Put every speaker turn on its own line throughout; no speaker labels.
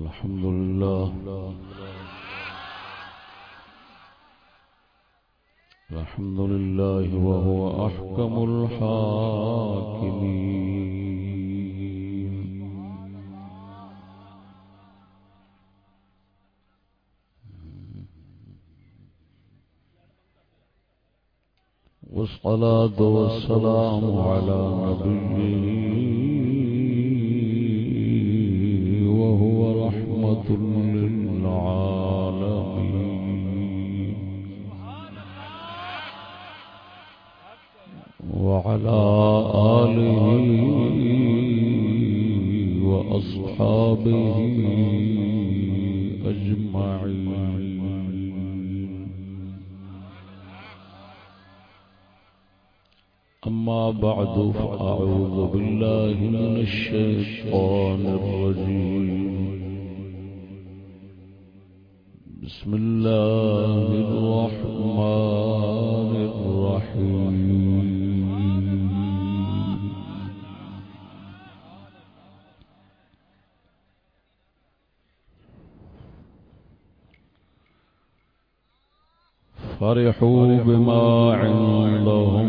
الحمد لله. الحمد لله وهو أحكم الحاكمين. والصلاة والسلام على نبيه وعلى آله وأصحابه أجمعين. أما بعد فأعوذ بالله من الشيطان الرجيم. بسم الله الرحمن الرحيم. فرحوا بما عندهم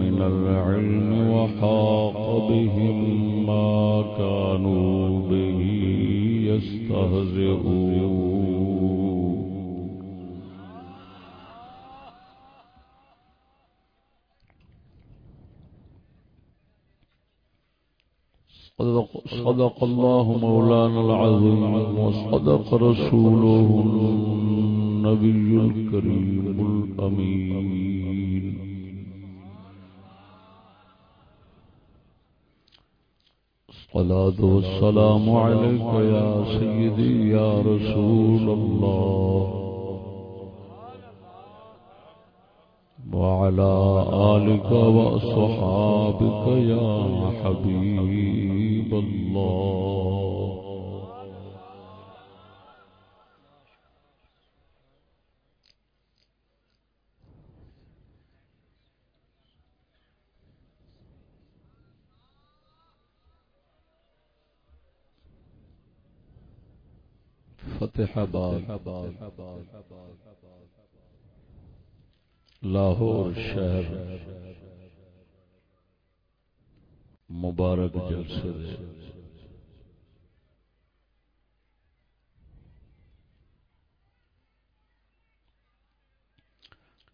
من العلم وحاق بهم ما كانوا به يستهزئون. صدق, الله مولانا العظيم. وصدق رسوله النبي الكريم الأمين. الصلاة والسلام عليك يا سيدي يا رسول الله. وعلى آلك وأصحابك يا حبيب. الله فتح آباد لاہور شہر۔ مبارک جلسے دے۔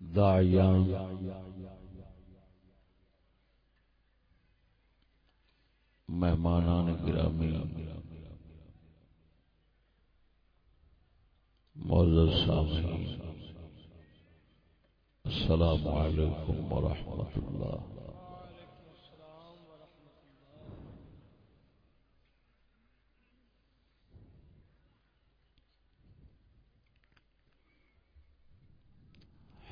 داعیان۔ مہمانان گرامی۔ معزز سامعین السلام علیکم ورحمۃ اللہ۔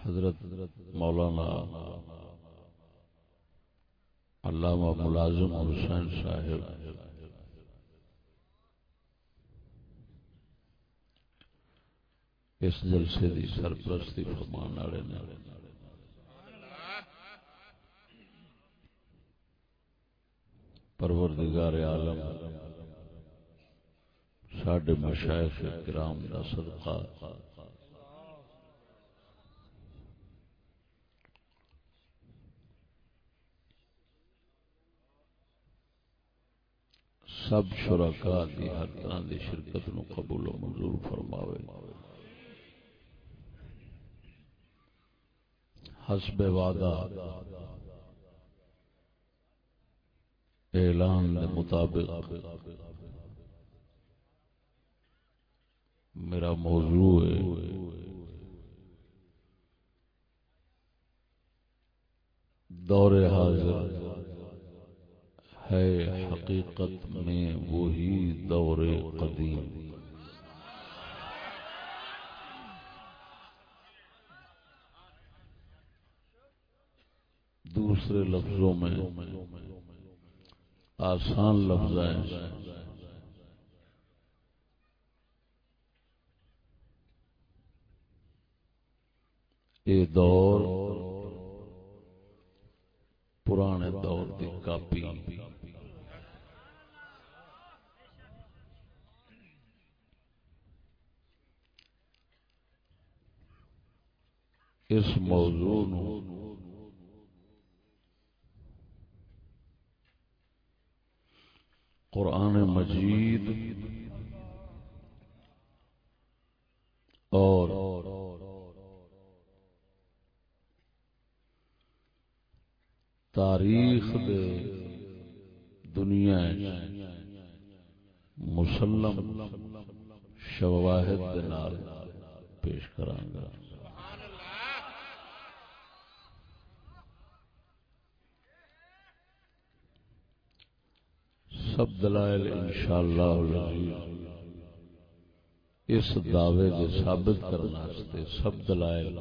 حضرت مولانا علامہ ملازم حسین صاحب اس جلسے دی سرپرستی فرمان والے نے۔ پروردگار عالم، ساڈے مشائخ کرام دا صدقہ سب شرکا دی ہر طرح دی شرکت نو قبول و منظور فرماوے۔ حسب وعدہ۔ اعلان کے مطابق۔ میرا موضوع ہے۔ دور حاضر۔ ہے حقیقت میں وہی دور قدیم۔ دوسرے لفظوں میں آسان لفظ یہ دور، پرانے دور کی کاپی۔ اس موضوع نو۔ قرآن مجید اور تاریخ دے دنیا مسلم شواہد پیش کرانگا۔ سب دلائل انشاءاللہ العزیز، اس دعوے کے ثابت کرنے سب دلائل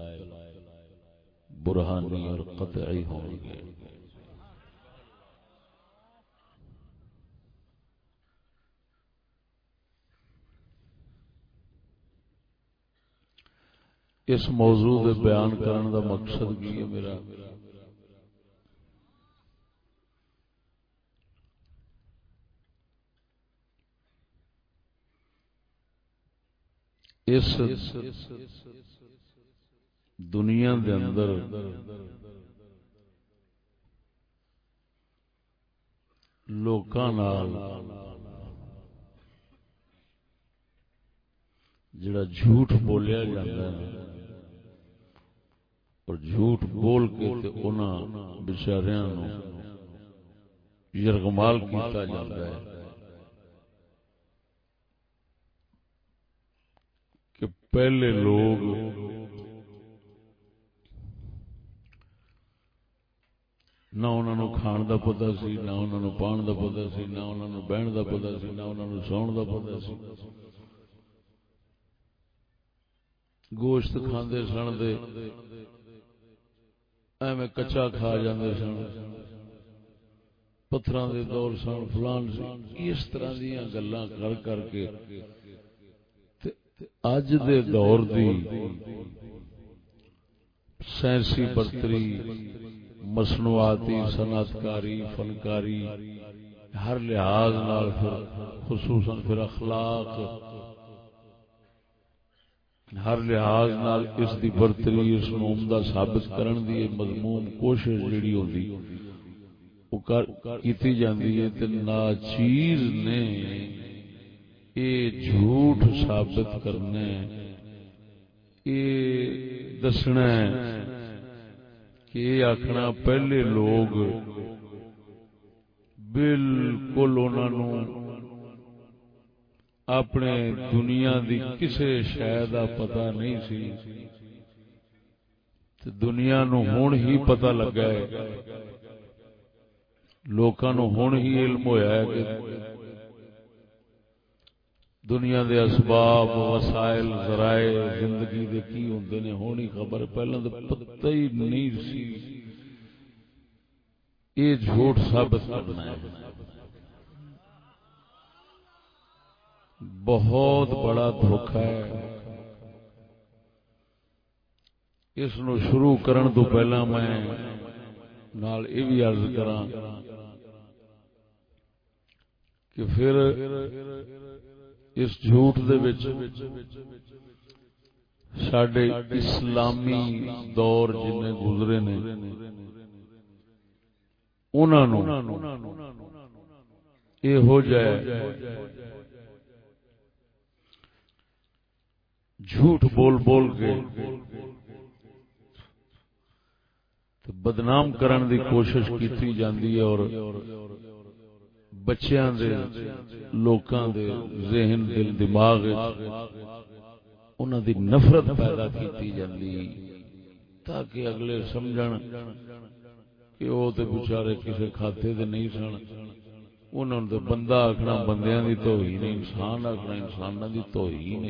برہانی اور قطعی ہوں گے۔ اس موضوع دے بیان کرنے دا مقصد کی ہے میرا؟ اس دنیا دے اندر لوکاں نال جڑا جھوٹ بولیا جاتا ہے اور جھوٹ بول کے تے انہاں بیچاریاں نو یرغمال کیتا جاتا ہے کہ پہلے لوگ نہ انہوں کھان دا پتا سی، نہ انہوں پان دا پتا سی، نہ انہوں بہن دا پتا سی، نہ انہوں ساؤن دا پتا سی۔ گوشت کھاندے سن دے ایویں کچا کھا جاندے سن۔ پتھراں دے دور سن، فلان سی۔ اس طرح دیاں گلاں کر کر کے اج دے دور دی سائنسی برتری، مصنوعاتی صنعتکاری، فنکاری، ہر لحاظ نال پھر خصوصاً پھر اخلاق، ہر لحاظ نال اس دی برتری، اس نو عمدہ ثابت کرن دی مضمون، کوشش جڑی ہوندی او کیتی جاندی ہے تے ناچیز نے اے جھوٹ ثابت کرنا اے دسنا کہ یہ آخنا پہلے لوگ بالکل اپنے دنیا دی کسے شاید پتا نہیں سی دنیا نو ہون ہی پتا لگا ہے۔ لوکاں نو ہون ہی علم ہویا ہے کہ دنیا دے اسباب، وسائل، ذرائع، زندگی دے کی ہوندے نے، ہونی خبر پہلے تو پتہ ہی نہیں سی۔ یہ جھوٹ ثابت کرنا ہے۔ بہت بڑا دھوکا ہے۔ اس نو شروع کرن تو پہلا میں نال یہ بھی عرض کراں کہ پھر اس جھوٹ دے وچ ساڈے اسلامی دور جن گزرے نے، انہاں نو اے ہو جائے جھوٹ بول بول کے بدنام کرن دی کوشش کیتی جاندی ہے اور بچیاں دے، لوکاں دے، ذہن، دل، دماغ انہاں دی نفرت پیدا کیتی جاندی، تاکہ اگلے سمجھن کہ وہ تے بیچارے کسے کھاتے دے نہیں سن۔ انہوں نے بندہ آخنا بندیاں دی توہین، انسان آخنا انساناں دی توہین۔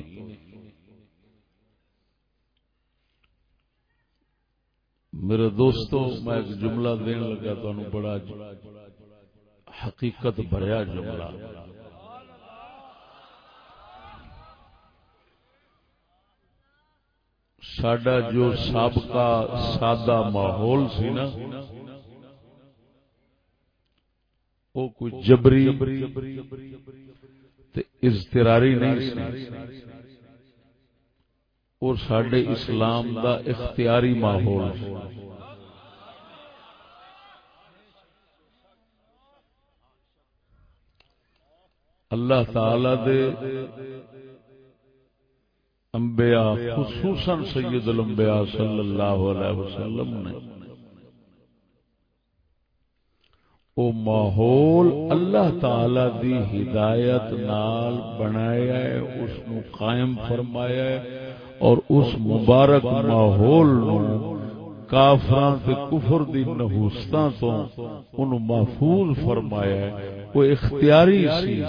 میرے دوستو، میں ایک جملہ دین لگا تو بڑا حقیقت بھریا جملہ۔ سڈا جو سابقہ سادہ ماحول سی نا وہ کوئی جبری اضطراری نہیں سی۔ اور سڈے اسلام دا اختیاری ماحول سی۔ اللہ تعالی دے انبیاء، خصوصاً سید الانبیاء صلی اللہ علیہ وسلم نے۔ او ماحول اللہ تعالی دی ہدایت نال بنایا ہے، اس نو قائم فرمایا ہے اور اس مبارک ماحول نو کافران تے کفر دی نحوستاں تو انہوں محفوظ فرمایا ہے۔ وہ اختیاری سی۔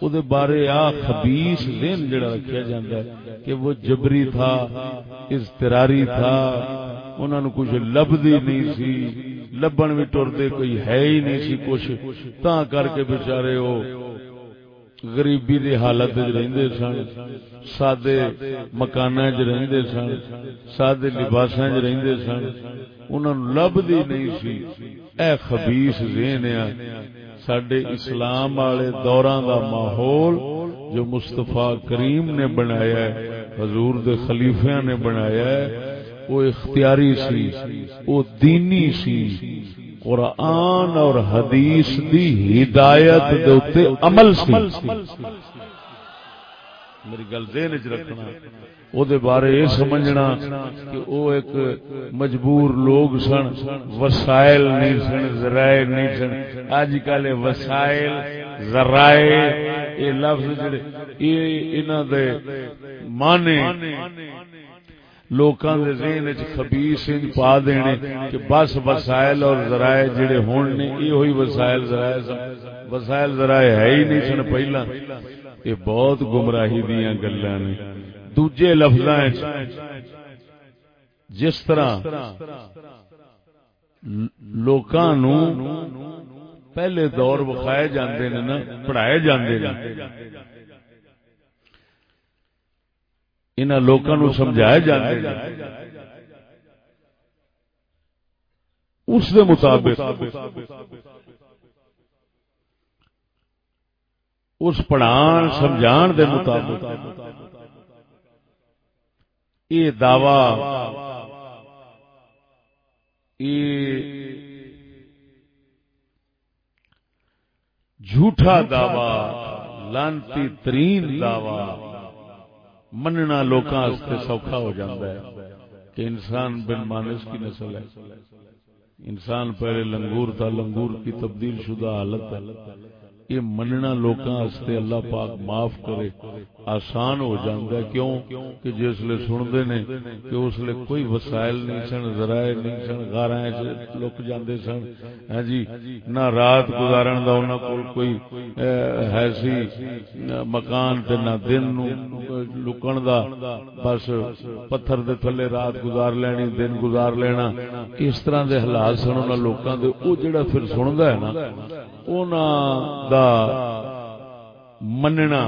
او دے بارے آ خبیث دین جڑا رکھیا جاندا ہے کہ وہ جبری تھا، اضطراری تھا۔ انہوں نے کچھ لبدی نہیں سی۔ لبن بھی ٹردے، کوئی ہے ہی نہیں سی کچھ۔ تاں کر کے بیچارے وہ غریبی دی حالت رہندے سن سادے مکان چ رہندے سن سادے لباساں چ رہندے سن انہاں نوں لبدی نہیں سی اے خبیث ذہن ہے ساڈے اسلام والے دوراں دا ماحول جو مصطفی کریم نے بنایا ہے حضور دے خلیفیاں نے بنایا ہے وہ اختیاری سی وہ دینی سی قرآن اور حدیث دی ہدایت دے عمل سی۔ میری گل ذہن چ رکھنا۔ او دے بارے یہ سمجھنا کہ او ایک مجبور لوگ سن، وسائل نہیں سن، ذرائع نہیں سن۔ اج کل وسائل، ذرائع، یہ لفظ جڑے، یہ انہاں دے معنی۔ لوکاں دے ذہن وچ خبیث انج پا دینے کہ بس وسائل اور ذرائع جڑے ہون نے یہ ہوئی وسائل ذرائع وسائل ذرائع ہے ہی نہیں سن پہلا۔ یہ بہت گمراہی دیاں گلاں نے۔ دوجے لفظاں وچ جس طرح لوکاں نو پہلے دور وکھائے جاندے نے نا، پڑھائے جاندے نے۔ انہاں لوکاں نو سمجھایا جاندے اس دے مطابق اس پڑھان سمجھان دے مطابق یہ دعوی یہ جھوٹا دعوی، لانتی ترین دعوی۔ مننا لوکاں واسطے سوکھا ہو جاتا ہے کہ انسان بن مانس کی نسل ہے۔ انسان پہلے لنگور تھا، لنگور کی تبدیل شدہ حالت ہے۔ یہ مننا لوکاں واسطے اللہ پاک معاف کرے، آسان ہو جاندا ہے۔ کیوں؟ کہ جس لے سندے نے کہ اس لے کوئی وسائل نہیں سن، ذرائع نہیں سن، غاراں وچ لک جاندے سن۔ ہاں جی نہ رات گزارن دا انہاں کول کوئی ہے مکان تے نہ دن نو لکن دا۔ بس پتھر دے تھلے رات گزار لینی، دن گزار لینا۔ اس طرح دے حالات سن انہاں لوکاں دے۔ او جڑا پھر سندا ہے نا انہاں دا مننا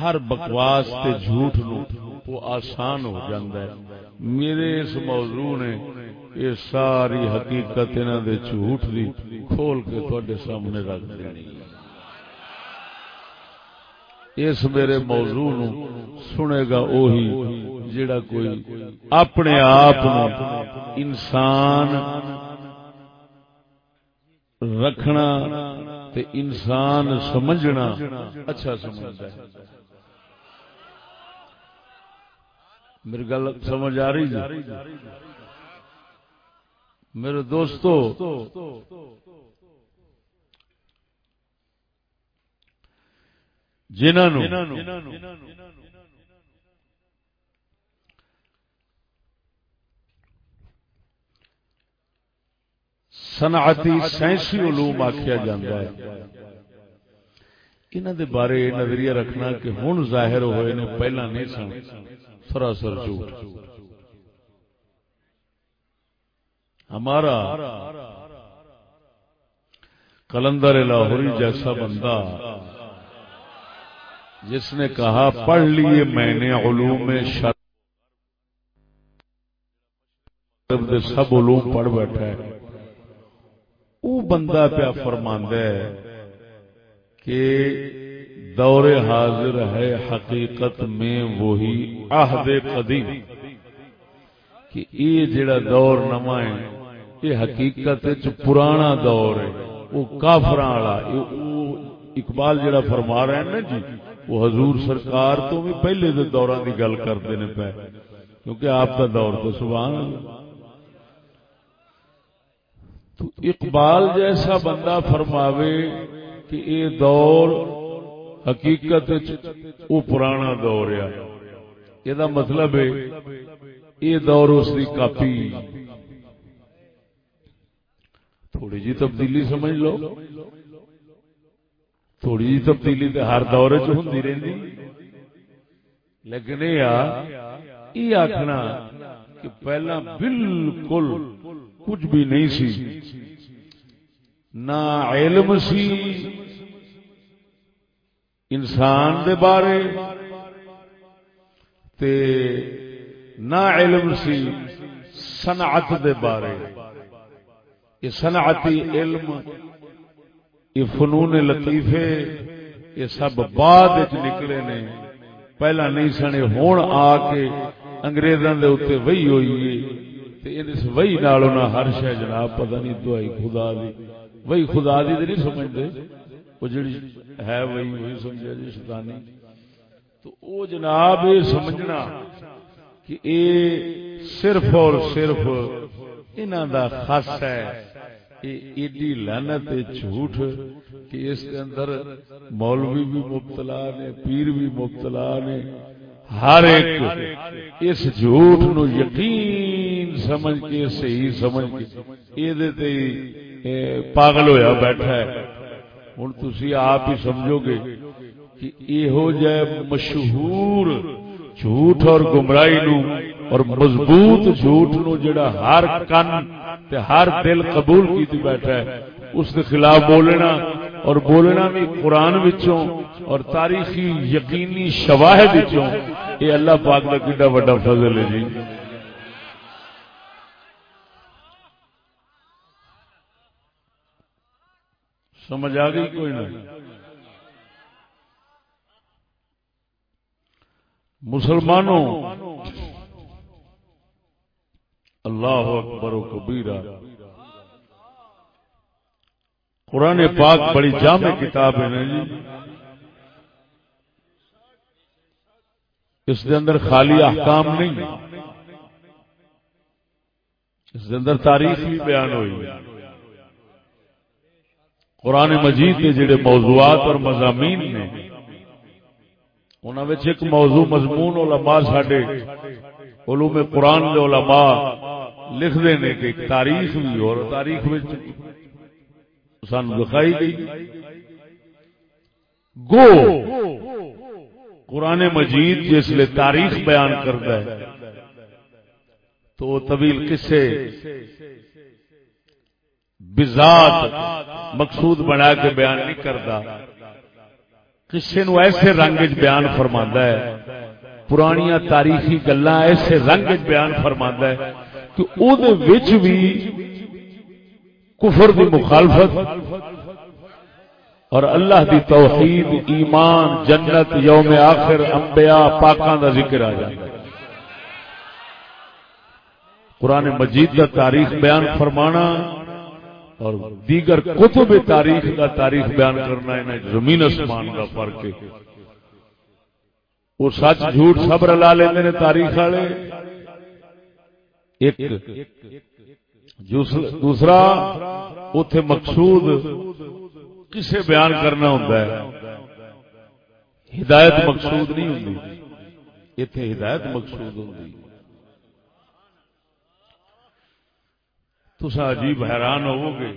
ہر بکواس تے جھوٹ نو وہ آسان ہو جاندہ ہے۔ میرے اس موضوع نے یہ ساری حقیقت انہاں دے جھوٹ دی کھول کے تواڈے سامنے رکھ دینی اس میرے موضوع نو سنے گا اوہی جڑا کوئی اپنے آپ انسان رکھنا تے انسان سمجھنا اچھا سمجھتا ہے۔ میری گل سمجھ آ رہی جی میرے دوستو جنہوں صنعتی سائنسی علوم آخیا جاتا ہے۔ انہوں دے بارے نظریہ رکھنا کہ ہن ظاہر ہوئے نے، پہلا نہیں سن، سراسر جھوٹ۔ ہمارا کلندر لاہوری جیسا بندہ جس نے کہا، پڑھ لیے میں نے علوم شر سب علوم پڑھ بیٹھا ہے۔ وہ بندہ پیا فرماند ہے کہ دور حاضر ہے حقیقت میں وہی عہد قدیم، کہ یہ جڑا دور نواں ہے یہ حقیقت پرانا دور ہے وہ کافر والا اقبال جڑا فرما رہے ہیں نا جی وہ حضور سرکار تو بھی پہلے دے دوران دی گل کرتے ہیں پہ کیونکہ آپ کا دور تو سبحان اللہ۔ تو اقبال جیسا بندہ فرماوے کہ یہ دور حقیقت وہ پرانا دور ہے۔ یہ مطلب ہے یہ دور اس کی کاپی۔ تھوڑی جی تبدیلی سمجھ لو۔ تھوڑی جی تبدیلی تو ہر دور چ ہوں رہی لیکن یہ آخنا کہ پہلا بالکل کچھ بھی نہیں سی۔ نہ علم سی۔ انسان دے بارے۔ تے نہ علم سی۔ صنعت دے بارے۔ یہ صنعتی علم، یہ فنون لطیفے، یہ سب بعد نکلے نے۔ پہلا نہیں سنے، ہون آ کے انگریزاں دے اوتے وہی ہوئی۔ ہے تے اس وہی نالوں نہ ہر شے جناب، پتہ نہیں دعائی خدا دی۔ وہی خدا دی تے نہیں سمجھدے۔ وہ جڑی ہے وہی وہی سمجھا جی شیطانی۔ تو او جناب یہ سمجھنا کہ اے صرف اور صرف انہاں دا خاص ہے۔ ایڈی لعنت جھوٹ کہ اس کے اندر مولوی بھی مبتلا نے، پیر بھی مبتلا نے۔ ہر ایک اس جھوٹ نو یقین سمجھ کے، صحیح سمجھ کے۔ یہ پاگل ہویا بیٹھا ہے۔ ہوں تھی آپ ہی سمجھو گے کہ یہ جائے مشہور جھوٹ اور گمراہی نو اور مضبوط جھوٹ نو جڑا ہر کن تے ہر دل قبول کی بیٹھا ہے، اس کے خلاف بولنا اور بولنا بھی قرآن وچوں اور تاریخی یقینی شواہد وچوں یہ اللہ پاک کا کڈا بڑا فضل ہے جی۔ سمجھ آ گئی کوئی نہیں مسلمانوں، اللہ اکبر و کبیرہ۔ قرآن پاک بڑی جامع کتاب ہے نا جی۔ اس کے اندر خالی احکام نہیں۔ اس کے اندر تاریخ بھی بیان ہوئی۔ قرآن مجید کے جڑے موضوعات اور مضامین نے انہوں ایک موضوع مضمون علماء ساڈے علوم قرآن دے علماء لکھ دے نے کہ تاریخ بھی اور تاریخ میں سان دکھائی گئی۔ گو قرآن مجید جس لیے تاریخ بیان کرتا ہے، تو طویل قصے بذات مقصود بنا کے بیان نہیں کرتا۔ قصے نو ایسے رنگ بیان فرما ہے۔ پرانیاں تاریخی گلا ایسے رنگ بیان فرما ہے کہ او دے وچ بھی کفر دی مخالفت اور اللہ دی توحید، ایمان، جنت، یوم آخر، انبیاء، پاکاں دا ذکر آ جائے قرآن مجید کا تاریخ بیان فرمانا اور دیگر کتب تاریخ کا تاریخ بیان کرنا انہیں زمین اسمان کا فرق ہے۔ وہ سچ جھوٹ سب رلا لیندے نے تاریخ والے۔ ایک دوسرا اتے مقصود کسے بیان کرنا ہوتا ہے۔ ہدایت مقصود نہیں ہوتی اتے ہدایت مقصود ہوتی تسا عجیب حیران ہوو گے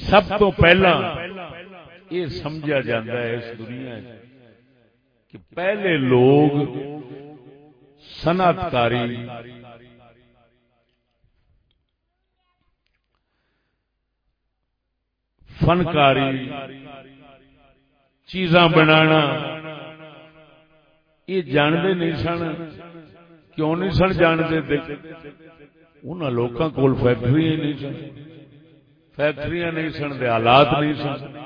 سب تو پہلا یہ سمجھا جاتا ہے اس دنیا کہ پہلے لوگ صنعت کاری فنکاری چیزاں بنانا یہ جانتے نہیں سن۔ کیوں نہیں سن جانتے ان لوگوں کو فیکٹری نہیں سن۔ فیکٹری نہیں سن دے، آلات نہیں سن۔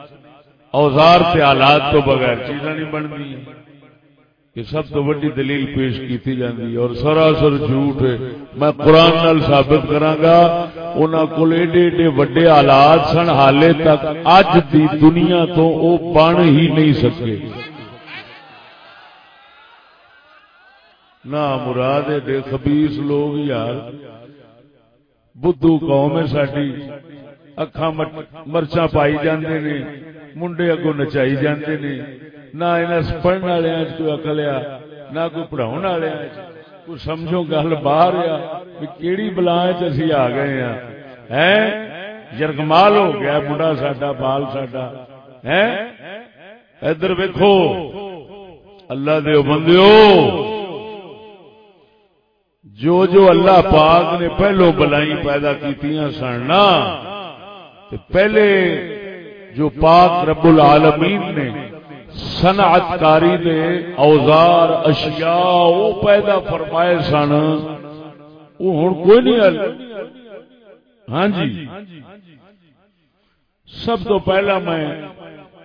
اوزار سے آلات تو بغیر چیزاں نہیں بنتی۔ یہ سب تو وڈی دلیل پیش کی جاتی اور سراسر جھوٹ ہے۔ میں قرآن نال ثابت کرا گا انہوں کو ایڈے ایڈے وڈے آلات سن، حالے تک اج دی دنیا تو او بن ہی نہیں سکے۔ نہ مراد ایڈے خبیس لوگ یار۔ بدھو قوم ہے ساری اکھا مرچا پائی جاندے نے۔ منڈے اگوں نچائی جاندے نے۔ نہ پڑھنے والے کوئی اکل آ نہ کوئی پڑھاؤ والے کوئی سمجھو گل باہر آ کہڑی بلا چی آ گئے ہاں۔ ہیں؟ جرگمال ہو گیا منڈا ساڈا، بال ساڈا۔ ہے ادھر ویکو اللہ دے بندیو۔ جو جو اللہ پاک نے پہلو بلائی پیدا کی سننا پہلے جو پاک رب العالمین نے صنعت کاری نے اوزار، اشیاء وہ پیدا فرمائے سن، وہ ہوں کوئی نہیں ہاں جی۔ سب تو پہلا میں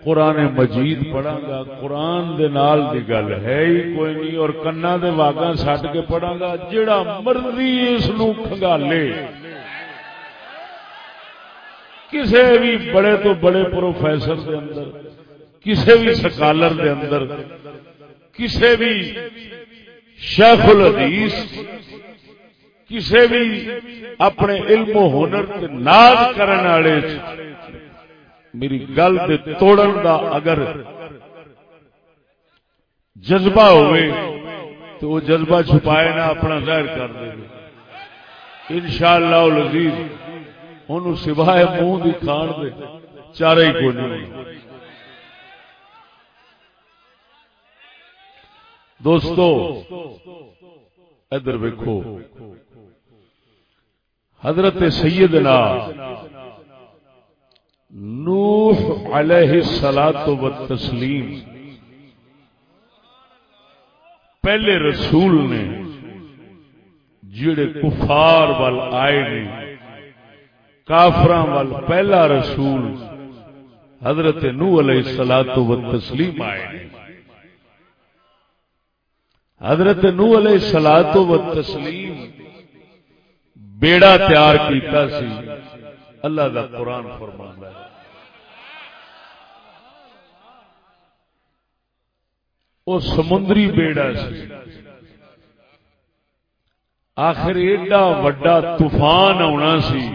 قرآن مجید پڑھا گا قرآن دے نال دی گل ہے ہی کوئی نہیں اور کنا دے واگا سٹ کے پڑھا گا جڑا مرضی اس نو کھنگالے۔ کسے بھی بڑے تو بڑے پروفیسر دے اندر کسی بھی سکالر دے اندر کسی بھی شیخ الحدیث کسی بھی اپنے علم و ہنر ناز کرنے والے۔ میری گل دے توڑن دا اگر جذبہ ہوئے تو وہ جذبہ چھپائے نہ، اپنا ظاہر کر دے ان شاء اللہ ان سوائے منہ دی کھان دے چارے ہی کو نہیں۔ دوستو، ادھر ویکو حضرت سیدنا نوح علیہ سلاد و تسلیم پہلے رسول نے جڑے کفار وال آئے نے کافر وال پہلا رسول حضرت نو علیہ سلاد و تسلیم آئے نے۔ حضرت نو علیہ سلاد و تسلیم بیڑا تیار کیتا سی۔ اللہ دا قرآن فرمانا ہے۔ وہ سمندری بیڑا سی۔ آخر ایڈا وڈا طوفان آنا سی۔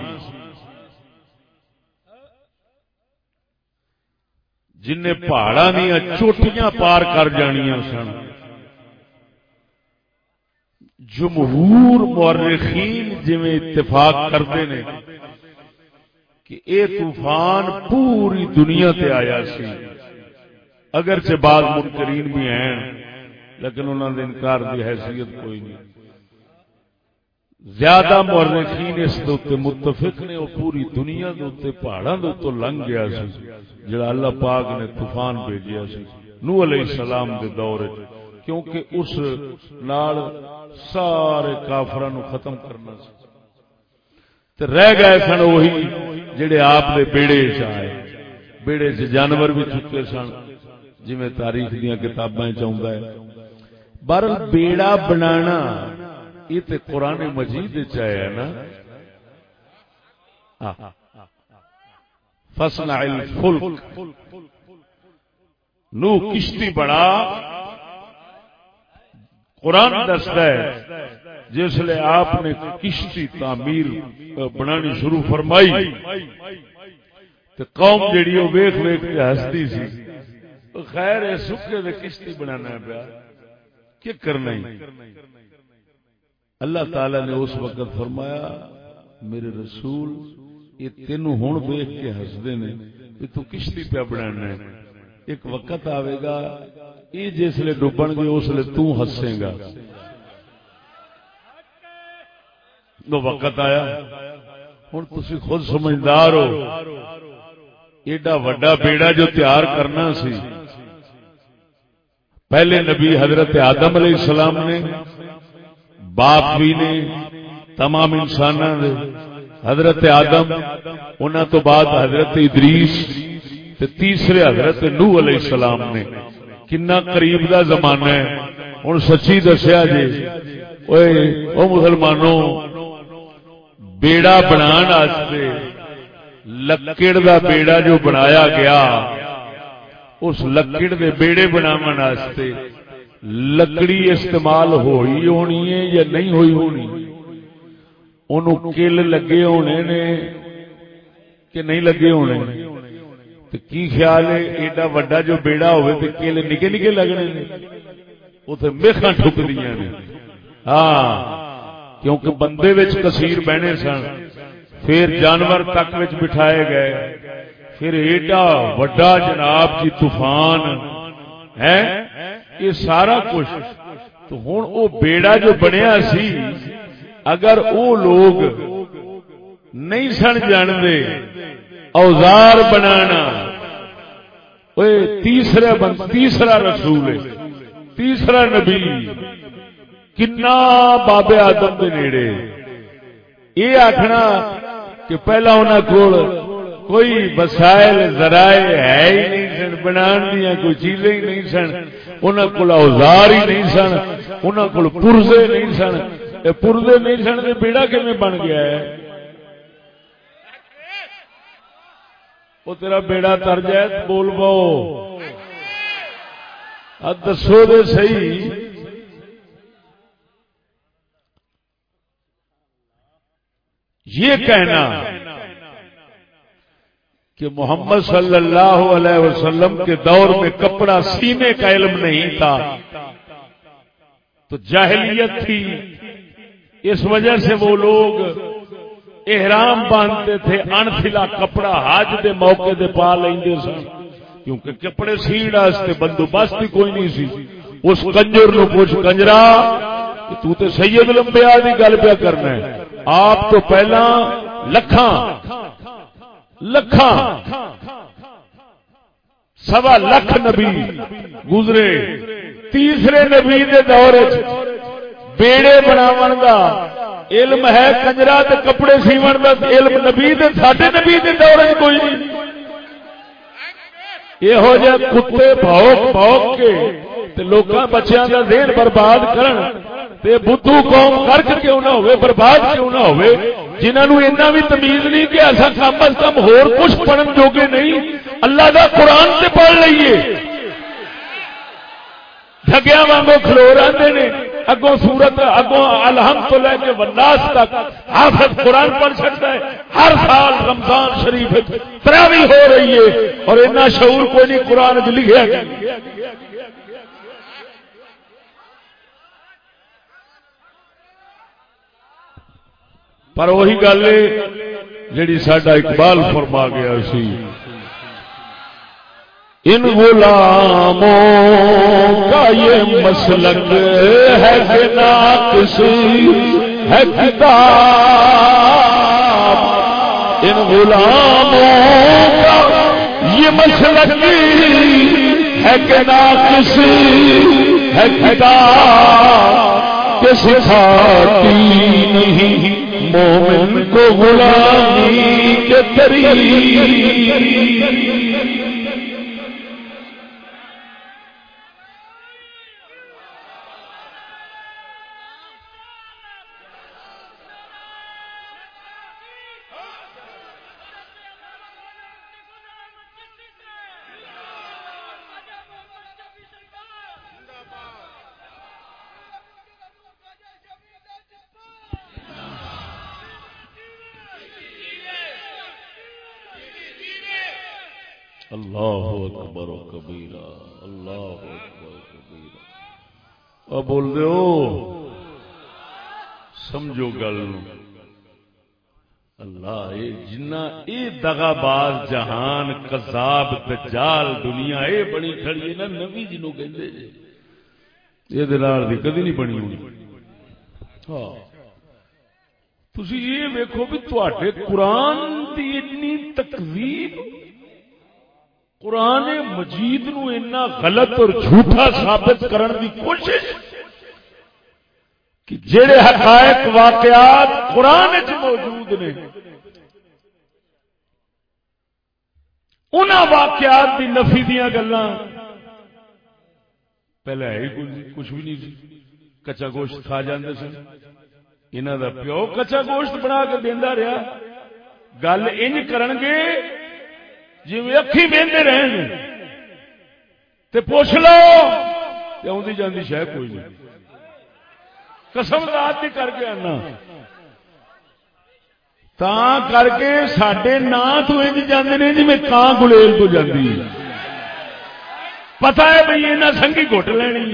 جن پہاڑا دیا چوٹیاں پار کر جانیاں سن۔ جمہور مورخین جی اتفاق کرتے ہیں کہ اے طوفان پوری دنیا تے آیا سی۔ اگرچہ بعض منکرین بھی ہیں، لیکن انہوں نے انکار دی حیثیت کوئی نہیں۔ زیادہ مورخین اس دوتے متفق نے، وہ پوری دنیا دوتے پہاڑاں دوتو لنگ گیا سی، جڑا اللہ پاک نے طوفان بھیجیا سی۔ نو علیہ السلام دے دور کیونکہ اس نال سارے کافر ختم کرنا سی۔ تے رہ گئے سن وہی جڑے آپ دے بیڑے چائے بیڑے چ جانور بھی چکے سن جی میں تاریخ دیا کتاباں چاہتا ہے۔ بر بیڑا بنانا یہ تو قرآن مجید چاہے نا۔ فصل نو کشتی بڑا قرآن دستا ہے جس لیے آپ نے کشتی تعمیر بنانی شروع فرمائی تو قوم جیڑی وہ ویخ ویخ کے ہستی سی، خیر ہے سکے دے کشتی بنانا ہے پیا کیا کرنا ہی؟ اللہ تعالی نے اس وقت فرمایا، میرے رسول، یہ تینوں ہوں ویخ کے ہستے نے کہ تو کشتی پیا بنانا ہے۔ ایک وقت آئے گا، یہ جسے ڈبن گے، اس لیے تسے گا۔ تو وقت آیا۔ ہوں تھی خود سمجھدار ہو۔ ایڈا وڈا بیڑا جو تیار کرنا سی۔ پہلے نبی حضرت آدم علیہ السلام نے، باپ بھی نے، تمام انسان نے، حضرت آدم انہوں تو بعد حضرت ادریس تے تیسرے حضرت نو علیہ السلام نے۔ کنا قریب دا زمانہ ہے۔ ہوں سچی دسیا جی او مسلمانوں بیڑا بنا لکڑ دا بیڑا جو بنایا گیا اس لکڑ دے بیڑے بنا لکڑی استعمال ہوئی ہونی ہے یا نہیں ہوئی ہونی ان کل لگے ہونے نے کہ نہیں لگے ہونے تو کی خیال ہے ایڈا وڈا جو بیڑا ہوئے تو کل نکے نکے لگنے نے اتنے میخا ٹھک دیا نے ہاں کیونکہ بندے وچ کثیر بہنے سن، پھر جانور تک وچ بٹھائے گئے۔ پھر ایڈا وڈا جناب جی طوفان ہے یہ سارا کچھ۔ تو ہوں وہ بیڑا جو بنیا سی، اگر وہ لوگ نہیں سن جانتے، اوزار بنانا۔ تیسرا تیسرا رسول تیسرا نبی۔ کنا بابے آدم کے نیڑے یہ آخنا کہ پہلا انہوں کو کوئی وسائل ذرائع ہے ہی نہیں سن بنا دیا کوئی چیزیں ہی نہیں سن انہوں کو اوزار ہی نہیں سن انہوں کو پرزے نہیں سن پرزے نہیں سن تو بیڑا کیون بن گیا ہے وہ تیرا بیڑا تر جائے بول پو دسو دے صحیح یہ کہنا کہ محمد صلی اللہ علیہ وسلم کے دور میں کپڑا سینے کا علم نہیں تھا۔ تو جاہلیت تھی۔ اس وجہ سے وہ لوگ احرام باندھتے تھے انفلا کپڑا حج دے موقع دے پا لیں سن۔ کیونکہ کپڑے سیڑ واسطے بندوبست کوئی نہیں سی۔ اس کنجر نو پوچھ کنجرا کہ تو تے سید لمبیا کی گل پیا کرنا ہے؟ آپ تو پہلا لکھاں لکھاں، سوا لکھ نبی گزرے۔ تیسرے نبی دے دور بیڑے بناو دا علم ہے، کنجرا کپڑے سیون دا علم نبی ساڈے نبی دے دور کوئی نہیں یہو جہ کتے بھوک بھوک کے تے لوکاں بچیاں کا ذہن برباد کرن تے بدھو قوم کرک کیوں نہ ہوئے برباد کیوں نہ ہوئے جنہاں نو اتنا بھی تمیز نہیں کہ ایسا کم از کم ہور کچھ پڑھن جوگے نہیں اللہ دا قرآن سے پڑھ لئیے ڈگیا وانگو کھلو رہتے نے اگوں سورت، اگوں الحم تو لے کے وناس تک حافظ قرآن پڑھ سکتا ہے۔ ہر سال رمضان شریف تراوی ہو رہی ہے اور اتنا شعور کوئی نہیں قرآن لکھا پر وہی گل جیڑی سڈا اقبال فرما گیا سی۔ ان غلاموں کا یہ مسلک ہے کہ ناقص ہے کتاب۔ ان غلاموں کا یہ مسلک ہے کہ ناقص ہے کتاب۔ کہ سکھاتی نہیں مومن کو غلامی کے طریق اللہ اکبر و کبیرہ، اللہ اکبر و کبیرہ۔ اور بول دے سمجھو گل اللہ، اے جنہ، اے دغا باز جہان، کذاب، دجال دنیا، اے بڑی کھڑی ہے نا نبی جنوں کہندے جے۔ یہ دلال دی کدی نہیں بنی ہوئی ہاں۔ تسی یہ ویکھو بھی تواڈے قرآن دی اتنی تکذیب قرآن مجید نو اینا غلط اور جھوٹا ثابت کرن دی کوشش کہ جڑے حقائق واقعات قرآن چ موجود نے، انہاں واقعات دی نفی دیاں گلاں۔ پہلے ہی کچھ بھی نہیں سی۔ کچا گوشت کھا جاندے سن۔ انہاں دا پیو کچا گوشت بنا کے دیندا رہیا۔ گل انج کرن گے جی اکھی بہتے رہن تے پوچھ لو آدھی جاندی شاید کوئی نہیں۔ قسم رات کر کے آنا۔ تا کر کے سڈے نا تو انج جاندے نے جی میں کان گلیل تو جاندی۔ پتا ہے بھائی یہاں سنگھی گٹ لینی۔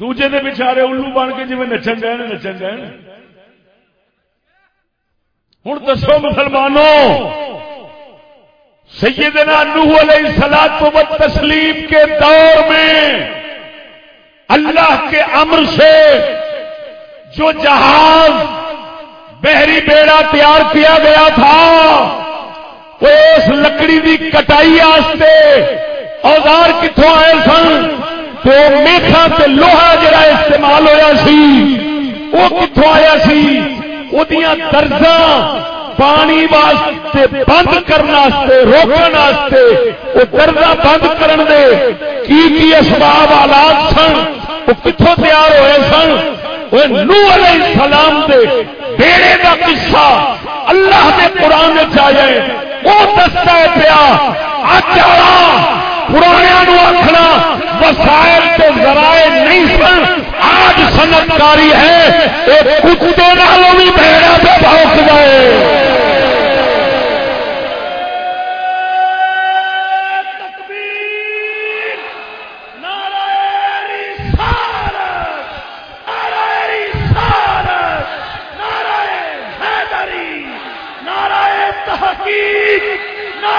دوجے دے بچارے الو بن کے جی نچن گئے نچن گئے ہوں دسو مسلمانوں سیدنا نوح علیہ سلاد و تسلیم کے دور میں اللہ کے امر سے جو جہاز بحری بیڑا تیار کیا گیا تھا، وہ اس لکڑی کی کٹائی اوزار کتوں آئے سن تو میخا تے لوہا جڑا استعمال ہویا سی، وہ کتوں آیا سی؟ وہ درجہ پانی واسطے بند کرنے روکنے وہ درجہ بند کرن دے۔ کی کی اسباب آلات سن؟ وہ کتوں تیار ہوئے سن؟ وہ نو علیہ السلام دے بیڑے دا قصہ اللہ نے قرآن چاہے وہ دستا ہے پیا اج پرانے آخنا وسائل کے ذرائع نہیں سن۔ آج سنتکاری ہے۔ کتے نالوں بھی بہرا پہ بھوک جائے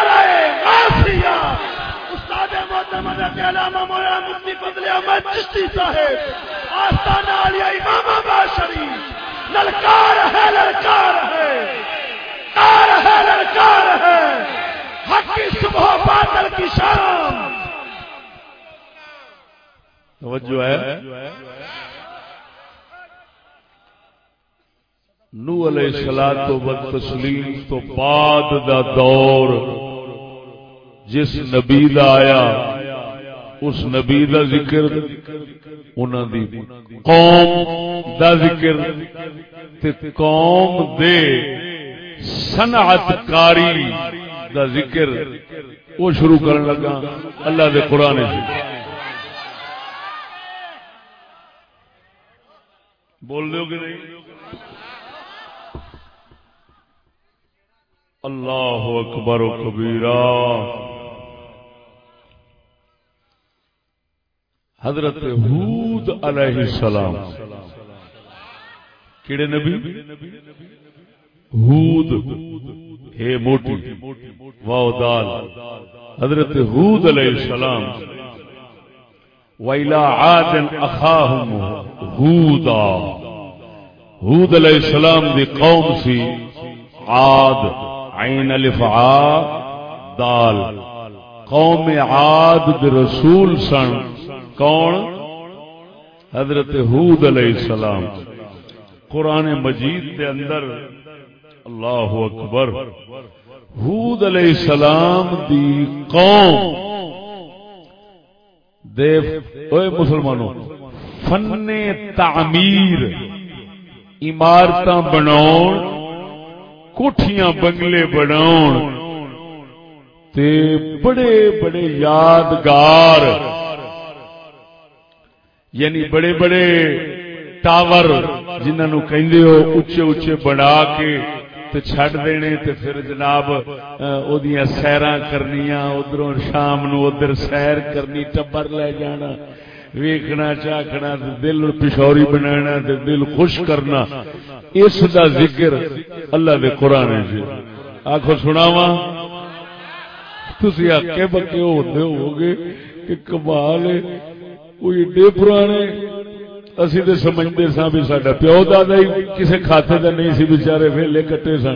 گئے
چشتی صاحب، آستانہ امام آباد شریف، للکار ہے للکار ہے کار ہے، للکار ہے، حق کی صبح بادل کی شام۔
توجہ ہے۔ نو علیہ السلام تو بد تسلیم تو بعد دا دور جس نبی دا آیا، اس نبی دا ذکر، انہاں دی قوم دا ذکر، تے قوم دے صنعت کاری دا ذکر، وہ شروع کرن لگا۔ اللہ دے قرآن سے۔ بول دو گے نہیں؟ اللہ اکبر و کبیرہ۔ حضرت حود علیہ السلام. کیڑے نبی؟ حود ہے موٹی. واو دال. حضرت حود علیہ السلام. ویلا عاد اخاہم حودا حود علیہ السلام دی قوم سی. عاد. عین الفعا. دال. قوم عاد دی رسول سن. کون؟ حضرت حود علیہ السلام۔ قرآن مجید کے اندر اللہ اکبر۔ حود علیہ السلام دی قوم۔ دے اوے مسلمانوں، فن تعمیر عمارت بناؤ کوٹھیاں بنگلے بناؤ تے بڑے بڑے یادگار یعنی بڑے بڑے ٹاور جنہوں کہ اچے اچے بنا کے تے چھڑ دینے تے پھر جناب اودیاں سیراں کرنیاں، ادھروں شام نو ادھر سیر کرنی، ٹبر لے جانا، ویکھنا، چاکھنا دل پشوری بنانا، تے دل خوش کرنا۔ اس دا ذکر اللہ دے قرآن جی۔ آخو سناوا تھی آکے بکے ہوتے ہو گے کہ کمال وہ ایڈے پرانے اسی تو سمجھتے سا بھی سڈا پیو دادا ہی کسی کھاتے کا نہیں سی بچارے ویلے کٹے سن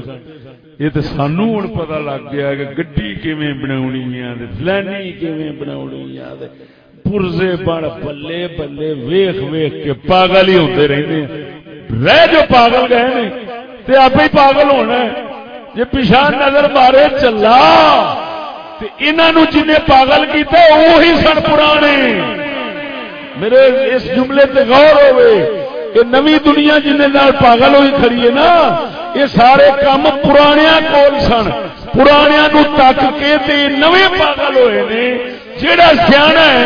یہ تو سانو ہوں پتا لگ گیا کہ گڈی کیویں بناونی ہے فلانی کیویں بناونی ہے پرزے بن بلے بلے ویخ ویخ کے پاگل ہی ہوتے رہتے ہیں۔ رہ جو پاگل گئے نے تے آپ ہی پاگل ہونا ہے۔ جی پیشہ نظر مارے چلا انہوں جن پاگل کیا وہی سن پرانے۔ میرے اس جملے تے غور ہوئے کہ نوی دنیا جن پاگل ہوئی کھڑی ہے نا، یہ سارے کام پرانیا کول سن۔ پرانیا نو تک کے تے نوے پاگل ہوئے نے۔ جہاں سیاح ہے،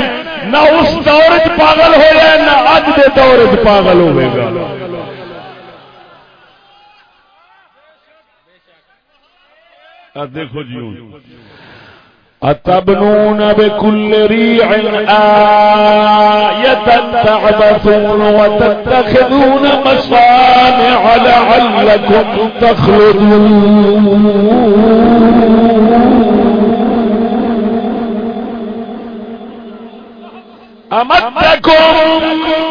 نہ اس دور چ پاگل ہوا نہ اج دے دور چ پاگل ہوئے گا۔ دیکھو جی أتبنون بكل ريع آية تعبثون وتتخذون مصانع لعلكم تخلدون. أمدكم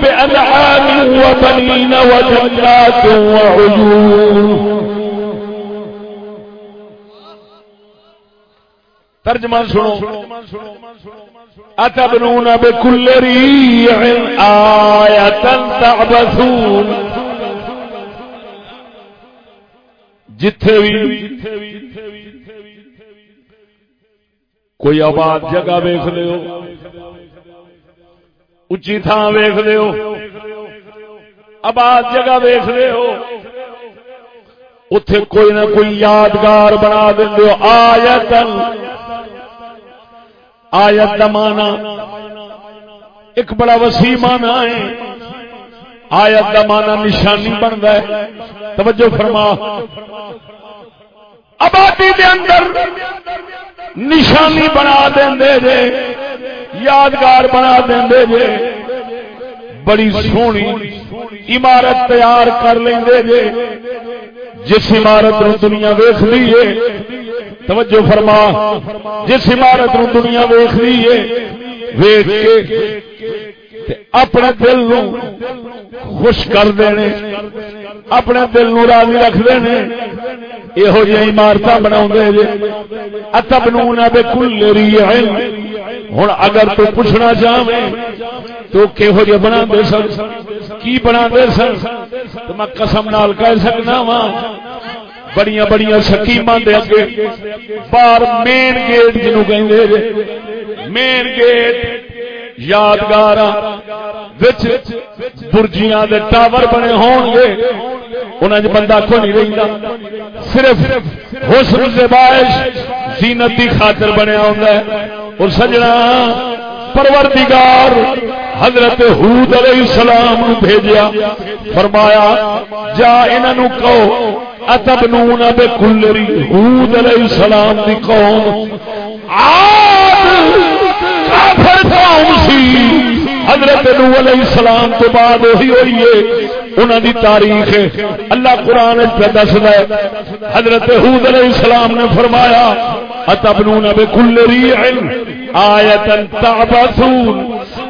بأنعام وبنين وجنات وعيون. ترجمہ سنو. اتبنون بكل ريع آية تعبثون. جتھے بھی کوئی آباد جگہ ویخ لو اچھی تھان ویخ لو آباد جگہ ویخ لو اتے کوئی نہ کوئی یادگار بنا دیں آیتن آیت مانا ایک بڑا وسیع مانا ہے۔ آیت کا مانا نشانی بنتا ہے۔ توجہ فرما۔ آبادی دے اندر نشانی بنا دیں جے یادگار بنا دیں جے بڑی سونی عمارت تیار کر لیں جے جس عمارت دنیا ویخ لیے توجہ فرما، جس عمارت نو دنیا ویخ لیے ویخ کے اپنے دل نو خوش کر دینے، اپنے دل نو راضی رکھ دینے یہو جی عمارت بنا جی اتب نونا بے کل ہوں اگر تو پوچھنا چاہے تو کہہو جہ بنا دے سن؟ کی بنا دے سن؟ تو میں قسم نال کہہ سکنا وا بڑی بڑی سکیم دے اگے باہر مین گیٹ جنو کہ مین گیٹ یادگار برجیاں دے ٹاور بنے ہون گے۔ انہیں بندہ کو نہیں رہتا صرف حسن سے باعث زینت دی خاطر بنیا ہوتا ہے۔ اور سجنا پروردگار حضرت حود علیہ السلام بھیجیا، فرمایا، جا انہوں کہو اتبنون کلری، حود علیہ السلام دی قوم آد کافر قوم سی۔ حضرت نو علیہ السلام تو بعد وہی ہوئی ہے۔ انہوں دی تاریخ اللہ قرآن پہ دسدا ہے۔ حضرت حود علیہ السلام نے فرمایا، اتبنون بکل ریع آیتا تعبثون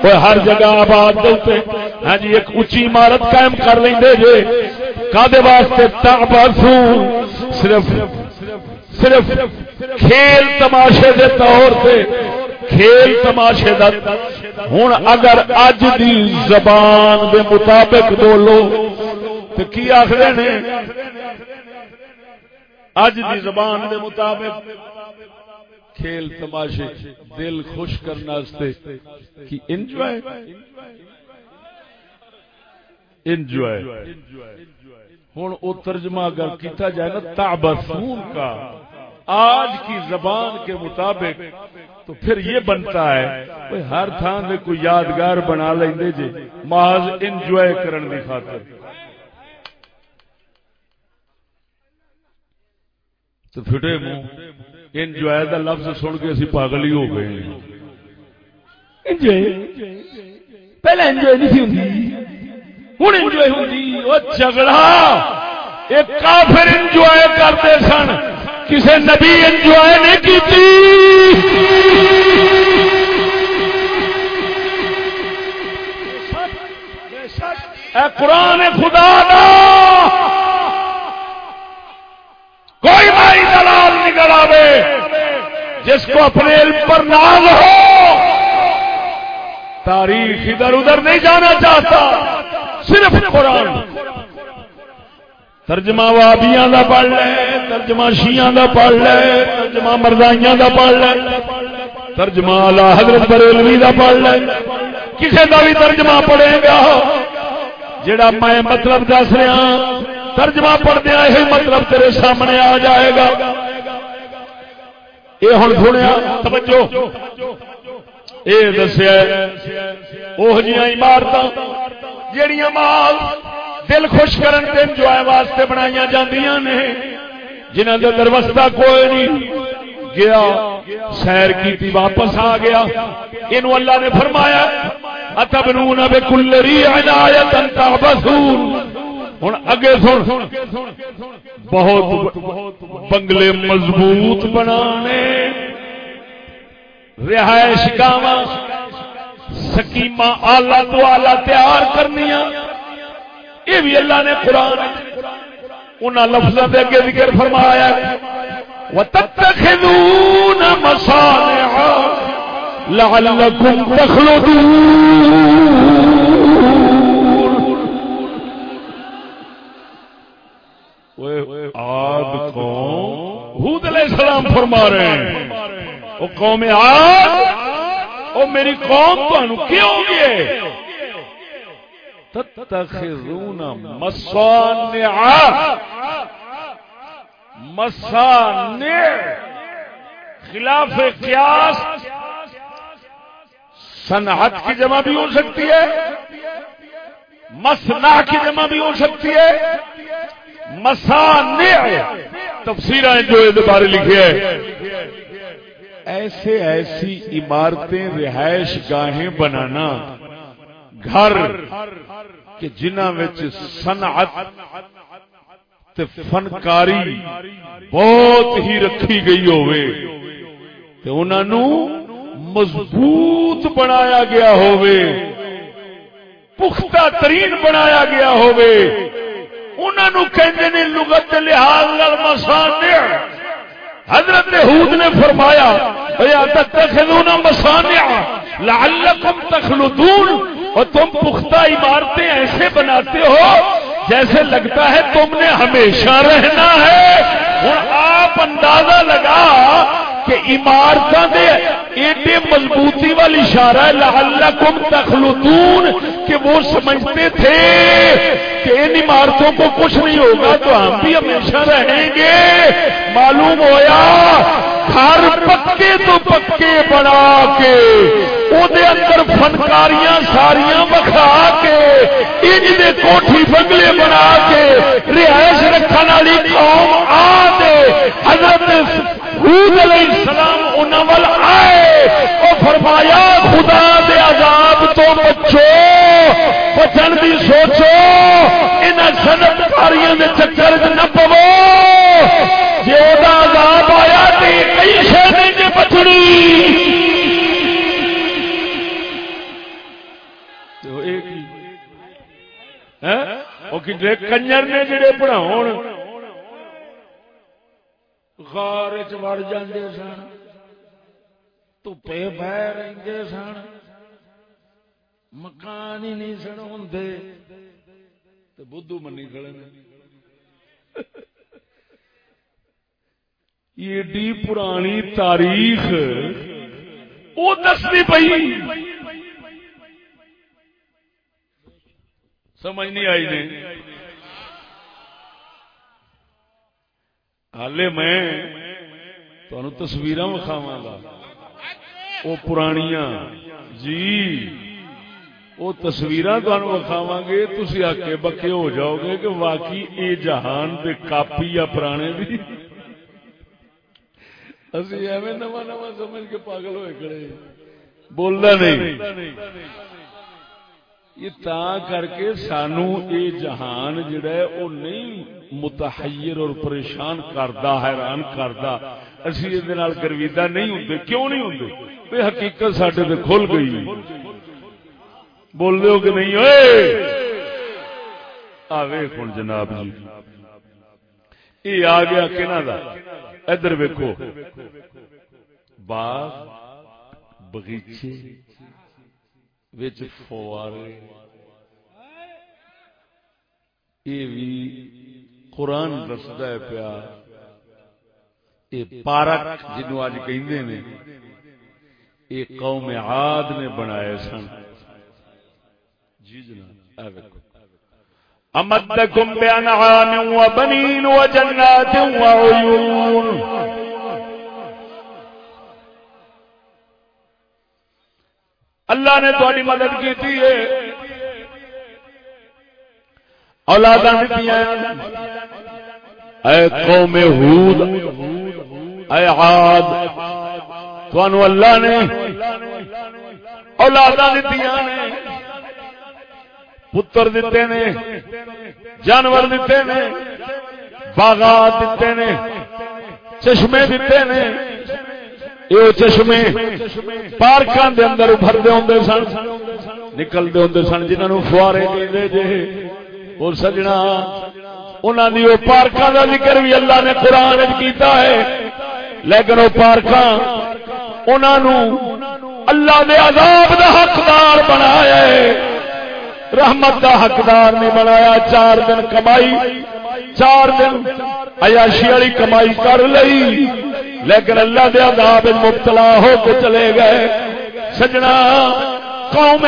وہ ہر جگہ آباد دوتے ہاں جی ایک اونچی عمارت قائم کر لیں دے جے۔ کادے واسطے تعبثون؟ صرف صرف کھیل تماشے دے طور پہ کھیل تماشے دا۔ ہوں اگر اج دی زبان دے مطابق بولو تو کی آخر نے؟ اج دی زبان دے مطابق کھیل تماشے، دل خوش کرنے کی انجوائے انجوائے ہوں وہ ترجمہ اگر کیتا جائے نا، تابسون کا۔ آج کی زبان کے مطابق تو پھر یہ بنتا ہے ہر تھان سے کوئی یادگار بنا لیں جی محض انجوائے کرن دی خاطر۔ تو پھٹے منہ انجوائے دا لفظ سن کے اسی پاگل ہی ہو گئے
پہلے انجوائے نہیں تھی ہوتی ہوں انجوائے ہوتی وہ جھگڑا ایک کافر انجوائے کرتے سن۔ کسی نبی انجوائے نہیں کی قرآن خدا دا۔ کوئی بھائی دلال نکل آئے جس کو اپنے علم پر ناز ہو۔ تاریخ ادھر ادھر نہیں جانا چاہتا۔ صرف قرآن۔
ترجمہ وابیاں دا پڑھ لے، ترجمہ شیعہ دا پڑھ لے، ترجمہ مردائیاں دا پڑھ لے، ترجمہ اعلی حضرت بریلوی دا پڑھ لے۔ کسے دا بھی ترجمہ پڑھے گا جڑا میں مطلب دس رہا، ترجمہ پڑھ دیا یہ مطلب تیرے سامنے آ جائے گا۔ یہ ہوں سنیا، توجہ۔ یہ دسیا وہ جی عمارت جہیا مال دل خوش کرن تے انجوائے واسطے بنائی جاندیاں نے۔ جنہ دے اندر وستا کوئی نہیں۔ گیا، سیر کی واپس آ گیا۔ یہ اللہ نے فرمایا، اتبنون بکل عنایت تعبثون ہن اگے سن، بہت بنگلے مضبوط بنانے۔ رہائش گاواں سکیما آلہ تو آلہ تیار کرنیاں۔ یہ بھی اللہ نے قرآن ان لفظوں کے اگے ذکر فرمایا وتتخذون مصانع لعلكم تخلدون۔ آد قوم حود علیہ السلام فرما رہے ہیں۔ وہ قوم آد وہ میری قوم تو کیوں گے تتخذون مصانع. مصانع. خلاف قیاس صنعت کی جمع بھی ہو سکتی ہے مسنا کی جمع بھی ہو سکتی ہے۔ مسانع تفسیر جو اس بارے لکھے ہے ایسے ایسی عمارتیں رہائش گاہیں بنانا گھر کہ جنہ صنعت تے فنکاری بہت ہی رکھی گئی ہوئے تے انہوں مضبوط بنایا گیا ہوئے پختہ ترین بنایا گیا ہوئے انہوں کہتے ہیں لغت لحاظ مسانع حضرت حود نے فرمایا یا تتخذون مسانع لعلکم تخلدون اور تم پختہ عمارتیں ایسے بناتے ہو جیسے لگتا ہے تم نے ہمیشہ رہنا ہے۔ اور آپ اندازہ لگا کہ عمارتوں عمارت ایڈے مضبوطی والی اشارہ ہے، لعلکم تخلدون کہ وہ سمجھتے تھے کہ ان عمارتوں کو کچھ نہیں ہوگا تو ہم بھی ہمیشہ رہیں گے۔ معلوم ہویا گھر پکے تو پکے بنا کے اندر فنکاریاں ساریاں بکھا کے، انج دے کوٹھی بنگلے بنا کے، رہائش رکھنے والی قوم آ دے، حضرت حود علیہ السلام انہوں ول آئے وہ فرمایا، خدا دے عذاب تو بچو، بچن دی سوچو ان صنعتکاریاں دے چکر نہ پو کنجر نے جڑے پڑھاؤ غار وڑ جاندے سن دپے بہ رہتے سن مکان ہی نہیں سن ہوں بدھو منی کھڑے ایڈی پرانی تاریخ وہ دسنی پی سمجھ نہیں آئی نہیں ہالے میں تمہیں تصویر وکھاوا گا۔ وہ پرانیاں۔ جی وہ تصویر وکھاوا گے۔ تھی آکے بکے ہو جاؤ گے کہ واقعی اے جہان دے کاپی یا پرانے بھی اسی ایویں نواں نواں سمجھ کے پاگل ہوئے کھڑے بولنا نہیں۔ یہ تا کر کے سانو اے جہان جڑا ہے وہ نہیں متحیر اور پریشان کردا حیران کردا اسی یہ نال گرویدہ نہیں ہوندے۔ کیوں نہیں ہوندے؟ بے حقیقت ساڈے تے کھل گئی۔ بول ہو کہ نہیں؟ اوئے آوے کون جناب جی۔ یہ آ گیا کنا دا۔ ادھر ویکھو۔ باغ بغیچے فوارے۔ یہ بھی
قرآن دستا ہے پیا۔ یہ پارک جنو اج کہ یہ قوم عاد نے بنائے سن۔ جی جناب
امدکم بانعام و بنین و جنات و عیون اللہ نے تھوڑی مدد کی تھی اولادا دیتی
اے قوم ہود، اے عاد تھانو اللہ نے
اولادا دیتی نے. پتر دیتے نے، جانور دیتے نے، باغات دیتے نے، چشمے دیتے نے۔ یہ چشمے پارکاں دے اندر ابھرتے ہوں سن، نکلتے ہوں سن جنہوں فوارے دے جے۔ اور سجنا انہوں نے وہ پارکاں کا ذکر بھی اللہ نے قرآن کیتا ہے۔ لیکن وہ پارکاں انہوں اللہ دے عذاب دا حقدار بنایا ہے۔ رحمت کا حقدار نہیں بنایا، چار دن کمائی، چار دن عیاشی والی کمائی کر لئی، لیکن اللہ دیا عذاب مبتلا ہو کے چلے گئے۔ سجنا، قوم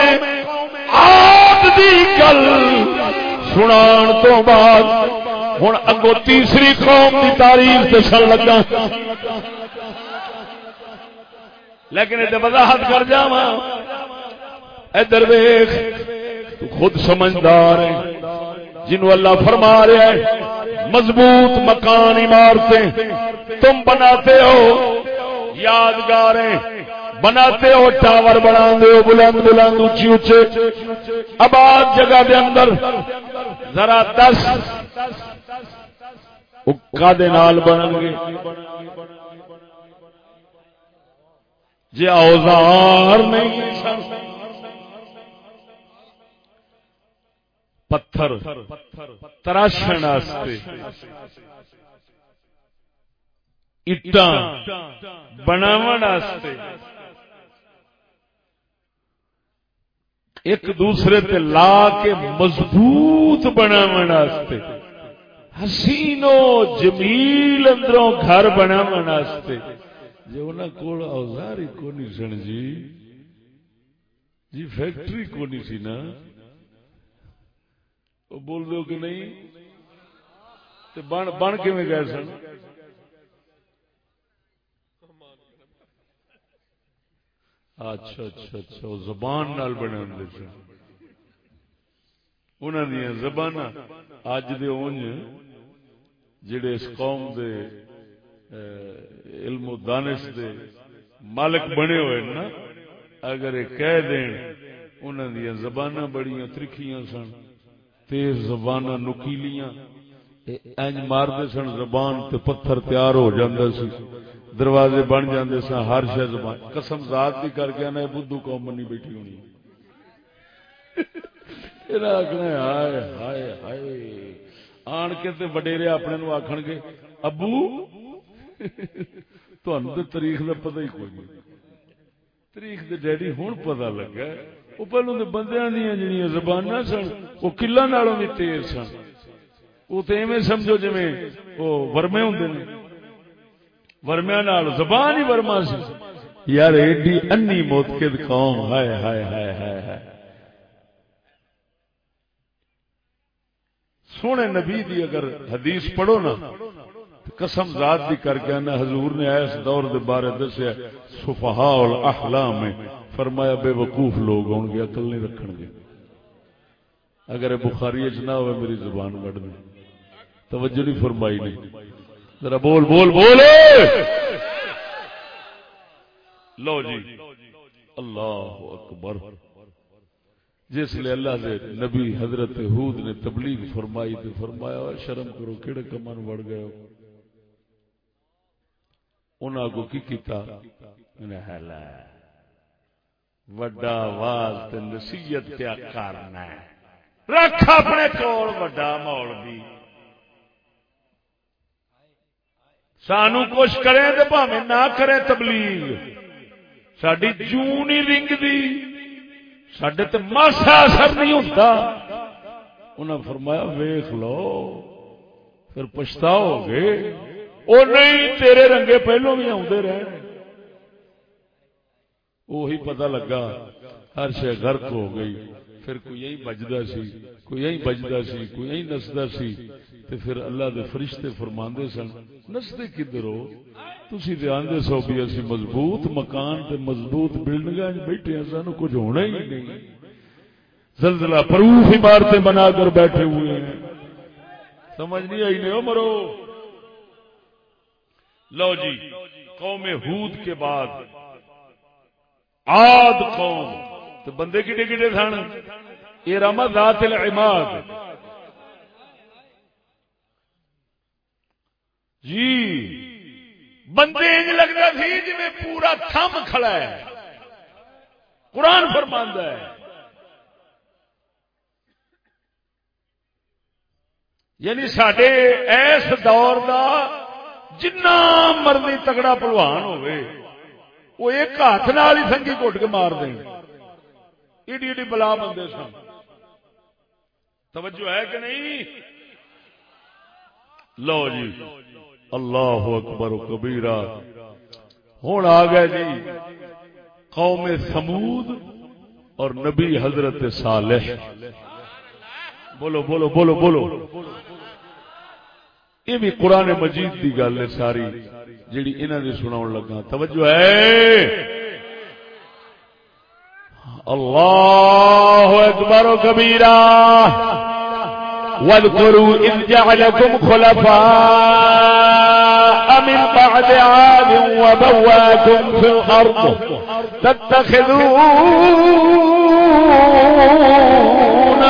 آپ دی گل سنان تو بعد ہوں اگو تیسری قوم کی تاریخ دسن لگا۔ لیکن یہ وضاحت کر جا ادھر ویخ تو خود سمجھدار ہے جنہوں اللہ فرما رہا ہے مضبوط مکان عمارتیں تم بناتے ہو، یادگار بناتے ہو، ٹاور بنا ہو، بلند بلند اچھی اچھے آباد جگہ دے اندر ذرا دس اکا دے نال بن گے؟ جی اوزار نہیں پتھر، تراشن اٹا بناو ایک دوسرے تے لا کے مضبوط بناو حسینو جمیل اندروں گھر بناو جی انہوں کو اوزار ہی کونی سن جی؟ جی فیکٹری کونی سی نا؟ بول دو کہ نہیں؟ بن بن گئے سن؟ اچھا اچھا اچھا وہ زبان نال بنے ہوں سن۔ انہوں دیا زبان اج دے اونج جڑے اس قوم دے علم و دانش دے مالک بنے ہوئے نا، اگر یہ کہہ دین انہوں دیا زبان بڑی ترکیاں سن۔ تیز زبان نکیلیاں۔ اینج مارتے سن، زبان تے پتھر تیار ہو جاندے سی۔ دروازے بن جاندے سن، ہر شے زبان۔ قسم ذات دی کر کے انا بدھو قوم نہیں بیٹھی ہونی۔ ایرا آکھنا، ہائے ہائے ہائے۔ آن کے تے وڈیرے اپنے نو آکھن گے، ابو تانوں تے تاریخ دا پتہ ہی کوئی نہیں۔ تاریخ دے ڈیڈی ہن پتہ لگا۔ وہ پہلو تو بندیا دیا جہاں زبان سن، وہ کلا نالوں بھی تیز سن۔ وہ تو ایویں سمجھو جی وہ ورمے ہوں ورمیا نال زبان ہی ورما سی۔ یار ایڈی انی موتقد قوم، ہائے ہائے ہائے ہائے ہائے۔ سونے نبی دی اگر حدیث پڑھو نا قسم ذات دی کر کے حضور نے اس دور دے بارے دسیا صفحاء الاحلام۔ میں فرمایا بے وقوف لوگ ہون گے، عقل نہیں رکھن گے۔ اگر بخاری چ نہ ہوئے، میری زبان وڈ دے۔ توجہ نہیں فرمائی نہیں ذرا بول بول بول! لو جی۔ اللہ اکبر۔ جس لیے اللہ دے نبی حضرت حود نے تبلیغ فرمائی تو فرمایا شرم کرو، کیڑے کمان وڑ گئے ہو؟ انہاں کو کی کیتا؟ انہیں حالہ وڈا آواز نصیحت پیا کرنا رکھ اپنے کول وڈا مولوی سانو کچھ کرے تو پاوے نہ کرے تبلیغ۔ ساری جون نہیں رنگتی سڈے تو ماسا اثر نہیں ہوتا انہیں فرمایا، ویخ لو، پھر پچھتاؤ گے وہ نہیں، تیرے رنگے پہلو بھی آدھے رہے وہی پتہ لگا، ہر شے غرق ہو گئی۔ پھر کوئی یہی بجدا سی، کوئی یہی بجدا سی، کوئی یہی نسدا سی۔ تے پھر اللہ دے فرشتے فرماندے سن، نسدے کدھر ہو؟ تسی تے آندے سو بھی اسی مضبوط مکان تے مضبوط بلڈنگاں بیٹھے ہیں سانو کچھ ہونا ہی نہیں۔ زلزلہ پروف عمارتیں بنا کر بیٹھے ہوئے ہیں۔ سمجھ نہیں آئی نہیں مرو لو جی قوم ہود کے بعد آد قوم۔ تو بندے کٹے کٹے سن؟ یہ رما ذات العماد۔ جی بندے انج لگتا سی جی پورا تھم کھڑا ہے۔ قرآن فرماندہ ہے۔ یعنی سڈے ایس دور دا جنا مرضی تگڑا پلوان ہوئے وہ ایک ہاتھ نال ہی سنگی گٹ کے مار دیں۔ ایڈی ایڈی بلا بندے سن۔ توجہ ہے کہ نہیں؟ لو جی اللہ اکبر کبیرا ہوں آ گئے جی قوم سمود اور نبی حضرت صالح۔ بولو بولو بولو بولو۔ یہ بھی قرآن مجید کی گل ہے ساری۔ جیڑی انہوں نے سنا لگا۔ توجہ ہے۔ اللہ اکبر و کبیرا واذكروا إذ جعلكم خلفاء من بعد عاد وبواكم في الأرض۔ تتخذون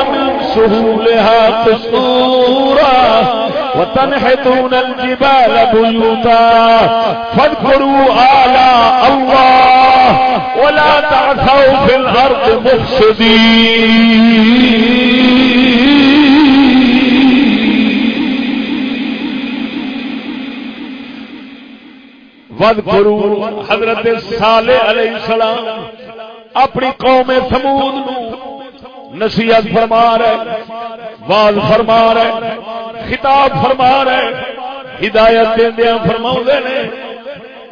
من سهولها قصورا۔ وتنحتون الجبال بيوتا فاذكروا آلاء الله ولا تعثوا في الأرض مفسدين. واذكروا حضرت صالح علیہ السلام اپنی قوم سمود نو نصیحت فرما رہے واز فرما رہے خطاب فرما رہے ہدایت دیا فرما نے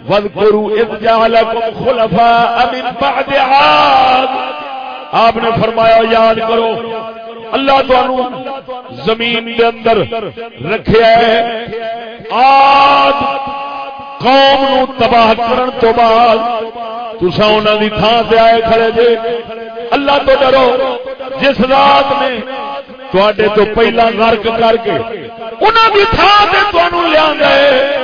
وذکروا اذ جعلکم خلفاء من بعد عاد۔ آپ نے فرمایا، یاد کرو، اللہ تو زمین کے اندر رکھیا ہے آد قوم نو تباہ کرن تو بعد تسا انہوں دی تھان سے آئے کھڑے جے۔ اللہ تو ڈرو۔ جس رات نے تے تو پہلا غرق کر کے انہوں دی تھان سے تمہوں لیا گئے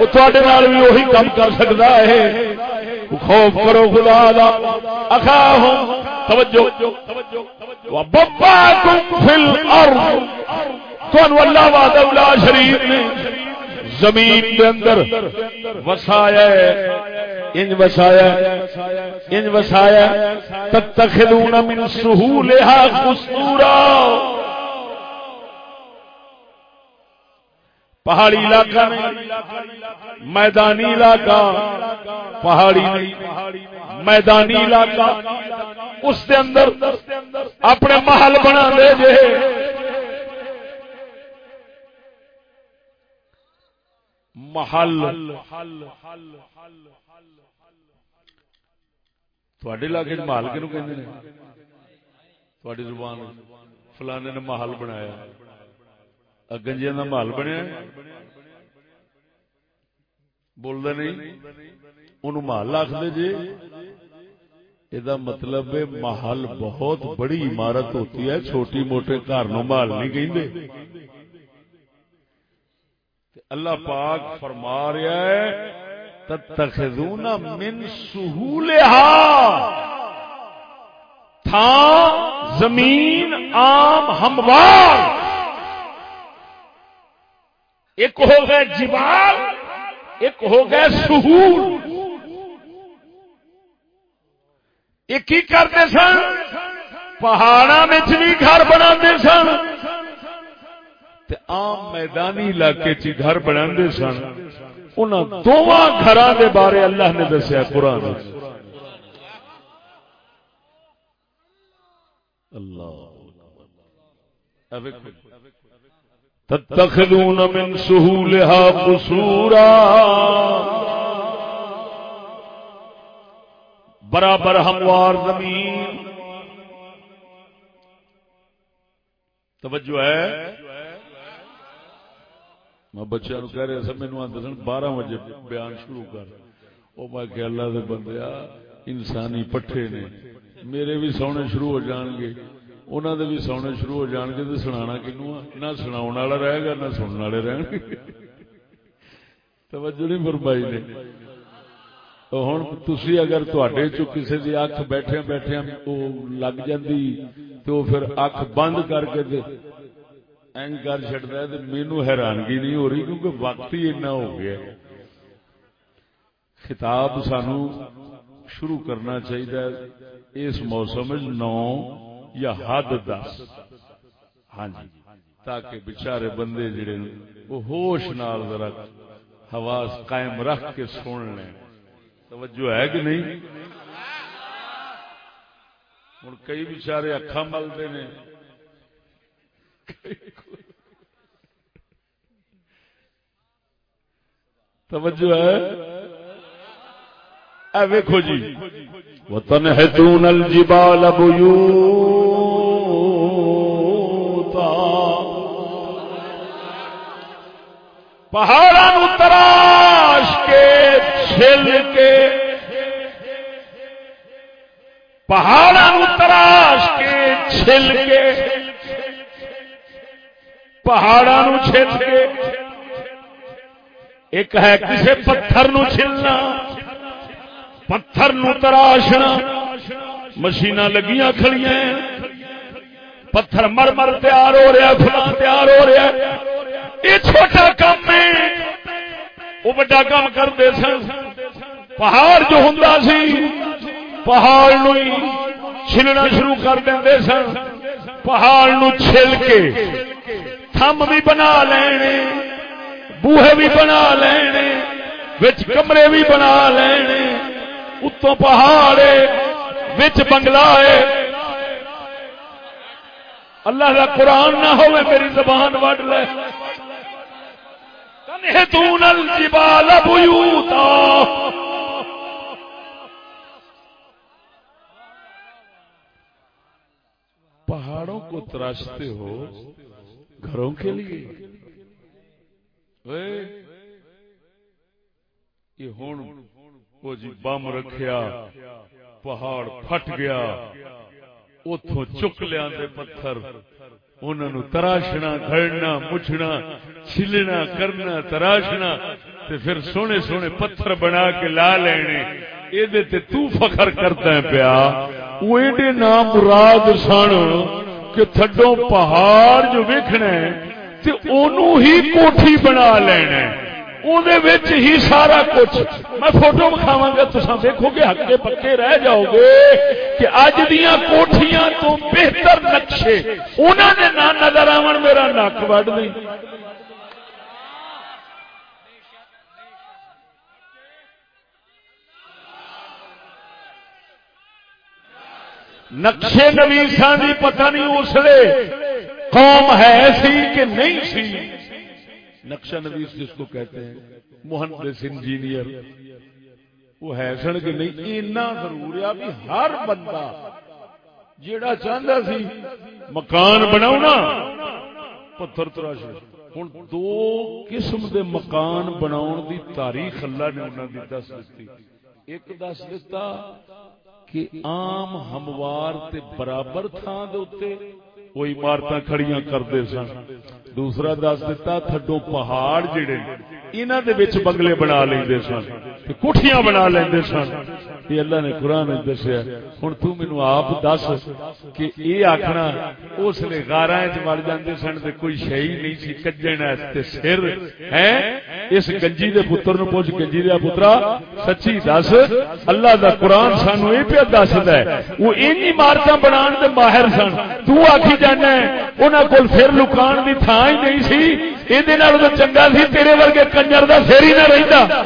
وہ تے بھی وہی کام کر سکتا ہے۔ خوف کرو خدا دا۔ اخا توجہ۔ ببا تم فل اور اللہ وعدہ شریف نے زمین کے اندر وسایا انج وسایا انج وسایا تتخذون من سهولها قصورا۔ پہاڑی علاقہ نہیں، میدانی علاقہ۔ پہاڑی نہیں، میدانی علاقہ۔ اس کے اندر اپنے محل بنا دے جے۔ محل۔ تھوڑے علاقے محل کہ تھوڑی زبان فلانے نے محل بنایا۔ گنجیا کا محل بنیا بولتا نہیں؟ ان محل آخر جی یہ مطلب محل بہت بڑی عمارت ہوتی ہے، چھوٹی موٹے گھر محل نہیں کہ اللہ پاک فرما رہا ہے، تتخذون من سہولہا تھا زمین عام ہموار۔ ایک ہو گئے جبال، ایک ہو گئے سہول۔ ایک ہی کرتے سن پہاڑا میں بھی گھر بنا سن۔ عام میدانی علاقے چ گھر بنا سن ان دونوں گھر دے بارے اللہ نے دسیا قرآن اللہ۔ تتخذون من سهولها قصورا۔ برابر ہموار زمین۔ توجہ ہے۔ میں بچوں کہہ رہا سا مینو آتے سن، بارہ بجے بیان شروع کر۔ وہ میں کہ اللہ دے بندیا انسانی پٹھے نے۔ میرے بھی سونے شروع ہو جان گے۔ انہوں دے بھی سونے شروع ہو جان گے تو سنا کنو نہ سنا والا رہے گا، نہ سننے والے رہن گے۔ توجہ نہیں فرمائی نے۔ ہوں تھی اگر تے چو کسی کی اکھ بیٹھے بیٹھے لگ جاتی تو پھر اکھ بند کر کے این کر چڑتا ہے تو مینو حیرانگی نہیں ہو رہی کیونکہ وقت ہی اتنا ہو گیا خطاب سانو شروع کرنا چاہیے اس موسم نو یا حد دس ہاں جی تاکہ بچارے بندے جڑے وہ ہوش نال ذرا حواس قائم رکھ کے سن لیں توجہ ہے کہ نہیں ہوں کئی بچارے اکھا ملتے ہیں توجہ ہے؟ اے ویکھو جی۔ وطن ہے تون الجبال بیوتا پہاڑا نو تراش کے، چھل کے۔ پہاڑا نو تراش کے، چھل کے۔ پہاڑا نو چھل کے۔ ایک ہے کسی پتھر نو چھلنا، پتھر نو تراشنا۔ مشین لگیاں کھڑیاں پتھر مر مر تیار ہو رہا فلاں تیار ہو رہا یہ چھوٹا کام ہے۔ وہ بڑا کام کرتے سن۔ پہاڑ جو ہوں سی، پہاڑ نو چھلنا شروع کر دیں سن۔ پہاڑ نو چھل کے تھم بھی بنا لینے، بوہے بھی بنا لینے، وچ کمرے بھی بنا لینے، اتوں پہاڑ وچ بنگلہ ہے۔ اللہ کا قرآن نہ ہو میری زبان وڈ لے۔ تون الجبال بیوتا پہاڑوں کو تراشتے ہو گھروں کے لیے۔ یہ ہوں وہ جی بم رکھیا، پہاڑ پھٹ گیا اتوں چک لیا پتھر۔ انہوں تراشنا، گھڑنا، مچھنا، چھلنا، کرنا، تراشنا، تے پھر سونے سونے پتھر بنا کے لا لینے۔ یہ تو فخر کرتا ہے پیا۔ وہ ایڈے نام مراد سن کہ تھڈو پہاڑ جو ویکھنا ہے تے اونوں ہی کوٹھی بنا لینا ہے۔ وچ ہی سارا کچھ۔ میں فوٹو بکھاوا گا تو دیکھو گے ہکے پکے رہ جاؤ گے کہ اج دیا کوٹیاں تو بہتر نقشے۔ انہوں نے نہ نظر آن میرا نک وڈ نہیں نقشے نویسان کی پتہ نہیں اس لیے قوم ہے سی کہ نہیں سی۔ نقشہ نویس جس کو کہتے ہیں، مہندس، انجینئر۔ وہ ہے سن کہ نہیں، اینا ضرور ہے بھی ہر بندہ جیڑا چاہتا سی مکان بناؤنا پتھر تراش۔ ہوں دو قسم دے مکان بناؤن دی تاریخ اللہ نے انہوں نے دس دیتی ایک دس دیتا کہ عام ہموار تے برابر تھان دے وہ عمارت کھڑیاں کرتے سن۔ دوسرا دس دتا، تھڈو پہاڑ جڑے انہوں دے وچ بنگلے بنا لیندے سن کوٹھیاں بنا لیندے سن۔ یہ اللہ نے قرآن دسیا ہوں تینو آپ دس کہ یہ آخنا اس لیے گارا چڑ جاتے سن تو کوئی شہی نہیں سی کجن سر ہے۔ اس گنجی دے پتر نو پوچھ، گنجی دیا پترا، سچی دس، اللہ دا قرآن سانو یہ پیا دس ہے۔ وہ این عمارت بنا ماہر سن۔ تو آخی جانا انہوں کو پھر لکان کی تھان ہی نہیں سی۔ یہ چنگا سی، تیرے ورگے کنجر کا سر ہی نہ رہتا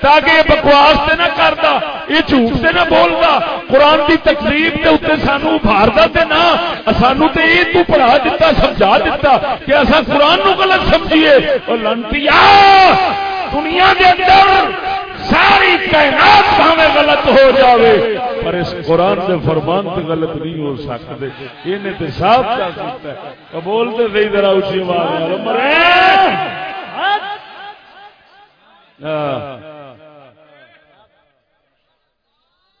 تاکہ یہ بکواس نہ کرتا یہ جھوٹ سے نہ بولتا قرآن کی تقریب کے اتنے سانو ابھارتا تے نہ سانو تے یہ تو پڑھا دیتا سمجھا دیتا کہ اصا قرآن نو غلط سمجھیے۔ اور لنٹی دنیا کے اندر ساری کائنات ہمیں غلط ہو جاوے، پر اس قرآن کے فرمان سے غلط نہیں ہو سکتے یہ تو صاف کر سکتا ہے۔ قبول بولتے صحیح طرح اچھی آواز۔ ہاں، ہاں۔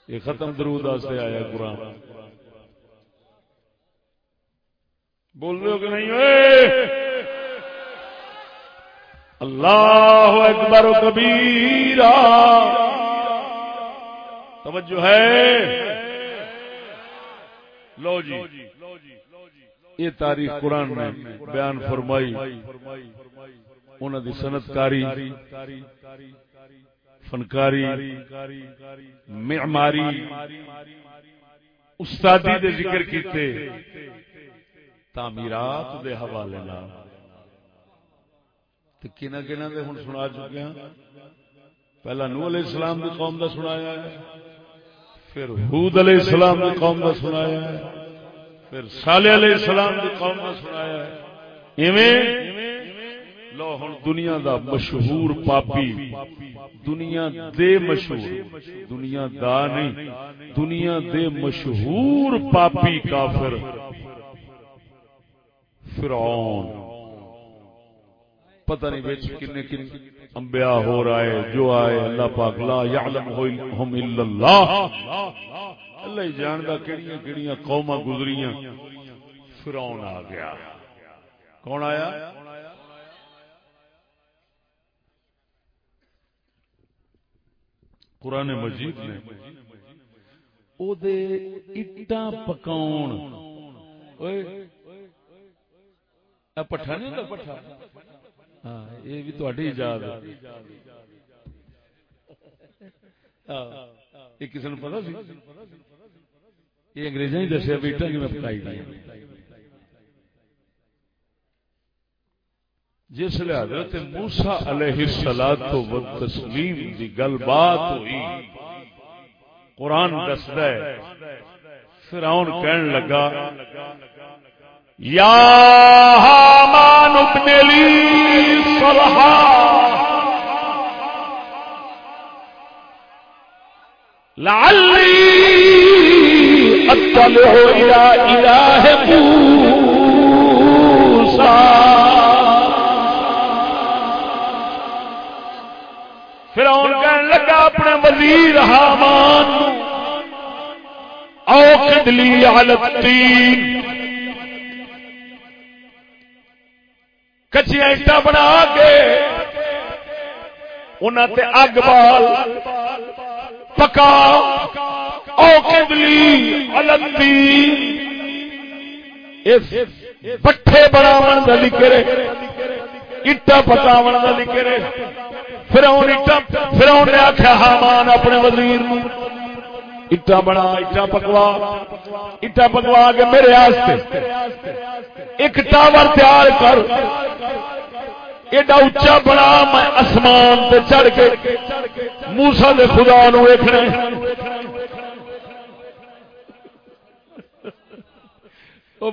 یہ ختم درود سے آیا قرآن۔ بول رہے ہو کہ نہیں؟ اللہ اکبر و کبیرا توجہ ہے؟ لو جی۔ یہ تاریخ قرآن میں بیان فرمائی۔ انہوں دی صنعت کاری۔ فنکاری معماری استادی دے ذکر کیتے تعمیرات دے حوالے نال۔ تے کنا کنا دے ہن سنا چکے ہیں پہلا نوح علیہ السلام دی قوم دا سنایا ہے پھر ہود علیہ السلام دی قوم دا سنایا ہے پھر صالح علیہ السلام دی قوم دا سنایا ہے۔ ایویں لو ہوں دنیا دا مشہور پاپی، دنیا دے مشہور، دنیا دا نہیں، دنیا دے مشہور پاپی کافر، فرعون۔ پتہ نہیں بیچ کنے کن انبیاء ہو رہا جو آئے، اللہ پاک لا یعلم ہم الا اللہ۔ اللہ ہی جاندا کیڑیاں کیڑیاں قوماں گزریاں۔ فرعون آ گیا۔ کون آیا؟ قرآن مجید نے او دے اٹاں پکاون پٹھا نہیں ہوتا؟ پٹھا ہاں یہ بھی تھوڑی ایجاد ہاں، یہ کسی نے پتا سی؟ یہ انگریزاں ہی دسیا بھی اٹاں کی میں پکائی دی جس لیے حضرت موسیٰ علیہ السلام و تسلیم دی گل بات ہوئی، قرآن دستا ہے، فرعون کہن لگا، یا حامان ابن لی صلحا لعلی اطلع الى الہ موسیٰ اپنے وزیر حامان اوقد لی علتین کچھ اینٹا بنا کے انہوں تے اگ بال پکا، اوقد لی علتین پٹھے بناون دا لکھے اٹا پکاو پکاون دا لکھے فرعون نے آخیا حامان اپنے وزیر اٹا بنا، اٹا پکوا۔ اٹا پکوا کے میرے آستے۔ ایک ٹاور تیار کر۔ ایڈا اچا بنا میں آسمان تے چڑھ کے موسا دے خدا نو ویکھنے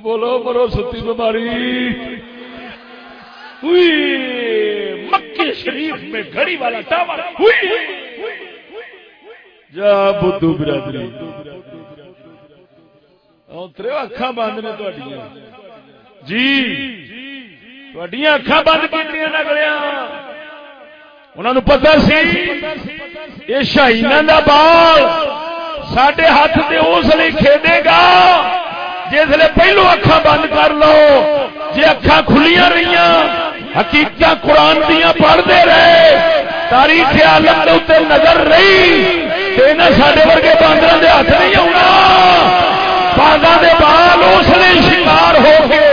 بولو مرو ستی بیماری۔ ہوئی۔ مکے شریف میں گھڑی والا ٹاور ہوئی۔ جا بدھو برادری۔ تر اکھا بند نے جی۔ اکھا بند کی نگلیا انہوں پتا سی۔ یہ شہین کا بال سڈے ہاتھ سے اس لیے کھیلے گا جس پہلو اکھا بند کر لو۔ جی اکھا کھلیاں رہی حقیقت قرآن دیا پڑھتے رہے۔ تاریخ عالم کے اتنے نظر رہی۔ سارے ورگے باندر دے ہاتھ نہیں آنا باغا دے بال اس نے شکار ہو کے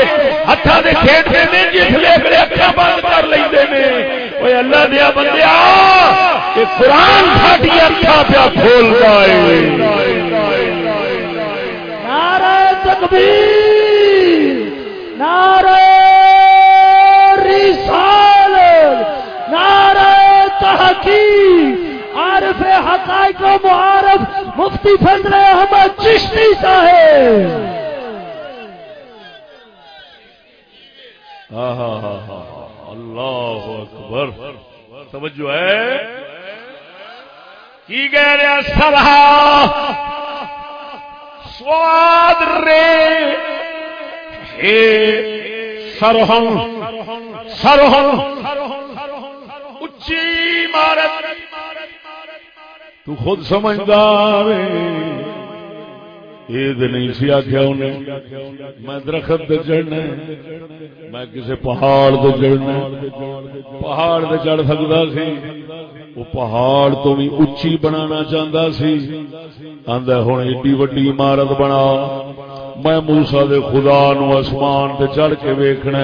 ہاتھوں کے کھیڈتے ہیں جسے اگلے اکھا بند کر لیں وہ اللہ دیا بندیا کہ قرآن ساری اکھا پیا کھولتا ہے نعرہ تکبیر، نعرہ تحقیق و معارف
مفتی فضل احمد چشتی صاحب۔
اللہ اکبر۔ توجہ ہے۔ کی کہہ رہا سبھا ہاں؟ سواد رے۔ ہے سرہن سرہن اچھی عمارت۔ تو خود سمجھدار عید نہیں سی آخیا انہیں۔ میں درخت چڑھنا میں کسی پہاڑ دے چڑھنا پہاڑ دے چڑھ سکتا سی۔ وہ پہاڑ تو بھی اچھی بنانا چاہتا سی۔ آدھا ہوں ایڈی وڈی عمارت بنا۔ میں موسا دے خدا نو آسمان تے چڑھ کے ویکھنا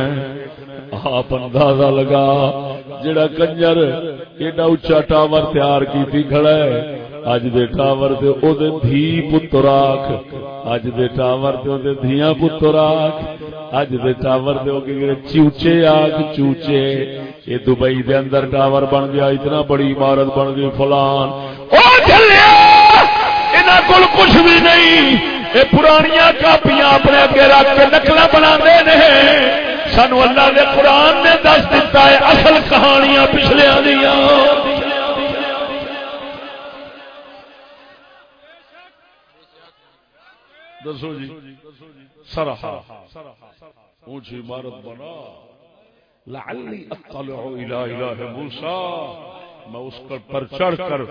آپ اندازہ لگا۔ جڑا کنجر ایڈا اچا ٹاور تیار کی کھڑا ہے اج دے ٹاور دے او دے دھی پتر آکھ اج دے ٹاور دے او دے دھیاں پتر آکھ اج دے ٹاور دے او کہ چوچے آکھ چوچے۔ یہ دبئی دے اندر ٹاور بن گیا، اتنا بڑی عمارت بن گئی، فلان۔ او چلیا انہاں کول کچھ بھی نہیں۔ اے پرانیاں کاپیاں اپنے اگے رکھ کے نقلاں بناندے نے۔ سانو اللہ دے قرآن نے دس دیتا ہے، اصل کہانیاں پچھلے دیاں۔ دسو جی سرحا، اونچی عمارت بنا۔ لعلی اطلع الى الہ موسیٰ۔ میں اس پر چڑھ کر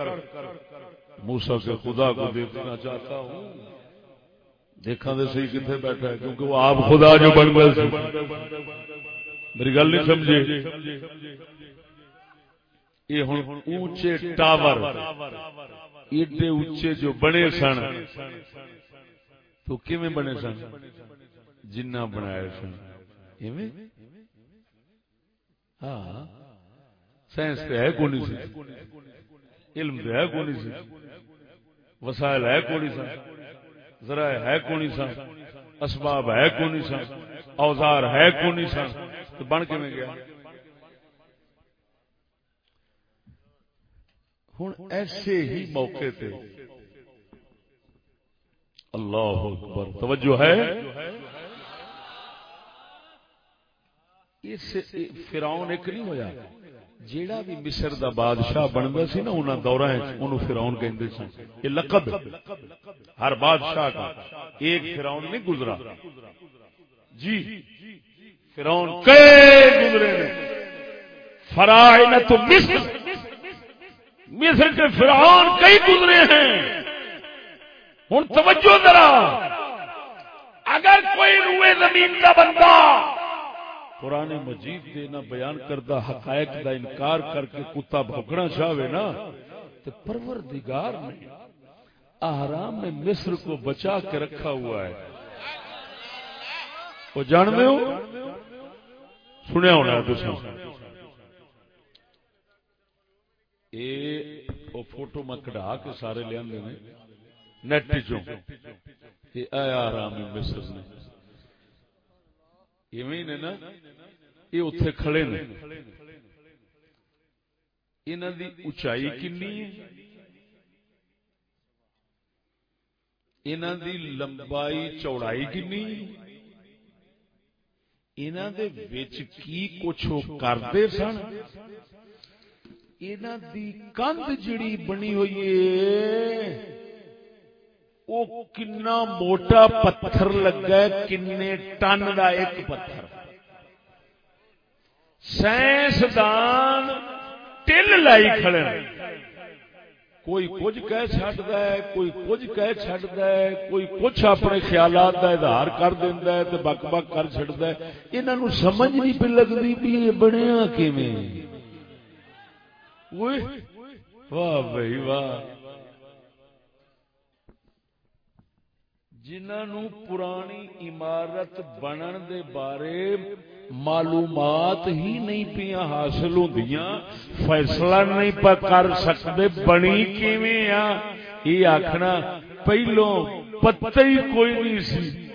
موسیٰ کے خدا کو دیکھنا چاہتا ہوں۔ دیکھا دے صحیح کتنے بیٹھا ہے، کیونکہ وہ آپ خدا جو بن گئے سی میری گل نہیں سمجھے۔ یہ ہوں اونچے ٹاور، ایڈے اونچے جو بنے سن۔ تو کیویں بنے سن؟ جنہ بنایا سن۔ ہاں۔ سائنس تو ہے کونی سی؟ علم تو ہے کونی سی؟ وسائل ہے کونی سن؟ ذرائع ہے کونی سن اسباب ہے کونی سن اوزار ہے کونی سن تو بن کے میں گیا۔ ہوں ایسے ہی موقع تے۔ اللہ اکبر۔ توجہ ہے؟ فراؤن ایک نہیں ہویا۔ جیڑا بھی مصر دا بادشاہ بنتا سی نا انہوں دورہ انہوں فراؤن کہندے سن یہ لقب، ہر بادشاہ کا۔ ایک فراؤن نہیں گزرا۔ جی فراؤن کئی گزرے نے۔ فرائنت مصر۔ مصر کے فراؤن کئی گزرے ہیں۔ ہوں توجہ ذرا۔ اگر کوئی روئے زمین کا بندہ قرآن مجید دینا بیان کردہ حقائق دا انکار کر کے کتا بھوکنا چاہے نا تو پروردگار نے آرام میں مصر کو بچا کے رکھا ہوا ہے۔ وہ جان میں ہو؟ سنیا ہونا ہے تو اے فوٹو میں کڑا کے سارے لیا نیٹ چو آرام مصر نے۔ نے نا یہ اتے کھڑے نے۔ انہوں دی اچائی کنی انہوں دی لمبائی، چوڑائی کنی انہوں دے وچ کی کچھ کرتے سن؟ انہوں دی کندھ جڑی بنی ہوئی ہے وہ کنا موٹا پتھر لگا کنے ٹن کا ایک پتھر۔ سائنسدان ٹل لائی کھڑے کوئی کچھ کہہ چڈتا ہے، کوئی کچھ کہہ چڈتا ہے، کوئی کچھ اپنے خیالات کا اظہار کر دینا ہے تو بک بک کر چڑتا ہے۔ انہوں سمجھ نہیں پہ لگتی بھی یہ بنیا کیویں۔ واہ بھائی، واہ۔ جنہوں پرانی عمارت بنن دے بارے معلومات ہی نہیں پیا حاصل ہوں فیصلہ نہیں پا کر سکتے بنی کیویں آ؟ یہ آخنا پہلو پتہ ہی کوئی نہیں سی۔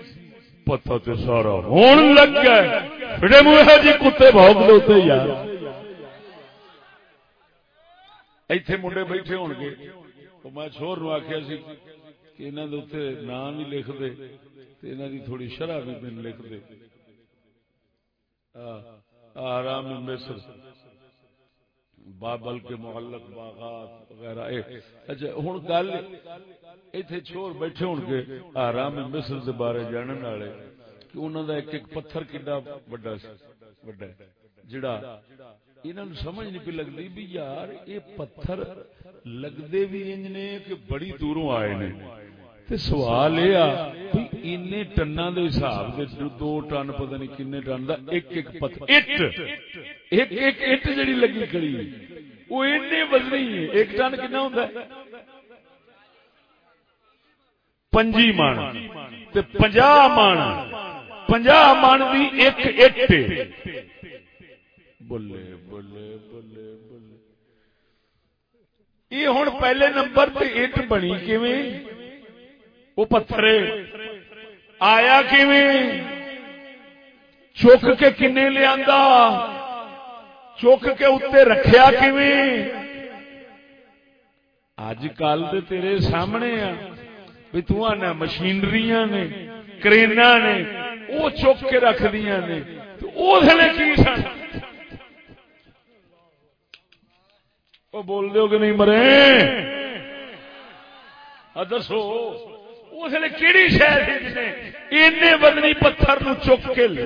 پتہ تو سارا ہون لگ گیا۔ منہ جی کتے بہت لوتے یار۔ ایتھے منڈے بیٹھے ہون گے۔ تو میں چھوڑ نو آخیا سی کہ انہوں نے اتنے نام بھی لکھ دے انہوں کی تھوڑی شرح بھی مین لکھ دے آرام مصر، بابل کے معلق باغات وغیرہ۔ اچھا ہوں گل اتنے چھوڑ بیٹھے ہو کے آرام مصر کے بارے جاننے والے کہ انہوں کا ایک ایک پتھر کڈا وڈا وڈا جڑا انہوں نے سمجھ نہیں پی لگتی بھی یار یہ پتھر لگتے بھی انج نے کہ بڑی دوروں آئے نے تے سوال یہ ٹنا دے حساب سے دو ٹن پتہ نہیں کنے ٹن دا ایک ایک پتھر اٹ ایک ایک اٹ جڑی لگی کھڑی وہ اینے وزنی ہے ایک ٹن کنا ہوندا ہے پنجی من تے 50 من 50 من دی ایک اٹ بولے بولے بولے بولے یہ ہن پہلے نمبر تے اٹ بنی کیویں؟ وہ پتھر آیا چک کے کنے لیا چک کے اتنے رکھیا اج کل تو تیرے سامنے آ۔ بھی تنا مشینری نے کرینا نے، وہ چک کے رکھ دیا نے۔ اس نے کی سن؟ وہ بول دو کہ نہیں مرے؟ دسو، اس لیے کہڑی شہر اینے بدنی پتھر نو چک کے لے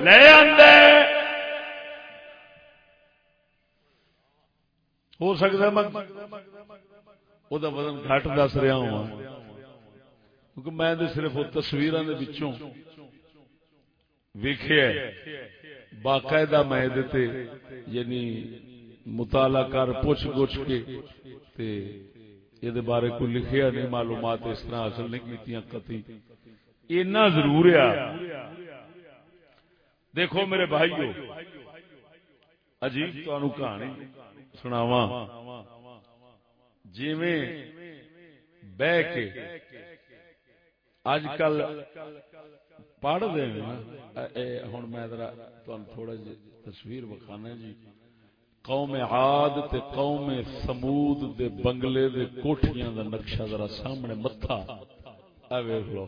ہو سکتا میں وہ وزن گھٹ دس رہا ہوں۔ کیونکہ میں صرف وہ تصویر ویخیا باقاعدہ میں یعنی مطالعہ کر، پوچھ گچھ کے۔ تے یہ بارے کو لکھیا نہیں، معلومات اس طرح حاصل نہیں کی کتی اینا ضرور ہے۔ دیکھو میرے بھائیو، عجیب تو کہانی سناوا جی بہ کے اج کل پڑھ دے ہوں میں ذرا تانوں تھوڑا جی تصویر بکھانا جی۔ قوم عاد تے قوم سمود دے بنگلے دے کوٹھیاں دا نقشہ ذرا سامنے متھا۔ اے ویکھ لو۔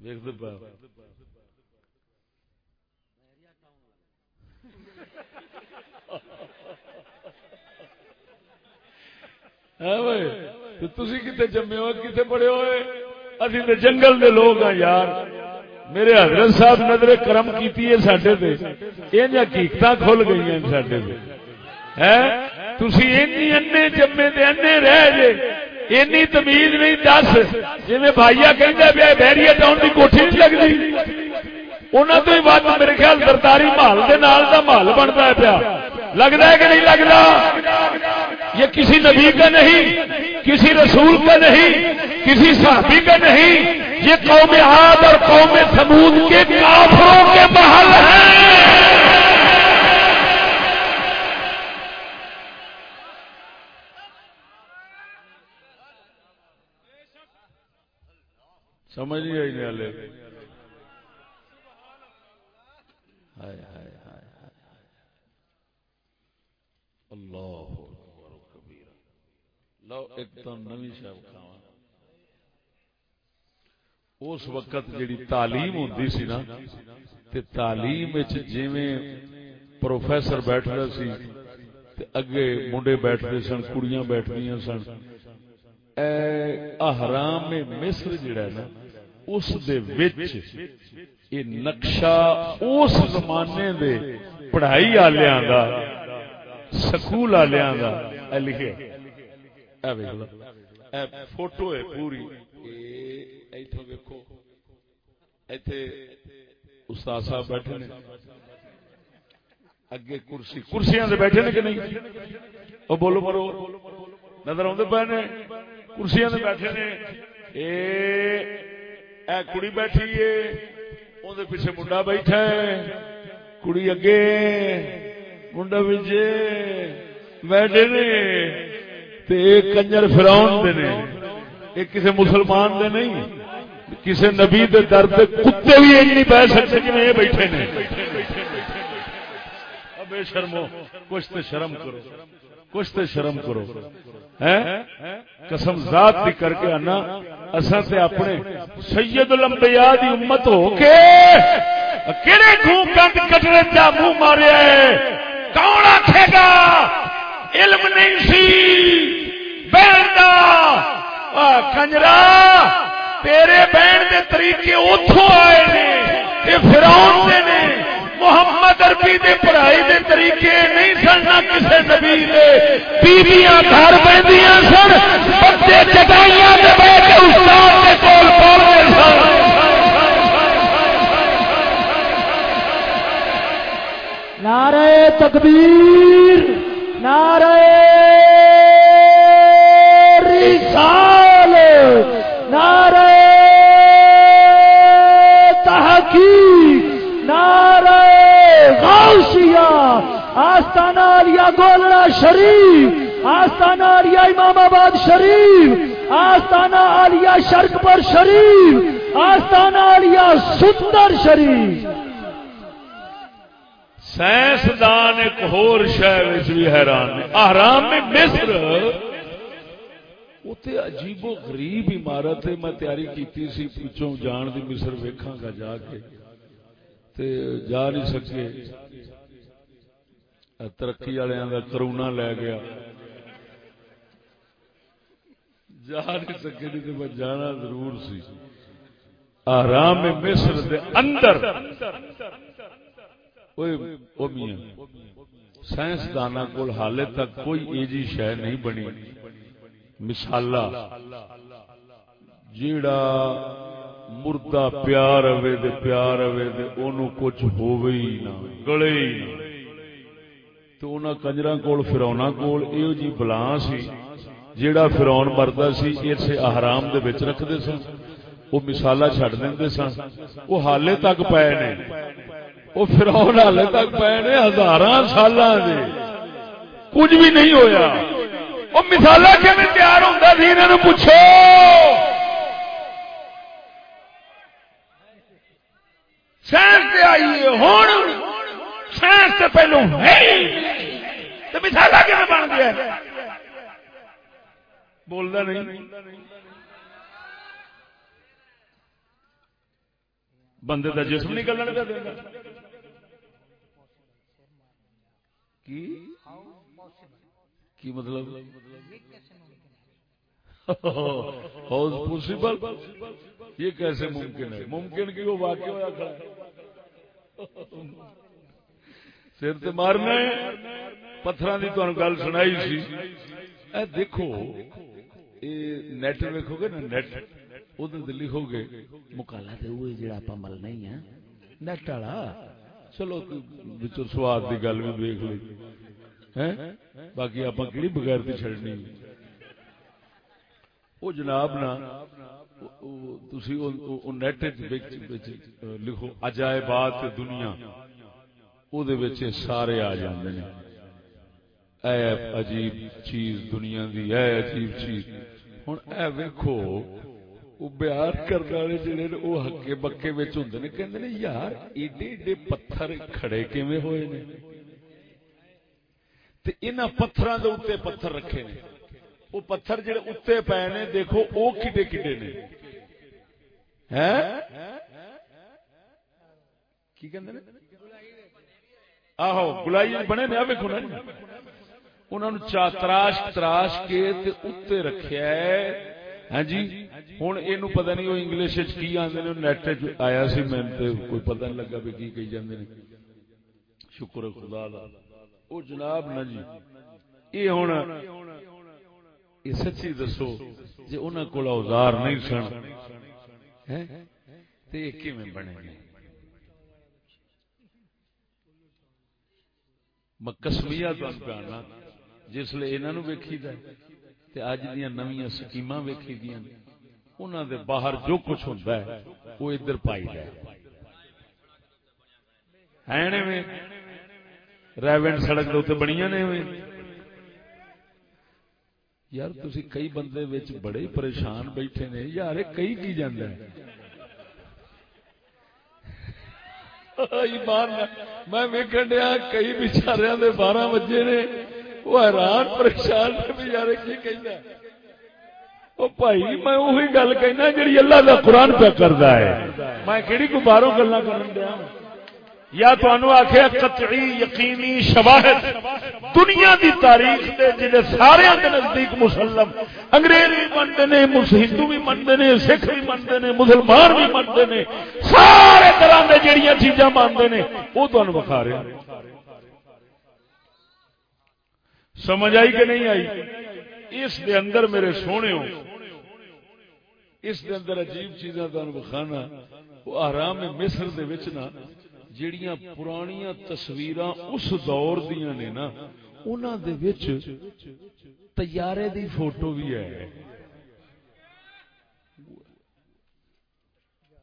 ویکھ دے پا تھی کتنے جمے ہو؟ کتنے پڑے ہوئے؟ ابھی تو جنگل دے لوگ ہیں یار۔ میرے حضرت صاحب نظر کرم کی سڈے یہ حقیقت کھل گئی ہیں سڈے تھی این جمے این رہ جے۔ اینی تمیز نہیں دس۔ جی بھائیا کہ بہری ٹاؤن کی کوٹھی نہیں لگتی انہوں تو ہی بات میرے خیال سرداری محل کے نال کا محل بنتا ہے پیا۔ لگتا ہے کہ نہیں لگتا یہ کسی نبی کا نہیں، کسی رسول کا نہیں، کسی صحابی کا نہیں، یہ قوم ہاتھ اور قوم سمود کے کافروں کے محل ہیں۔ سمجھ نہیں آئی نہیں اللہ لو ایک تو نوی شاہ کھاوا اس وقت جیڑی تعلیم ہوتی سی نا، تے تعلیم وچ جویں پروفیسر بیٹھ رہا سی، تے اگے منڈے بیٹھتے سن، کڑیاں بیٹھدیاں سن، اے احرام مصر جڑا ہے نا، اس دے وچ یہ نقشہ اس زمانے دے پڑھائی والےاں دا، سکول والےاں دا، اے لکھے اے ویکھ لو۔ اے فوٹو ہے پوری۔ استاد صاحب بیٹھے نے۔ اگے کرسی۔ کرسیاں بیٹھے نے کہ نہیں؟ وہ بولو مرو نظر آتے پے نے۔ کرسیاں بیٹھے نے۔ اے کڑی بیٹھی ہے۔ اندر پیچھے منڈا بیٹھا ہے۔ کڑی اگے۔ منڈا پیچھے بیٹھے نے۔ تے کنجر فراؤن دے نے ایک کسی مسلمان دے نہیں کسی نبی دے درد کتے بھی نہیں بہ سکتے جی یہ بیٹھے نے۔ بے شرمو کچھ تو شرم کرو، کچھ تو شرم کرو۔ قسم ذات دی کر کے آنا اصل سے اپنے سید الانبیاء دی امت ہو کے کہڑے گھوں کند کٹڑے جا منہ مارے کون آکھے گا؟ علم نہیں سی۔ بہن کنجرا، تیرے بہن دے طریقے اتوں آئے نے یہ فراؤن دے نے۔ محمد اربی دے پڑھائی دے طریقے نہیں سننا کسے نبی دے۔ بیویاں گھر بہندیاں سن، بچے چٹائیاں دے بیٹھ کے استاد کے کول پڑھتے سن۔
نعرہ تکبیر، نعرہ آستانہ علیہ گولڑا شریف، آستانہ علیہ امام آباد شریف، آستانہ علیہ شرک پر شریف، آستانہ علیہ سندر شریف۔
سائنسدان ایک ہور شہر بھی حیران نے احرام میں مصر۔ اتنے عجیب و غریب عمارت میں تیاری کیتی سی پچھوں جان دی مصر ویکھاں گا جا کے۔ تے جا نہیں سکے۔ ترقی والوں کا کرونا لے گیا جا نہیں سکے نہیں تو میں جانا ضرور سی آرام مصر دے اندر سائنسدان کو حالے تک کوئی ایجی شہ نہیں بنی مثالا جیڑا مردہ پیار ہوے دے پیار ہوے دے اونوں کچھ ہووے ہی نہ گلے ہی نہ تو انہاں کنجراں کول فرعوناں کول ایو جی بلاں سی، جیڑا فرعون مردا سی، اسے احرام دے وچ رکھدے سن وہ مثالا چھڈ دیندے سن۔ وہ حالے تک پئے نے۔ وہ فرعون حالے تک پئے نے، ہزاراں سالاں دے۔ کچھ بھی نہیں ہویا۔ وہ مثالا کیون تیار ہوتا سی انہوں پوچھو۔ سائنس سے آئیے ہوں سائنس سے پہلو تو مثالا کیون بن گیا بولتا نہیں۔ بندے کا جسم نکلنا پہ دینا کی؟ مطلب؟ پوسیبل۔ یہ کیسے ممکن ہے؟ ممکن کہ وہ واقع ہوا کھڑا سر تے مارنا پتھر کی تمہیں گل سنائی سی۔ اے دیکھو یہ نیٹ ویکو گے نا، نیٹ۔ ادھر لکھو گے مکالا تو وہ جڑا آپ ملنا ہی ہے نیٹ والا چلو سواد کی گل بھی دیکھ لی۔ باقی آپ کہڑی بغیر تی چڑنی وہ جناب نا نیٹ لکھو، عجائبات دنیا۔ وہ سارے آ جاندے ہیں اے عجیب چیز دنیا دی اے عجیب چیز ہوں اے ویکھو وہ بیان کرنے والے جڑے وہ ہکے بکے ہوں نے کہ یار ایڈے ایڈے پتھر کھڑے کیویں ہوئے نے ان پتھر کے اتنے پتھر رکھے نے وہ پتھر جڑے اتنے پے نے دیکھو وہ کڈے کڈے نے آہو گلائی بنے نے ویکو نا جی۔ انہوں نے تراش تراش کے اتنے رکھا ہے۔ ہاں جی ہوں یہ پتا نہیں وہ انگلش کی آدھے نیٹ آیا سی میں کوئی پتہ نہیں لگا بھی کی کہی جاندے شکر خدا دا۔ وہ جناب نا جی یہ ہوں یہ سچی دسو جی انہوں کو اوزار نہیں سن تو یہ کیون بنے گے میں کسمیا تمہیں پیانا جس لیے یہاں ویکھی دا اج دیا نویاں سکیم ویکھی دیا انہوں دے باہر جو کچھ ہوتا ہے وہ ادھر پائی جائے ہے ریونڈ سڑک دے بنیا نے یار تھی کئی بندے بڑے پریشان بیٹھے نے یار کئی کی جانا ہے میں ویکن دیا کئی بچار بارہ بجے نے۔ وہ حیران پریشان نے بھی کی کہنا بھائی، میں وہی گل کہنا جی اللہ کا قرآن پہ کرتا ہے۔ میں کہڑی کو باہروں گلا کر دیا یا تو آخیا قطعی یقینی شواہد دنیا دی تاریخ دے جڑے سارے دے نزدیک مسلم انگریز بھی منتے نے ہندو بھی منتے نے، سکھ بھی منتے نے، مسلمان بھی منتے نے، سارے طرح دے جڑیاں چیزاں مانتے نے، وہ تمہیں بخا رہے سمجھ آئی کہ نہیں آئی؟ اس دے اندر میرے سونے ہو، اس دے اندر عجیب چیزاں تمہیں بخانا وہ آرام مصر دے وچ نا جڑیاں پرانیاں تصویراں اس دور دیاں نے نا، انہاں دے وچ تیارے دی فوٹو بھی ہے۔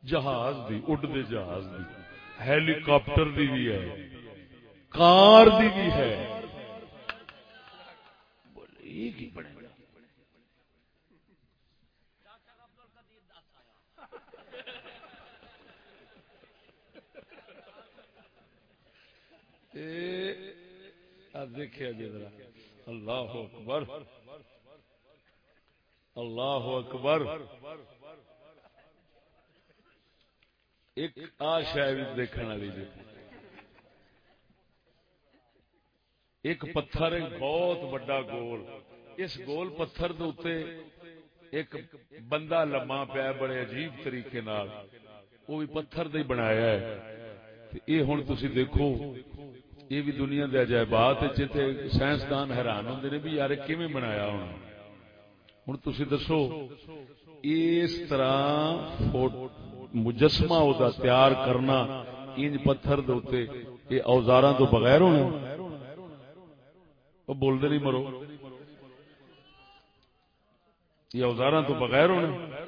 جہاز دی اڈ دے جہاز دی ہیلی کاپٹر دی بھی ہے، کار دی بھی ہے۔ بولے، یہ کی بڑے دیکھا جی ذرا۔ اللہ اکبر۔ اللہ اکبر۔ ایک آ شاید دیکھنے والی جی۔ ایک پتھر بہت بڑا گول۔ اس گول پتھر دے ایک بندہ لما پیا بڑے عجیب طریقے وہ بھی پتھر دے بنایا ہے۔ یہ ہوں تھی دیکھو۔ یہ بھی دنیا دے عجائبات جیتے سائنسدان حیران ہوتے نے بھی یار کیویں بنایا ہونا؟ ہوں تھی دسو، اس طرح مجسمہ دا تیار کرنا انج پتھر دے یہ اوزار تو بغیر ہونا وہ بولتے نہیں مرو۔ یہ اوزار تو بغیر ہونا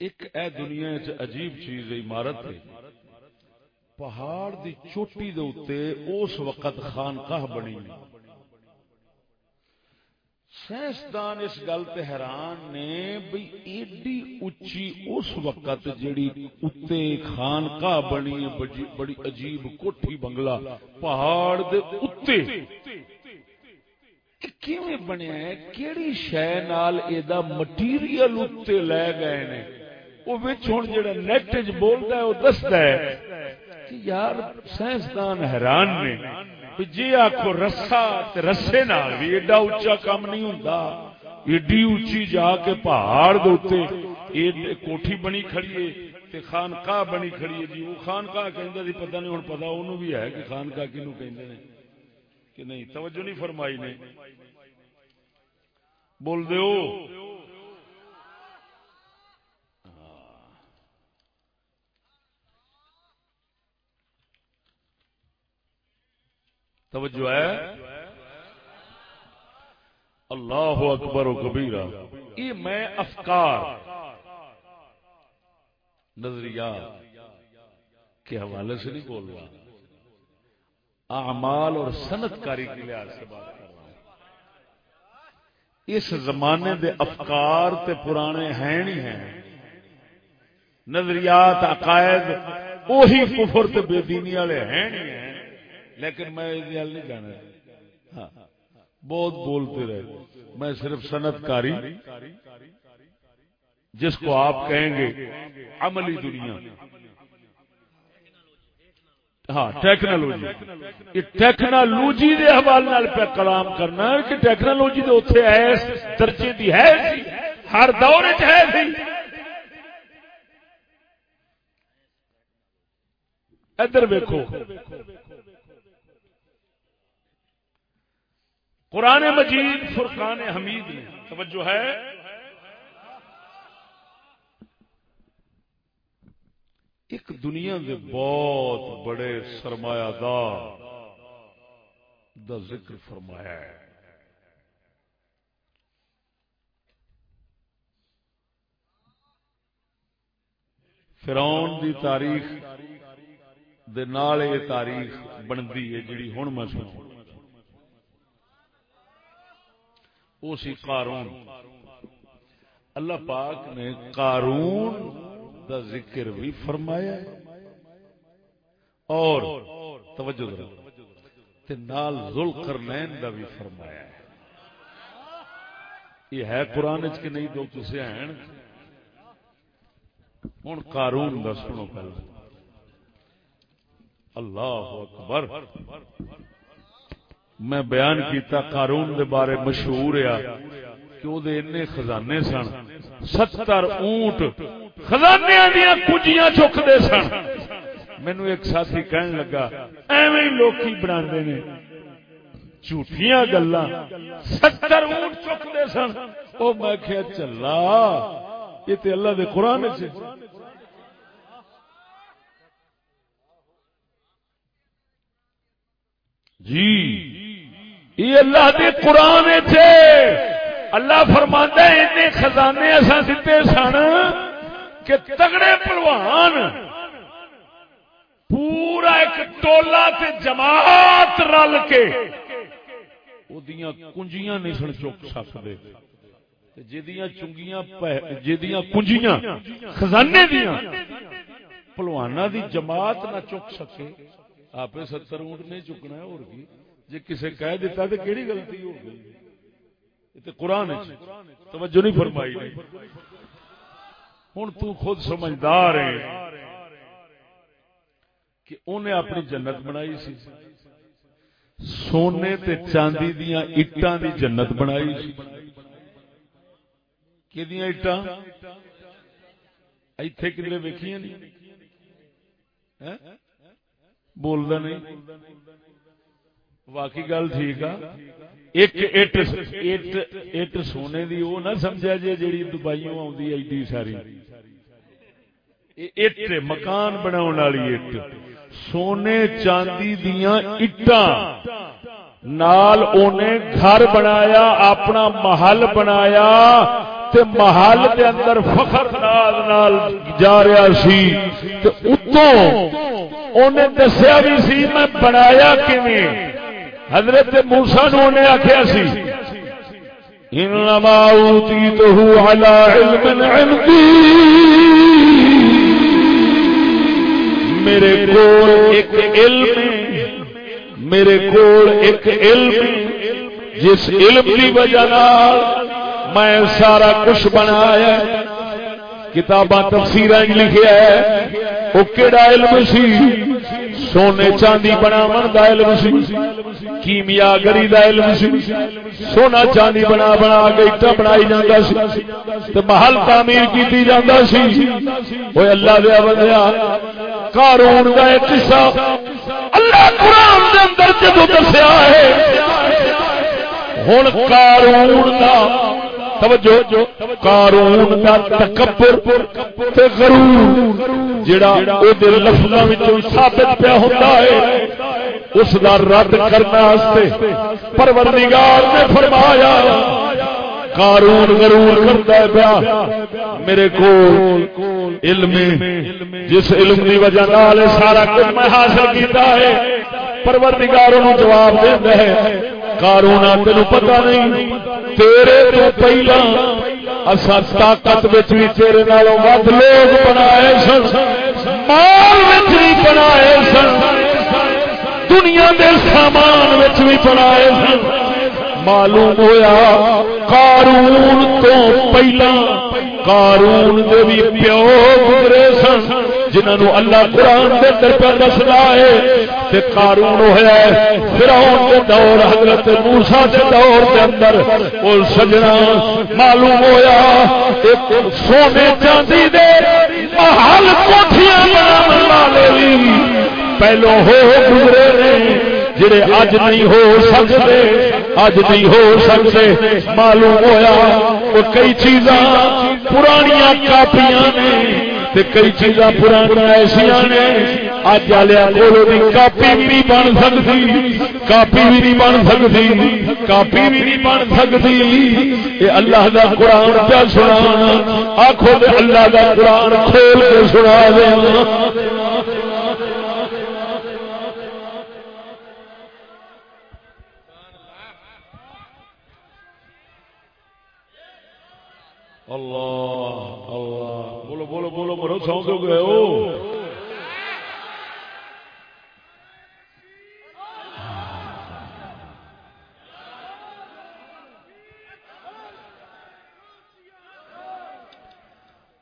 ایک اے دنیا عجیب چیز عمارت ہے۔ پہاڑ دی چوٹی دے اتے اس وقت خانقاہ بنی سائنسدان اس گل تے حیران نے بھئی ایڈی اچھی اس وقت جیڑی اتے خانقاہ بنی بڑی عجیب کوٹھی بنگلہ پہاڑ دے اتے کیویں بنیا ہے؟ کیڑی شے نال اے دا مٹیریل اتے لے گئے نے؟ وہ ہوں جا نیٹ چ بولتا ہے وہ دستا ہے کہ یار سائنسدان حیران نے جی آخو رسا رسے نال بھی ایڈا اچا کام نہیں ہوں ایڈی اچھی جا کے پہاڑ دے کوٹھی بنی کھڑی ہے خانقاہ بنی کھڑی ہے۔ جی وہ خانقاہ کہندا کہ پتہ نہیں ہوں پتا انہوں بھی ہے کہ خانقاہ کنو کہ کہ نہیں، توجہ نہیں فرمائی نے۔ بول دو توجہ ہے؟ اللہ اکبر و کبیرہ۔ یہ میں افکار نظریات کے حوالے سے نہیں بول رہا۔ اعمال اور صنعت کاری کے لحاظ سے بات کر رہا ہوں۔ اس زمانے دے افکار تے پرانے ہیں نہیں ہیں۔ نظریات، عقائد وہی کفر تے بے دینی والے ہیں نہیں ہیں۔ لیکن میں یہ گل نہیں کہنا ہاں۔ بہت بولتے رہے۔ میں صرف صنعت کاری جس کو آپ کہیں گے عملی دنیا۔ ہاں ٹیکنالوجی۔ ٹیکنالوجی کے حوالے پہ کلام کرنا کہ ٹیکنالوجی تو اتنے ایس درجے کی ہے ہر دور ہے ادھر ویکو قرآن مجید، فرقان حمید میں۔ توجہ ہے۔ ایک دنیا دے بہت بڑے سرمایہ دار دا ذکر فرمایا ہے۔ فرون دی تاریخ دے نال یہ تاریخ بنتی ہے، جڑی ہوں میں سوچوں وہ سی قارون۔ اللہ پاک نے قارون دا ذکر بھی فرمایا اور توجہ ذرا۔ تے نال ذل کرنین دا بھی فرمایا ہے۔ یہ ہے قرآن کہ نہیں دو کسے ہیں۔ ہوں قارون دا سنو پہلے۔ اللہ اکبر۔ میں بیان کیتا قارون دے بارے مشہور ہے۔ کہ وہ انے خزانے سن۔ ستر اونٹ خزانے دیا کنجیاں چکتے سن۔ مینو ایک ساتھی کہن لگا، ایویں لوکی بنا نے۔ جھوٹیاں گلا ستر اونٹ چکتے سن۔ وہ میں کیا چلا، یہ تے اللہ دے قرآن چ جی۔ یہ اللہ دے قرآن چ اللہ فرماندہ ان خزانے اصا دیتے سن کہ تگڑے پلوان پورا ایک ٹولا تے جماعت رل کے کنجیاں نہیں سن چک سکتے۔ جدیاں چنگیاں جدیاں کنجیاں خزانے دیا پلوانا دی جماعت نہ چک سکے۔ آپ ستر اونٹ نہیں چکنا ہے، اور کی جی کسے کہہ دیتا تو کہڑی غلطی ہو گئی؟ یہ قرآن توجہ نہیں فرمائی ہوں تو خود سمجھدار ہے کہ انہیں اپنی جنت بنائی سی۔ سونے تے چاندی دیا اٹان دی جنت بنائی سی۔ کہ اٹان ایتھے کدھر ویکھیاں نہیں؟ بولدا نہیں؟ واقعی گل ٹھیک آ۔ ایک اٹ اٹ سونے دی وہ نہ سمجھا جی جیڑی دبائیوں آندی ایڈی ساری۔ اٹ مکان بناون والی اٹ۔ سونے چاندی دیا اٹاں۔ نال اونے گھر بنایا، اپنا محل بنایا تے محل دے اندر فخر نال نال جا رہا سی۔ تے اتوں اونے دسیا بھی سی، میں بنایا کیویں؟ حضرت موسا نو آخیا سی، انما اوتیتہ علی علم عندی. میرے کول ایک علم، میرے کول ایک علم، جس علم کی وجہ میں سارا کچھ بنایا کتاباں تفسیر لکھیا ہے، وہ کہڑا علم سی؟ سونے چاندی بنا دا علم سی، کیمیا گری دا علم سی۔ سونا چاندی بنا بنا کے اٹا بنائی جاتا سی۔ تو محل تعمیر کی جاتا سی۔ وہ اللہ دیا بندیا قارون کا ایک قصہ اللہ قرآن دے اندر جدو دسیا ہے ہوں قارون کا توجہ. قارون کا تکبر تے غرور جڑا او دے لفظاں وچوں ثابت پیا ہوندا ہے، اس دا رد کرنا واسطے پروردگار نے فرمایا، قارون غرور کرتا ہے پیا، میرے کو علم جس علم کی وجہ نال سارا کچھ میں حاصل کیتا ہے پروردگار انہوں جواب دینا ہے۔ قارون تین پتا نہیں۔ تیرے تو پہلا اصا طاقت بھی تیرے نالوں ود لوگ بنائے سن۔ مال بھی بنائے سن۔ دنیا کے سامان بھی بنائے سن۔ معلوم ہویا، قارون تو پہلا قارون دے بھی پیو گزرے سن۔ جنہوں اللہ قرآن دے در پہ دسنا ہے، تے قارون ہویا ہے، فرعون دے دور، حضرت موسی دے دور دے اندر او سجنا معلوم ہویا، ایک سونے چاندی دے محل کوٹھیاں بناون والے پہلو ہو گزرے نے، جڑے اج نہیں ہو سکتے، اج نہیں ہو سکتے، معلوم ہویا وہ کئی چیزاں پرانیاں کاپیاں نے تے کئی چیزاں پرانیاں ایسا نے اج والے کولو بھی کاپی بھی نہیں بن سکتی، کاپی بھی نہیں بن سکتی، کاپی بھی نہیں بن سکتی۔ یہ اللہ دا قرآن پہ سنا آخو اللہ دا قرآن کھول کے سنا دیا اللہ اللہ۔ بولو بولو مرو سو کیوں گئے ہو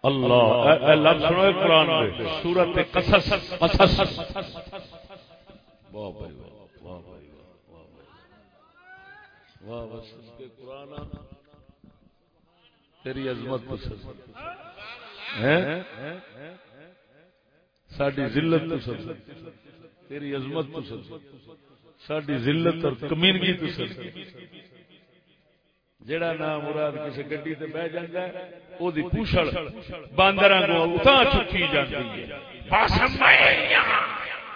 اللہ اے- لفظ سنو قرآن میں سورت قصص قصص واہ بھائی واہ واہ بھائی واہ واہ بھائی واہ واہ بس اس کے قرآن تیری عظمت پسند ہیں؟ تیری عظمت ذلت اور کمینگی جڑا نام مراد کسی گڈی تے بہ جاندا ہے او دی باندراں کو اتاں چکی جاندی ہے۔ بس میں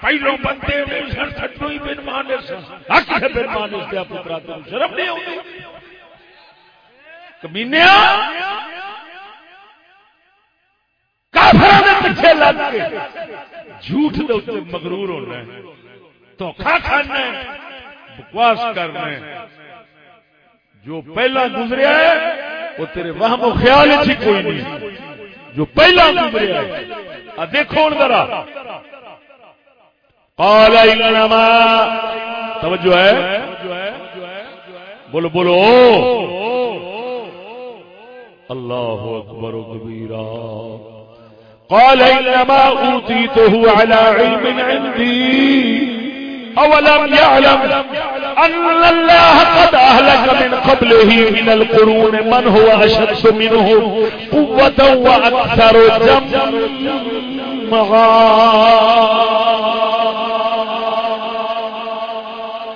پہلو بندے نہیں بن مانس حق ہے بن مانس شرم نہیں کمینیا کافراں دے پیچھے لگ کے جھوٹ دے مغرور ہونا ہے، دھوکا کھانا ہے، بکواس کرنا ہے۔ جو پہلا گزریا ہے، وہ تیرے وہم و خیال ہی کوئی نہیں۔ جو پہلا گزریا ہے دیکھو ذرا۔ قال انما، توجہ ہے۔ بولو بولو۔ اللہ اکبر و کبیرہ۔ قال انما اوتيته على علم عندي. اولم يعلم ان الله قد اهلك من قبله من القرون من هو اشد منه قوه واكثر جمعا.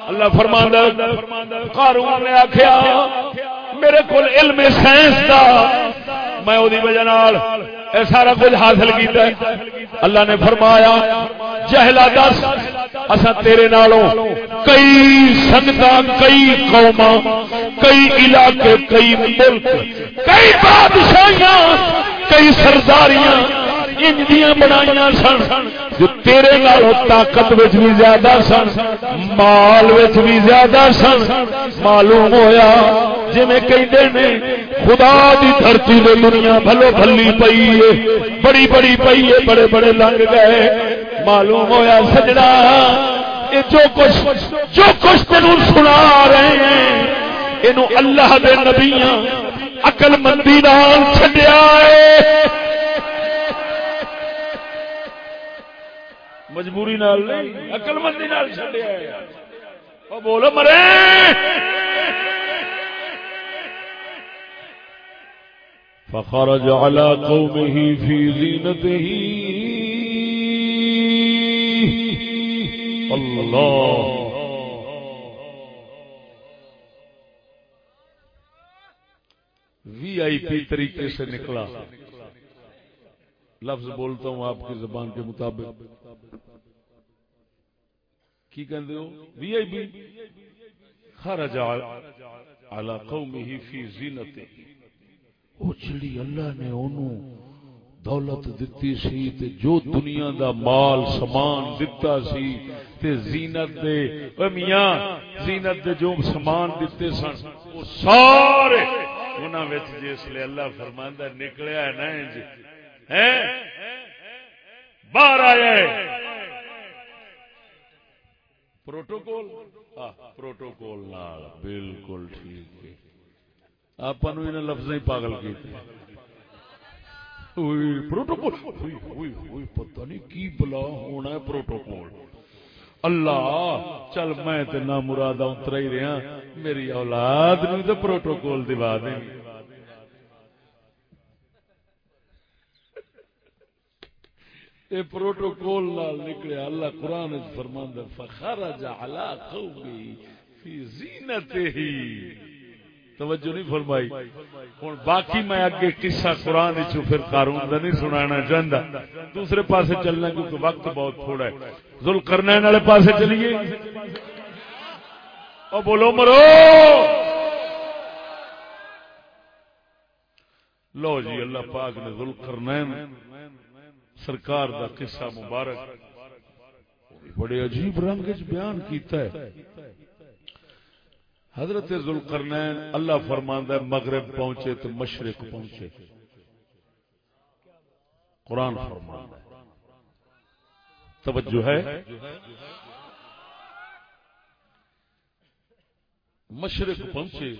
اللہ فرماندا قارون نے آکھیا، میرے کول علم سائنس دا، میں اودی وجہ اے سارا کچھ حاصل کیتا ہے۔ اللہ نے فرمایا، جہلا دس اسا تیرے نالوں کئی سنگتا کئی قوما کئی علاقے، کئی ملک، کئی بادشاہیاں، کئی سرداریاں انجیاں بنائیاں سن، جو تیرے نالوں طاقت وچ بھی زیادہ سن، مال وچ بھی زیادہ سن، معلوم ہویا جی میں نے، خدا دی دھرتی دے دنیا بھلو بھلی پئی ہے بڑی بڑی پئی ہے بڑے بڑے لنگ گئے۔ معلوم ہویا، سجنا یہ جو کچھ جو کچھ تینوں سنا رہے ہیں یہ اللہ دے نبیاں، عقل مندی نال چھڈیا ہے مجبوری نال نہیں عقل مندی نال چھڈیا ہے او بولو، مرے۔ فخرج على قومه في زينته الله وی آئی پی طریقے سے نکلا۔ لفظ بولتا ہوں آپ کی زبان کے مطابق۔ کی کہتے ہو؟ وی آئی پی خرج على قومه في زينته وہ جڑی اللہ نے انہوں دولت دتی سی تے جو دنیا دا مال سامان دتا سی تے زینت دے. او میاں، زینت دے جو سامان دتے سن وہ سارے انہاں وچ جس لے اللہ فرماندا نکلیا ہے نا انج۔ ہیں؟ باہر آیا ہے۔ پروٹوکول؟ پروٹوکول نال، بالکل ٹھیک ہے۔ آپ لفظ ہی پاگل کی پروٹوکول؟ پتہ نہیں کی بلا ہونا ہے پروٹوکول۔ اللہ، چل میں تے نہ مراد اترا ہی رہا میری اولاد نو تو پروٹوکول دوا دیں اے پروٹوکول نال نکلیا اللہ قرآن فرماندا فخرج علی قومی فی زینتہ توجہ نہیں فرمائی۔ ہوں باقی میں اگے قصہ قرآن پھر قارون کا نہیں سنانا چاہتا دوسرے پاسے چلنا کیونکہ وقت بہت تھوڑا ہے۔ ذل کرنے والے پاسے چلیے۔ او بولو مرو۔ لو جی اللہ پاک نے ذل کرنین سرکار دا قصہ مبارک۔ بڑے عجیب رنگ بیان کیتا ہے۔ حضرت ذوالقرنین اللہ فرماندا ہے، مغرب پہنچے تو مشرق پہنچے۔ قرآن فرمان توجہ ہے۔ مشرق پہنچے۔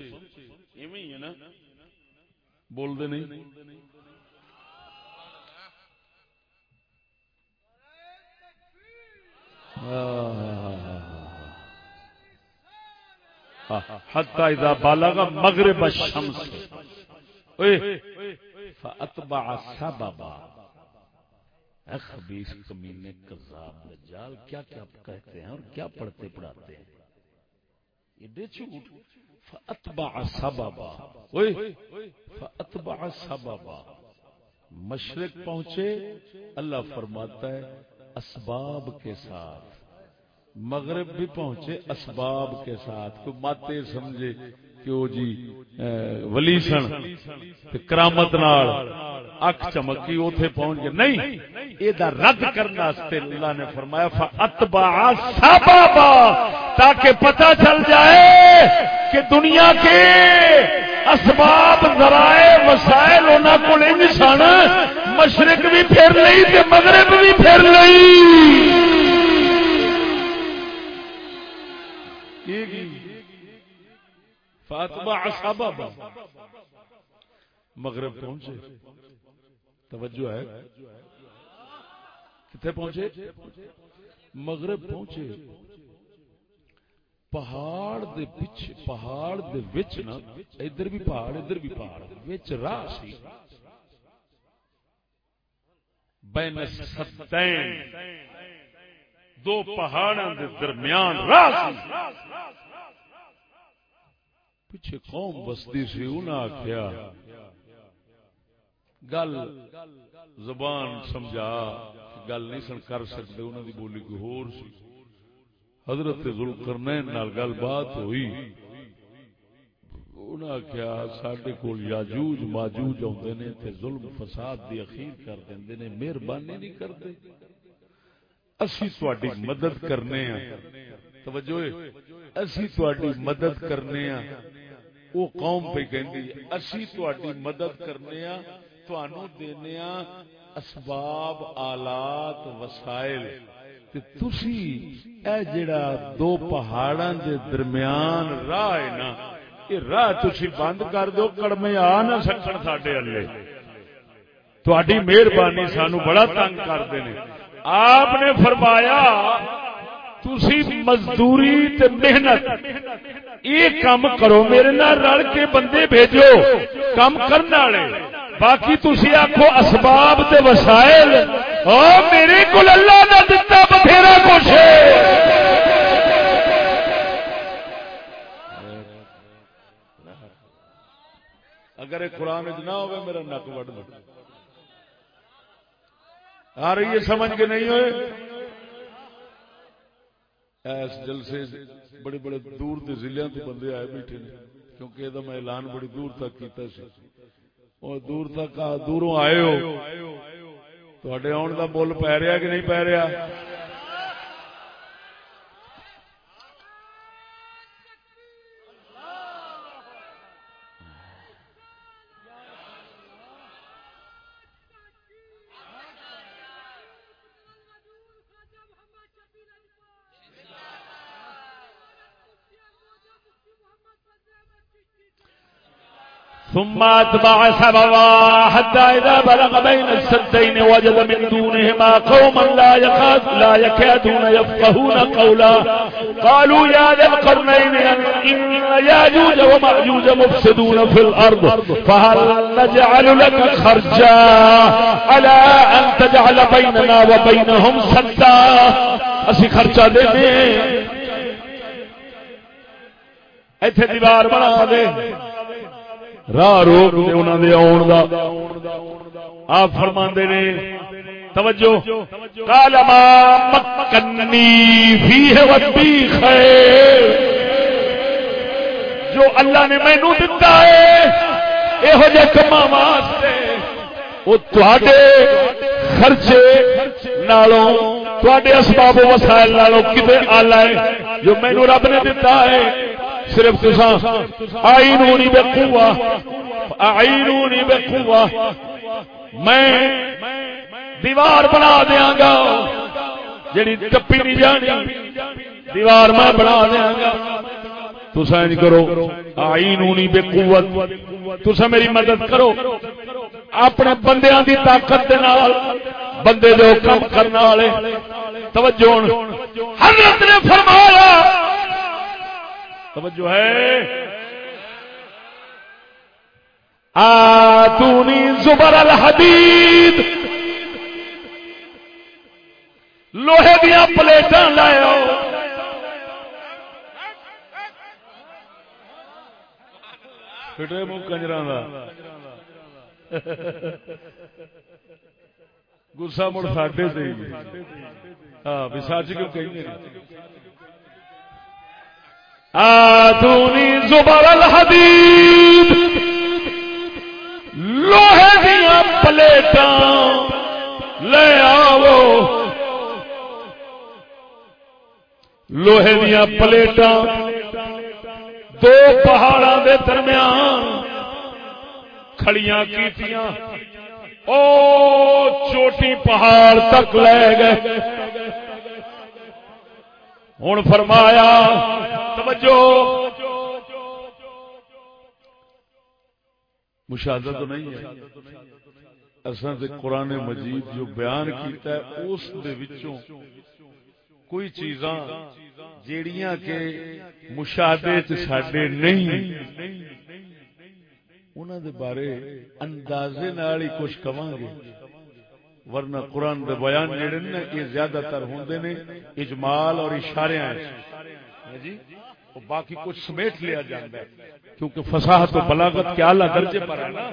نا۔ بول دے نہیں۔ حتی اذا بالغ مغرب الشمس فاتبع سببا خبیث کمینے کذاب دجال کیا کیا کہتے ہیں اور کیا پڑھتے پڑھاتے ہیں یہ جھوٹ فاتبع سببا اوئے فاتبع سببا مشرق پہنچے اللہ فرماتا ہے اسباب کے ساتھ۔ مغرب بھی پہنچے اسباب کے ساتھ۔ کوئی ماتے سمجھے کہ وہ جی ولی سن کرامت نال اک چمکی اوتھے پہنچ گئے۔ نہیں، اے دا رد کرنا واسطے اللہ نے فرمایا فاتبع سببا تاکہ پتہ چل جائے کہ دنیا کے اسباب، ذرائع، وسائل انہاں کول انج سن۔ مشرق بھی پھر لئی تے مغرب بھی پھر لئی فاتبع سببا مغرب پہنچے. توجہ ہے. کتنے پہنچے؟ مغرب پہنچے. پہاڑ دے پیچھے، پہاڑ دے وچ نا، ادھر بھی پہاڑ، ادھر بھی پہاڑ، وچ راہ سی. بین السدین دو پہاڑاں دے درمیان راہ پیچھے قوم بستی سی، انہاں آخیا گل زبان سمجھا، گل نہیں سن کر سکتے انہوں دی بولی کوئی ہور سی۔ حضرت ذوالقرنین نال گل بات ہوئی۔ انہاں کیا ساڈے کول یاجوج ماجوج اوندے نے تے ظلم فساد دی اخیر کر دیندے نے، مہربانی نہیں کردے اسی تواڈی مدد کرنے ہاں توجہ اسی تواڈی مدد کرنے ہاں وہ قوم پہ کہندی اسی تواڈی مدد کرنے ہاں تانوں دینے ہاں اسباب، آلات، وسائل۔ تے تسی اے جڑا دو پہاڑاں دے درمیان راہ ہے نا یہ راہ تسی بند کر دو، کڑمے آ نہ سکن ساڈے اللہ تواڈی مہربانی سانو بڑا تنگ کردے نے آپ نے فرمایا، تسی مزدوری تے محنت یہ کام کرو، میرے نال رل کے بندے بھیجو، کام کرنے والے۔ باقی تسی آخو اسباب تے وسائل۔ او میرے کو اللہ نہ دتا، بتھیرا کچھ۔ اگر یہ قرآن نہ ہوگا میرا نک وڈ آ رہی ہے، سمجھ کے نہیں ہوئے؟ ایس جلسے بڑے بڑے دور دے ضلع تو بندے آئے بیٹھے نے، کیونکہ یہ میں اعلان بڑی دور تک کیتا سی۔ اور دور تک دوروں آئے ہو۔ تھوڑے آن کا بول پی رہا کہ نہیں پی رہا ثم اتبع سببا حتى اذا بلغ بين السدين وجد من دونهما قوما لا يكاد لا يكادون يفقهون قولا. قالوا يا ذا القرنين ان ياجوج وماجوج مفسدون في الارض فهل نجعل لك خرجا؟ على ان تجعل بيننا وبينهم سدا؟ اسی خرچہ دے ایتھے دیوار بنا دے۔ راہ روک دے انہوں نے آن دا۔ آپ فرما نے، توجہ کالا مکنی فی ربی خیر۔ جو اللہ نے مینو دتا ہے یہو جہ کما واسطے۔ وہ تے خرچے نالوں تے اسباب وسائل نالوں کتنے آلہ ہے؟ جو مینو رب نے دتا ہے صرف تسا آئینونی بے قوہ، آئینونی بے قوہ۔ میں دیوار بنا دیا گا جیڑی ٹپی نہیں جانی، دیوار میں بنا دیا گا۔ تسا نہیں کرو آئی نونی بے قوت تسا میری مدد کرو، اپنے بندیاں دی طاقت دے نال، بندے دے حکم کرنے والے۔ توجہ حضرت نے فرمایا توجہ ہے۔ آتونی زبر الحدید۔ لوہے دیا پلیٹاں لاؤ فٹے منہ کنجر گسا مڑ ساڈے سے ہاں بھی سچ کیوں کہ آدونی زبر الحدید، لوہے دیا پلیٹاں، لے آو۔ لوہے دیا پلیٹاں دو پہاڑا دے درمیان کھڑیاں کیتیاں۔ او چوٹی پہاڑ تک لے گئے۔ ہوں فرمایا توجہ مشاہدہ تو نہیں ہے اصل سے قرآن مجید جو بیان کیتا ہے اس دے وچوں کوئی چیزاں جیڑیاں کے مشاہدے ساڈے نہیں انہوں دے بارے اندازے نال ہی کچھ کواں گے ورنہ قرآن دے بیان جڑے نا، یہ زیادہ تر ہوندے نے اجمال اور اشارے ہاں جی؟ باقی کچھ سمیٹ لیا جاتا ہے۔ کیونکہ فصاحت و بلاغت کے اعلیٰ درجے پر ہے نا۔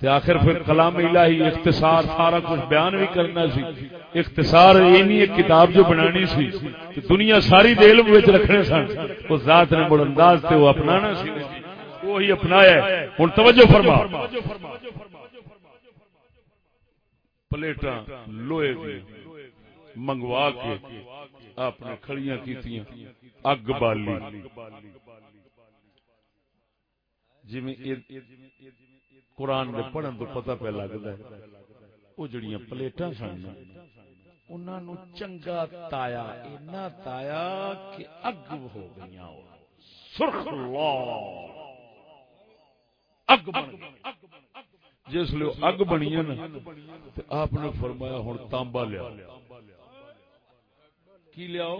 تے آخر پھر کلام الہی، اختصار، سارا کچھ بیان بھی کرنا سی۔ اختصار اینی ایک کتاب جو بنانی سی۔ دنیا ساری دے علم وچ رکھنے سن۔ اس ذات نے بڑا انداز تے وہ اپنانا سی۔ وہی اپنایا ہن توجہ فرما۔ پلیٹاں لوہے دی، منگوا کے اپنے کھڑیاں کیتیاں، اگ بالی۔ جی قرآن دے پڑھن تو پتہ پہ لگتا ہے وہ جڑیاں پلیٹاں سن انہوں چنگا تایا، اینا تایا کہ اگ ہو گئی سرخ اللہ! اگ بن جس لیے اگ بنی نا آپ نے فرمایا ہوں تانبا لیا۔ کی لیاؤ؟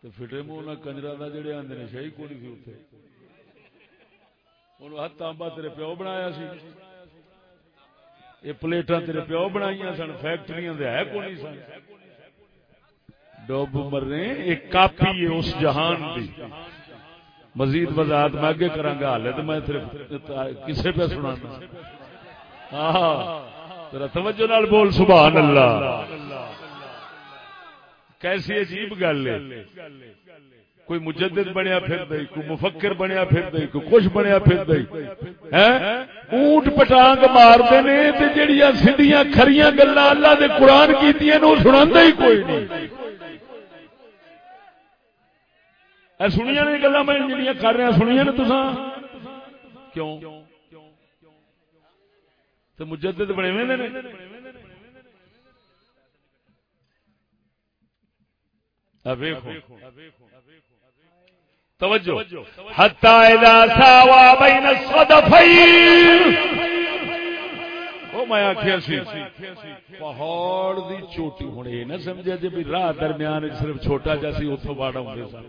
تو فٹے منہ کنجرا کا جڑے آدھے نے شاہی کوڑی سی اتنے ہوں ہاتھ تانبا تیرے پیو بنایا سی۔ یہ پلیٹاں تیرے پیو بنائی سن فیکٹری ہے کو نہیں سن۔ ڈوب مرنے، ایک کاپی ہے اس جہان دی۔ مزید وضاحت میں آگے کرا گا حال تو میں کسے پہ سنا ہاں۔ تیرا توجہ نال بول، سبحان اللہ۔ کیسی عجیب گل ہے۔ کوئی مجدد بنیا پھر دئی کوئی مفکر بنیا پھر دئی کوئی کچھ بنیا پھر دئی اونٹ پٹانگ مارتے نے تے جڑیاں سیدھیاں کھریاں گلاں اللہ دے قرآن کیتیاں نو سناندا ہی کوئی نہیں۔ اے سنیاں نے گلاں میں جڑیاں کر رہا سنیاں نے تساں؟ کیوں؟ تے مجدد بنے ہوئے نے۔ توجہ۔ حتی اذا ساوا بین الصدفین۔ او میں آکھیا سی، پہاڑ دی چوٹی، ہن اے نہ سمجھا جے بھی راہ درمیان صرف چھوٹا جا سی، اوتھوں واڑا ہوندے سن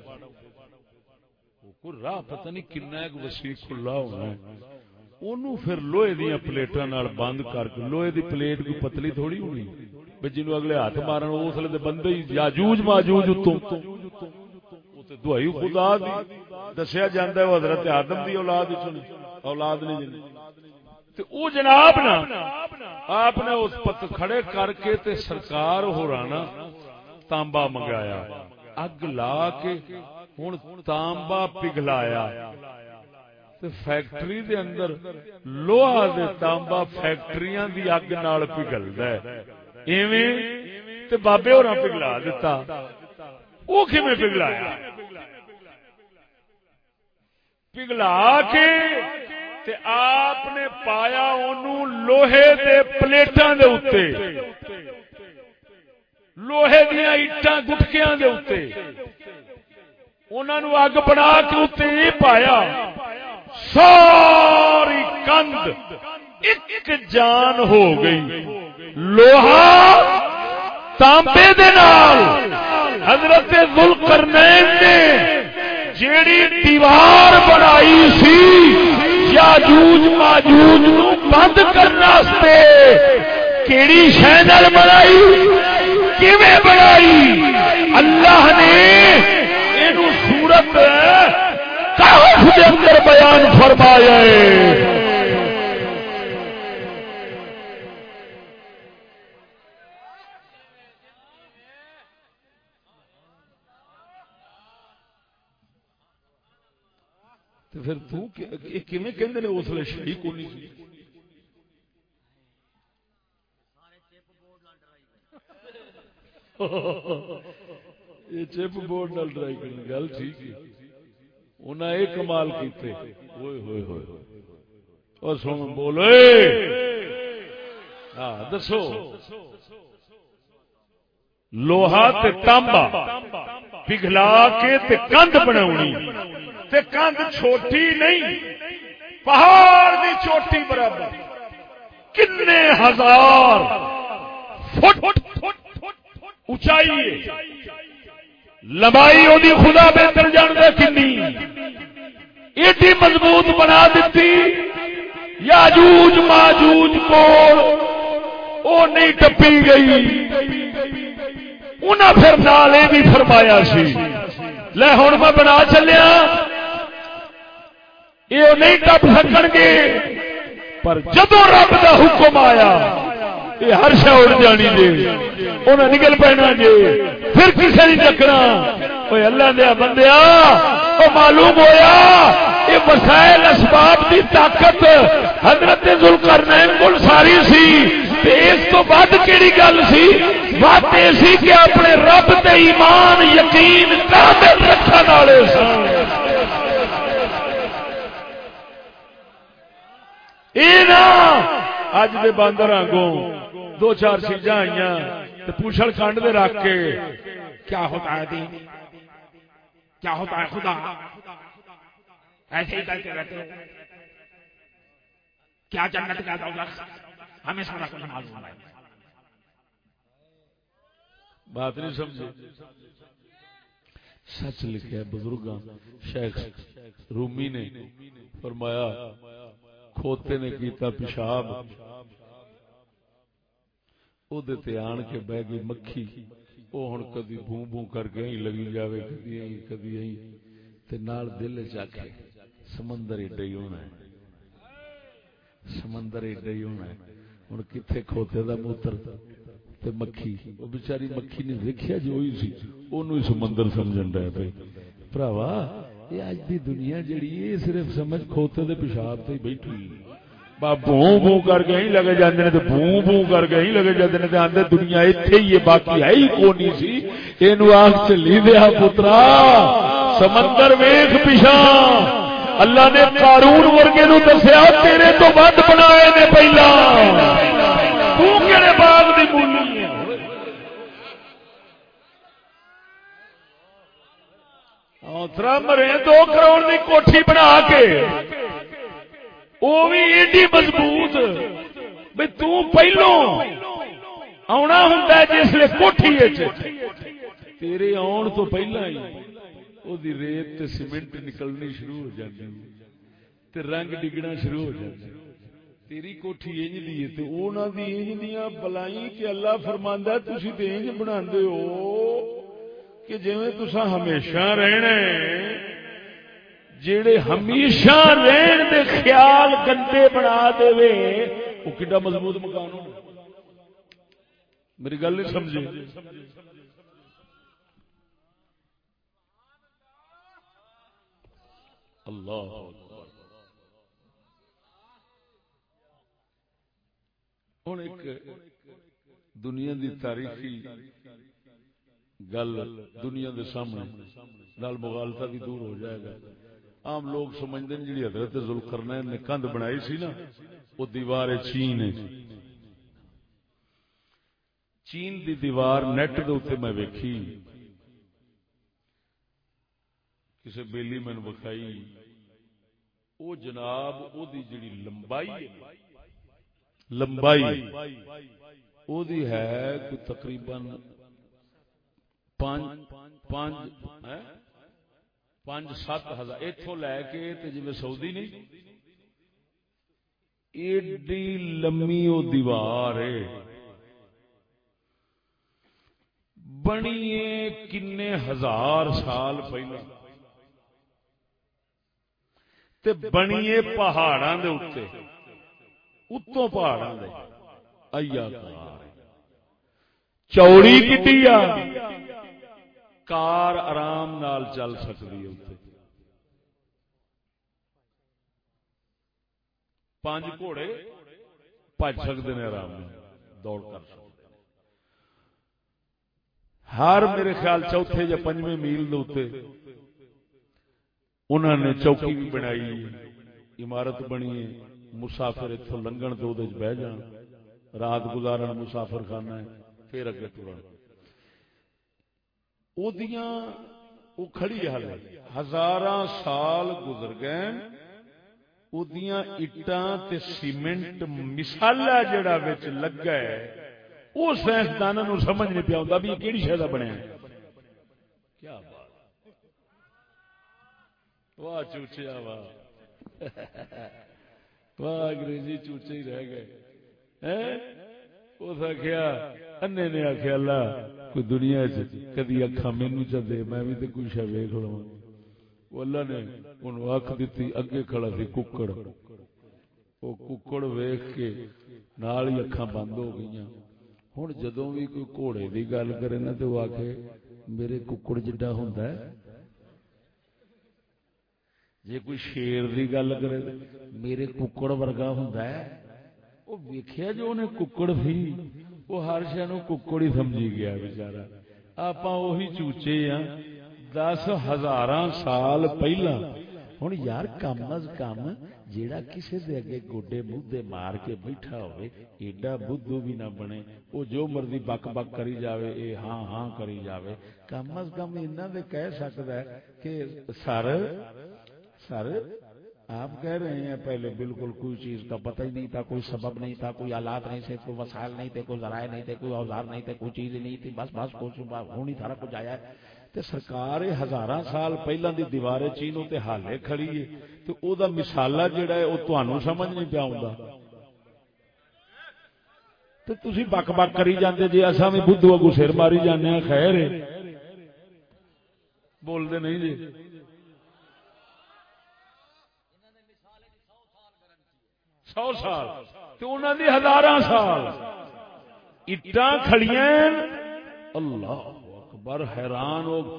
کوئی راہ پتہ نہیں کنا ایک وسیع کھلا ہونا ہے۔ اونوں پھر لوہے دیاں پلیٹاں نال بند کر کے، لوہے دی پلیٹ کوئی پتلی تھوڑی ہونی؟ بے جنوں اگلے ہاتھ مارن اس لے بندے ہی یاجوج ماجوج اتوں۔ دعائی خدا دی۔ دسیا جاندہ ہے حضرت آدم دی اولاد اولاد نہیں جنی تے او جناب نا، آپ نے اس پت کھڑے کر کے تے سرکار ہو رانا تانبا منگایا۔ اگ لا کے ہن تانبا پگھلایا۔ تے فیکٹری دے اندر لوہا دے تانبا فیکٹریاں دی اگ نال پگھلدا ہے۔ ایویں تے بابے ہوراں پگھلا دیتا وہ کیویں پگھلایا؟ پگلا کے تے آپ نے پایا انہوں لوہے دے پلیٹاں دے اتے لوہے دیا اٹاں گٹکیاں دے اتے انہوں نے اگ بنا کے اتنے یہ پایا۔ ساری کند ایک جان ہو گئی۔ لوہا تانبے دے نال۔ حضرت ذوالقرنین نے جیڑی دیوار بنائی سی، یاجوج ماجوج نو بند کرنے واسطے کیڑی شے نال بنائی؟ کیویں بنائی؟ اللہ نے صورت کاف کے اندر بیان فرمایا پھر تمہیں اس لیے شہی کو نہیں یہ چپ بورڈ نال ٹرائی کرنی، گل ٹھیک ہے۔ انہیں یہ کمال کیتے۔ ہوئے ہوئے ہوئے۔ اور سن بولے۔ ہاں دسو۔ لوہا تے تانبا۔ پگھلا کے تے کند بناونی۔ تے کند چھوٹی نہیں۔ پہاڑ دی چوٹی برابر۔ کنے ہزار فٹ اونچائی لمبائی وہی خدا بہتر جان دے کنی ایڈی مضبوط بنا دیتی، یاجوج ماجوج کو او نہیں ٹپی گئی۔ انہاں پھر نالے بھی فرمایا سی، لے ہوں میں بنا چلیا۔ یہ نہیں ٹپ سکن گے، پر جدو رب دا حکم آیا یہ ہر شا اڑ جانی جی۔ انہیں نکل پینا جی۔ پھر کسی نہیں چکنا۔ اللہ دیا بندیا وہ معلوم ہویا، یہ وسائل اسباب کی طاقت حضرت ذوالقرنین کول ساری سی۔ اس تو بعد کیڑی گل سی؟ بات یہ سی کہ اپنے رب تے ایمان یقین کامل رکھنے والے سن۔ اج دے باندر آگوں دو چار چیزاں آئی پوچھل کانڈ دے رکھ کے، کیا ہوتا ہے دین؟ کیا ہوتا ہے خدا؟ ایسے ہی کرتے رہتے کیا جنت کا دوزخ ہمیں سارا کچھ معلوم ہے۔ بات نہیں سمجھے۔ سچ لکھا بزرگ شیخ رومی نے فرمایا، کھوتے نے کیتا پیشاب آن کے بہ گئی مکھی۔ وہ ہوں کدی بو بو کر کے ہی لگی جائے کدی ہی کدی ہی تے نال دل چاہے سمندر ایڈا ہی ہونا ہے۔ سمندر ایڈا ہی ہونا ہے۔ ہوں کتنے کھوتے کا موتر تے مکھی۔ وہ بچاری مکھی نے دیکھا جو ہوئی سی وہ سمندر سمجھن رہے پہ پراوا، یہ اج دی دنیا جڑی ہے صرف سمجھ کھوتے دے پیشاب تے بیٹھی۔ بو بو کر کے ہی لگے جاندے نے تے بو بو کر کے ہی لگے جاندے نے تے آندے دنیا ایتھے ہی ہے باقی ہے ہی کونی سی اینو آنکھ چلی دیا پترا سمندر ویکھ پیشا اللہ نے قارون ورگے نو دسیا تیرے تو ود بنائے نے پہلا تو کہڑے باغ دی مولی ہے اوترا مرے دو کروڑ کی کوٹھی بنا کے وہ بھی ایڈی مضبوط بھائی تہلو آنا ہوں جس کوٹھی تیرے آن تو پہلا ہی وہ ریت سیمنٹ نکلنی شروع ہو جاتی تے رنگ ڈگنا شروع ہو جاتا تیری کوٹھی انج دی ہے تے انہاں دی انج دیاں بلائی کہ اللہ فرماندا تسی تے انج بناندے ہو کہ جویں تساں ہمیشہ رہنا ہے جڑے ہمیشہ رہن دے خیال گندے بنا دے وہ کڈا مضبوط مکان ہو میری گل نہیں سمجھے اللہ ہوں ایک دنیا دی تاریخی گل دنیا دے سامنے، نال مغالتا بھی دور ہو جائے گا۔ عام لوگ سمجھتے ہیں جی حضرت ذوالقرنین نے کندھ بنائی سی نا، وہ دیوار چین ہے۔ چین دی دیوار نیٹ دے اتنے میں ویکھی۔ کسی بیلی میں بکھائی وہ جناب، او دی جڑی لمبائی ہے۔ لمبائی۔ او دی ہے کوئی تقریباً پانچ ہاں؟ پانچ سات ہزار۔ اتو لے کے جی سعودی نہیں۔ ایڈی لمبی وہ دیوار ہے۔ بنی کنے ہزار سال پہلے بنیے پہاڑا اتوں پہاڑا چوڑی کی کار آرام نال چل سکتی ہے پانچ گھوڑے بج سکتے ہیں آرام دوڑ کر سکتے ہر میرے خیال چوتھے یا پنجویں میل دے انہوں نے چوکی بھی بنائی عمارت بنی ہے مسافر اتوں لنگن تو بہ جان رات گزارن مسافر خانہ ہے پھر اگے ٹرن وہ کھڑی حال ہزار سال گزر گئے اٹان سیمنٹ مسالا جڑا وچ لگا ہے، او وہ سائنسدان سمجھ نہیں پیا بھی کہڑی شہر بنیا کیا بات۔ واہ چوچیا واہ۔ واہ، انگریزی چوچے ہی رہ گئے۔ ہیں؟ اس آخیا انے نے آخیا اللہ کوئی دنیا جی؟ کدی اکھا مینو چلے، میں بھی تو کچھ ویخ لوا اللہ نے ان اکھ دیتی اگے کھڑا سی ککڑ۔ وہ ککڑ ویخ کے نال ہی اکھا بند ہو گئی ہوں جدو بھی کوئی گھوڑے کی گل کرے نا تو آ کے میرے ککڑ جڈا ہوں جی کوئی شیر کی گل کرے، میرے ککڑ ورگا ہوں وہ ویخیا جو انہیں ککڑ تھی۔ وہ ہر شہ ککڑ ہی سمجھی گیا بچارا آپ چوچے ہاں دس ہزار سال پہلا۔ ہوں یار، کم از کم جیڑا کسی دے اگے گوڈے مدے مار کے بیٹھا ہوئے، ایڈا بدھو بھی نہ بنے۔ وہ جو مرضی بک بک کری جاوے، اے ہاں ہاں کری جاوے۔ کم از کم انہاں دے کہہ سکدا ہے کہ سر سر آپ کہہ رہے ہیں پہلے بالکل کوئی چیز کا پتہ ہی نہیں تھا، کوئی سبب نہیں تھا، کوئی آلات نہیں تھے، کوئی وسائل نہیں تھے، کوئی ذرائع نہیں تھے، کوئی اوزار نہیں تھے، کوئی چیز نہیں تھی، بس بس کچھ ہونی تھا کچھ آیا ہے۔ تے سرکار ہزار سال پہلے دی دیوار چینو تے حالے کھڑی ہے تو او دا مثالہ جڑا ہے، او تانوں سمجھ نہیں پیا ہوندا۔ تے تسی بک بک کری جاندے جی اساں وی بدھو اگو سر ماری جانے خیر ہے۔ بول دے نہیں جی سو سال تو انہوں نے ہزار سال۔ اٹا کھڑیاں۔ اللہ اکبر حیران ہو۔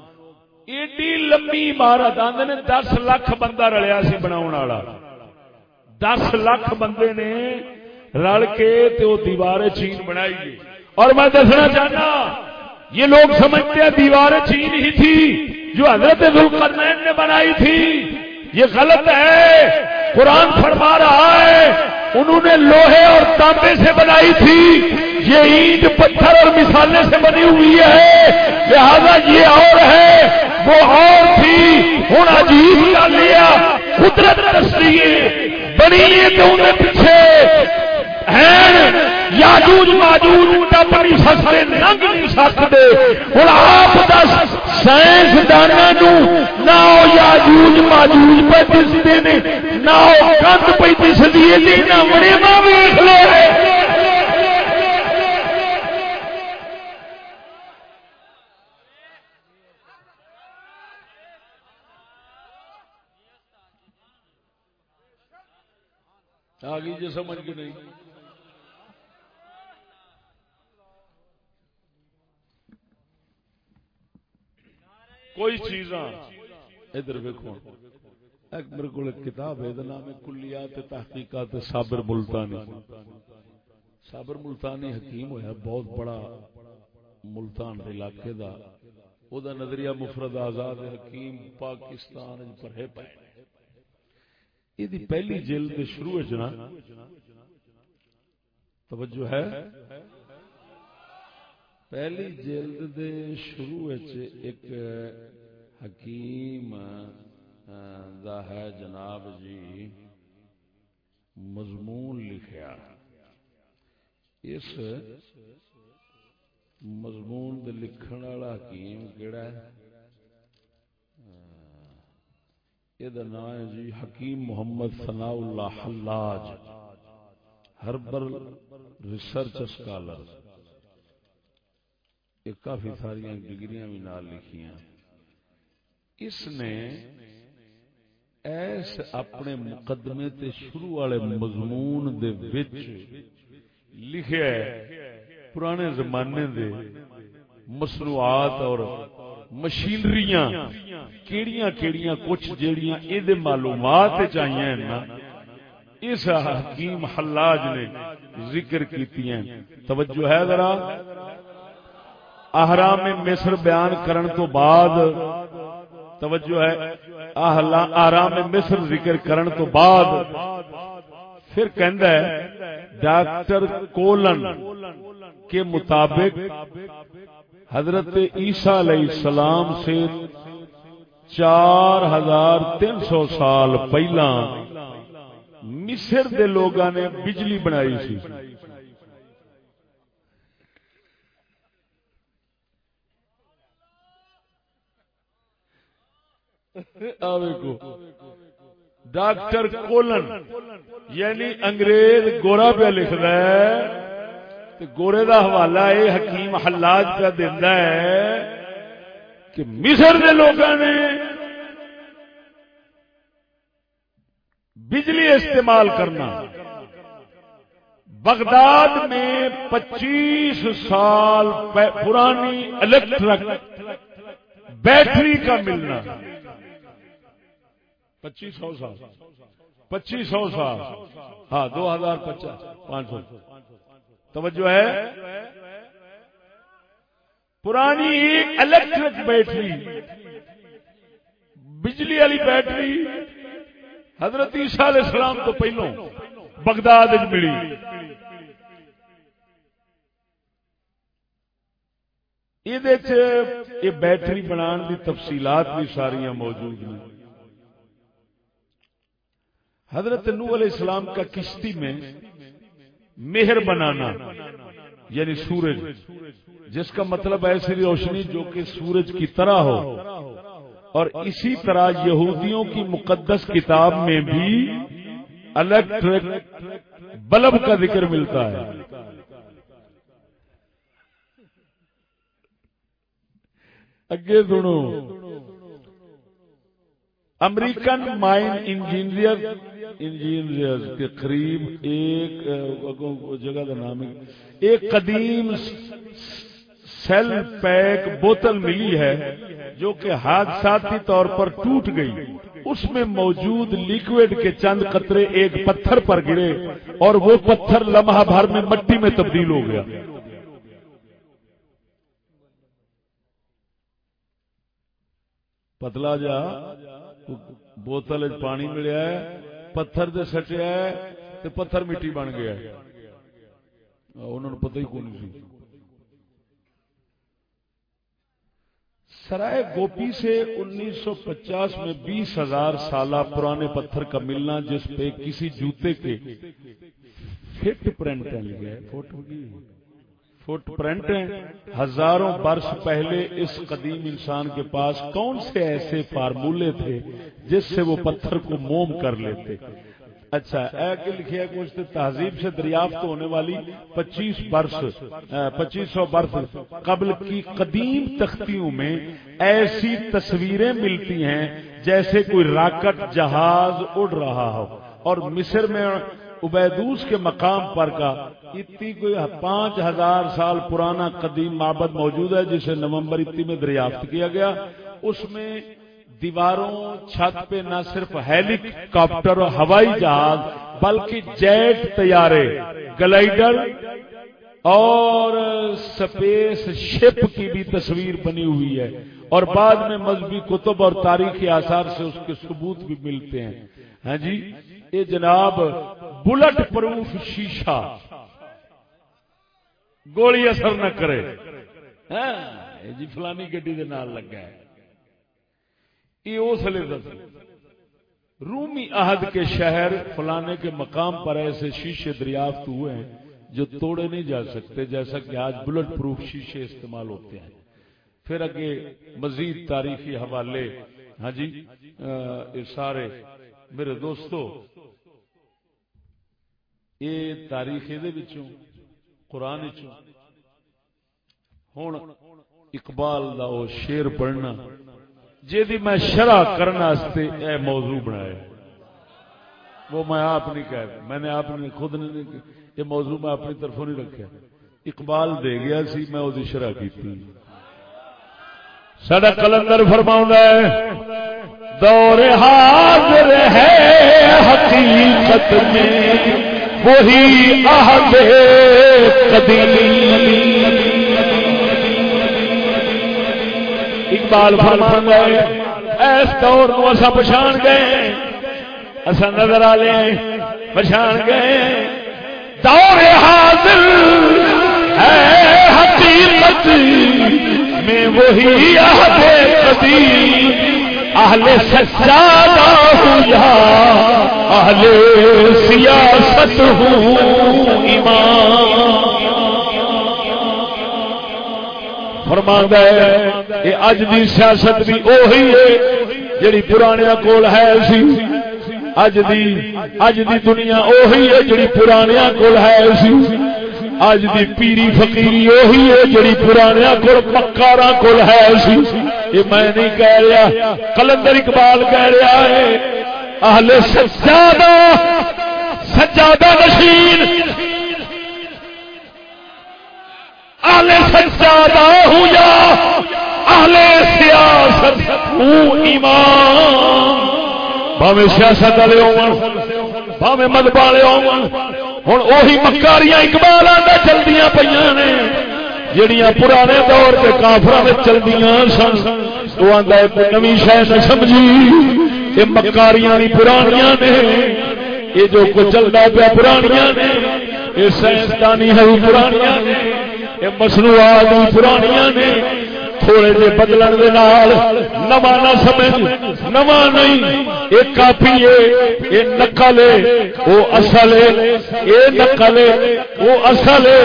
ایڈی لمبی عمارت آدھے نے دس لاکھ بندہ رلیا سی بنا دس لاکھ بندے نے رل کے دیوار چین بنائی اور میں دسنا چاہتا یہ لوگ سمجھتے ہیں دیوار چین ہی تھی، جو حضرت ذوالقرنین نے بنائی تھی۔ یہ غلط ہے۔ قرآن فرما رہا ہے۔ انہوں نے لوہے اور تانبے سے بنائی تھی۔ یہ اینٹ پتھر اور مثالے سے بنی ہوئی ہے۔ لہذا یہ اور ہے۔ وہ اور تھی۔ ہوں عجیب کر لیا۔ قدرت تصویر بنی تو انہیں پیچھے۔ یاجوج ماجوج ٹپ نہیں سکتے لنگ نہیں سکتے۔ ہوں آپ دس سائنسدانوں نہ یاجوج ماجوج پہ دستے نے، نہ کند پہ دستی ہے نہ بڑے ماں ویخ لے۔ آگی جو سمجھ کے نہیں۔ کوئی چیز ادھر ویکو میرے کو کتاب ہے نام کلیات تحقیقات صابر ملتانی۔ صابر ملتانی حکیم ہوا بہت بڑا ملتان علاقے دا۔ او دا نظریہ مفرد آزاد حکیم پاکستان پڑھے پائے۔ یہ پہلی جلد شروع چنا توجہ ہے۔ پہلی جلد دے شروع ایک حکیم دا ہے جناب جی مضمون لکھیا۔ اس مضمون دے لکھن والا حکیم کیڑا ہے؟ یہ نام ہے جی Hakim Muhammad Sanaullah Hallaj, herbal research scholar یہ کافی ساری ڈگریاں بھی نال لکھیاں۔ اس نے ایس اپنے مقدمے تے شروع والے مضمون دے وچ لکھیا ہے، پرانے زمانے دے مصنوعات اور مشینریاں، کیڑیاں کیڑیاں کچھ جیڑیاں اے دے معلومات چاہیے نا، اس حکیم حلاج نے ذکر کیتی ہیں۔ توجہ ہے ذرا۔ احرام مصر بیان کرن تو بعد توجہ ہے آرام مصر ذکر کرن تو بعد پھر کہندا ہے، ڈاکٹر کولن کے مطابق حضرت عیسیٰ علیہ السلام سے چار ہزار تین سو سال پہلا مصر دے لوگاں نے بجلی بنائی سی۔ ڈاکٹر کولن یعنی انگریز گورا پہ لکھ ہے گورے دا حوالہ یہ حکیم حلاج کا دینا ہے کہ مصر دے لوگوں نے بجلی استعمال کرنا۔ بغداد میں پچیس سال پرانی الیکٹرک بیٹری کا ملنا۔ پچیس سو سال۔ پچیس سو سال۔ ہاں دو ہزار پچاس پانچ سو۔ توجہ ہے۔ پرانی الیکٹرک بیٹری، بجلی والی بیٹری، حضرت عیسیٰ علیہ السلام تو پہلو بغداد ملی۔ یہ بیٹری بنان دی تفصیلات بھی ساری موجود ہیں۔ حضرت نو علیہ السلام کا کشتی میں مہر بنانا یعنی سورج، جس کا مطلب ایسی روشنی جو کہ سورج کی طرح ہو۔ اور اسی طرح یہودیوں کی مقدس کتاب میں بھی الیکٹرک بلب کا ذکر ملتا ہے۔ اگے سنو۔ امریکن مائن انجینئر انجینئر کے قریب ایک جگہ کا نام ہے۔ ایک قدیم سیل پیک بوتل ملی ہے جو کہ حادثاتی طور پر ٹوٹ گئی۔ اس میں موجود لیکوڈ کے چند قطرے ایک پتھر پر گرے اور وہ پتھر لمحہ بھر میں مٹی میں تبدیل ہو گیا۔ پتلا جا بوتل پانی ملیا ہے۔ پتھر سے سٹیا ہے تے پتھر مٹی بن گیا ہے۔ انہوں نے پتہ ہی کون سی۔ سرائے گوپی سے انیس سو پچاس میں بیس ہزار سالہ پرانے پتھر کا ملنا جس پہ کسی جوتے کے فٹ پرنٹ ہے، فوٹو کی۔ فٹ پرنٹ ہیں۔ ہزاروں برس پہلے اس قدیم انسان کے پاس کون سے ایسے فارمولے تھے جس سے وہ پتھر کو موم کر لیتے۔ اچھا اے کہ لکھیا کچھ تہذیب سے دریافت ہونے والی پچیس برس پچیس سو برس قبل کی قدیم تختیوں میں ایسی تصویریں ملتی ہیں جیسے کوئی راکٹ جہاز اڑ رہا ہو اور مصر میں عبیدوس کے مقام پر کا اتنی کوئی پانچ ہزار سال پرانا قدیم معبد موجود ہے جسے نومبر اتنی میں دریافت کیا گیا، اس میں دیواروں، چھت پہ نہ صرف ہیلی کاپٹر اور ہوائی جہاز، بلکہ جیٹ تیارے گلائڈر اور سپیس شپ کی بھی تصویر بنی ہوئی ہے۔ اور بعد میں مذہبی کتب اور تاریخی آثار سے اس کے ثبوت بھی ملتے ہیں۔ ہاں جی یہ جناب بلٹ پروف شیشہ۔ گولی اثر نہ کرے۔ ہاں، جی فلانی گڈی نال لگا ہے۔ یہ اس لیے رومی عہد کے شہر فلانے کے مقام پر ایسے شیشے دریافت ہوئے ہیں جو توڑے نہیں جا سکتے، جیسا کہ آج بلٹ پروف شیشے استعمال ہوتے ہیں۔ پھر اگے مزید تاریخی حوالے۔ ہاں جی سارے میرے دوستو یہ تاریخ قرآن ہوں اقبال دا وہ شیر پڑھنا جی میں شرح کرنے اے موضوع بنایا۔ وہ میں آپ نہیں کہہ میں نے آپ نے خود نے یہ موضوع میں اپنی طرفوں نہیں رکھا۔ اقبال دے گیا سی، میں وہ شرح کی سڈا کلندر فرما دور حاضر ہے حقیقت میں۔ وہی عہد قدیم اقبال فرمان ہے ایس دور کو اصا پچھان گئے اصا نظر آ لے، پچھان گئے۔ دور حاضر ہے حقیقت میں وہی عہد قدیم۔ اہل سجادہ ہوں یا اہل سیاست ہوں ایمان۔ فرما ہے یہ اج دی سیاست بھی وہی ہے جڑی پرانے کول ہے سی۔ اج دی اج دی دنیا وہی ہے جڑی پرانے کول ہے سی۔ اج دی پیری فقیری وہی ہے جڑی پرانے کول پکارا کول ہے سی۔ یہ میں نہیں کہہ رہا، کلندر اقبال کہہ رہا ہے، اہل سجادہ سجادہ نشین۔ اہل سجادہ ہوں یا اہل سیاست ہوں ایمان۔ بھاوے سیاست والے ہو بھاوے مذہب والے ہو ہوں وہی مکاریاں اقبال آدھا چلدیاں پہ نے۔ جڑیاں پرانے دور کے کافر چلدیاں سن وہ آتا ہے نمی شہ نہ سمجھی؟ یہ مکاریاں نہیں پرانیاں نے، یہ جو کچھ چلتا پیا پرانیاں نے، یہ سائنسدانی ہے پرانیاں نے، یہ مصنوعات پرانیاں نے تھوڑے جے بدلن دے نال، نواں نہ سمجھ، نواں نہیں۔ اے کافی ہے اے نقل ہے او اصل ہے اے نقل ہے او اصل ہے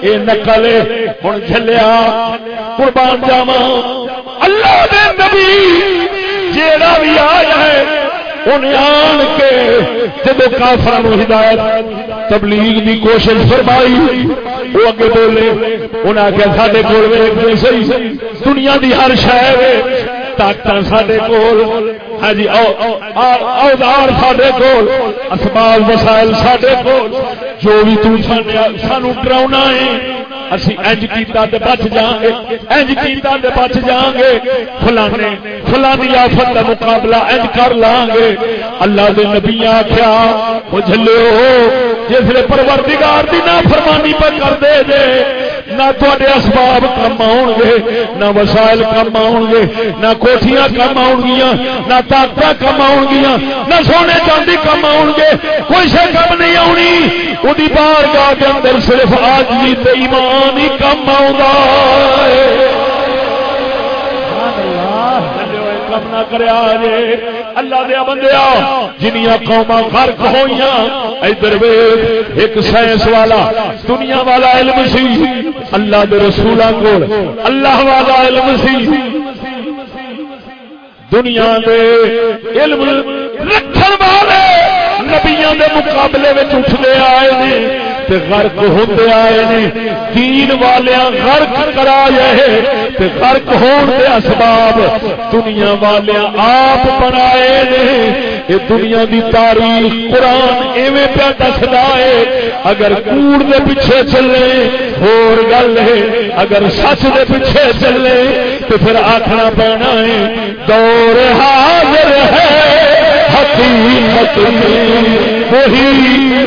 اے نقل ہے ہن جھلیا، قربان جاواں۔ اللہ دے نبی جیڑا بھی آیا ہے، انہیں آن کے جب کافر ہدایت تبلیغ دی کوشش فرمائی، وہ اگے بولے انہیں آخیا سارے کول صحیح، دنیا دی ہر شہر طاقت سڈے کول ہاں جی اوزار سڈے کول، اسباب وسائل سڈے کول، جو بھی تم سانو ڈراؤنا ہے اسی انج کیتا تے بچ جاں گے، انج کیتا تے بچ جاں گے۔ فلانے، فلانی آفت دا مقابلہ انج کر لاں گے۔ اللہ دے نبی آکھیا، او جھلیو جس نے پروردگار دی نافرمانی پر کر دے دے۔ نہ تے اسباب کم آؤ گے، نہ وسائل کم آؤ گے، نہ کوٹیاں کم آؤ گیا نہ طاقت کم آؤ گیا نہ سونے چاندی کم آؤ گے، کوئی شہ کم نہیں آنی وہ بار گاہ کے اندر صرف آج بھی ایمان ہی کم آ کم نہ کرے اللہ دیا بندیا جنیا قوما فرق ہوئی ادھر ایک سائنس والا، دنیا والا علم سی۔ اللہ دے رسولوں کو اللہ والا علم سی۔ دنیا دے علم رکھن والے نبیاں دے مقابلے میں اٹھتے آئے نے۔ تے غرق ہوتے آئے نے۔ دین والے غرق کرا ہے تے غرق ہون دے اسباب دنیا والے آپ بنائے نے۔ یہ دنیا دی تاریخ قرآن ایویں پہ دسدا ہے، اگر کوڑ دے پیچھے چلے، ہور گل ہے، اگر سچ دے پیچھے چلے تو پھر آخنا پینا ہے، دور حاضر ہے، حقیقت میں وہی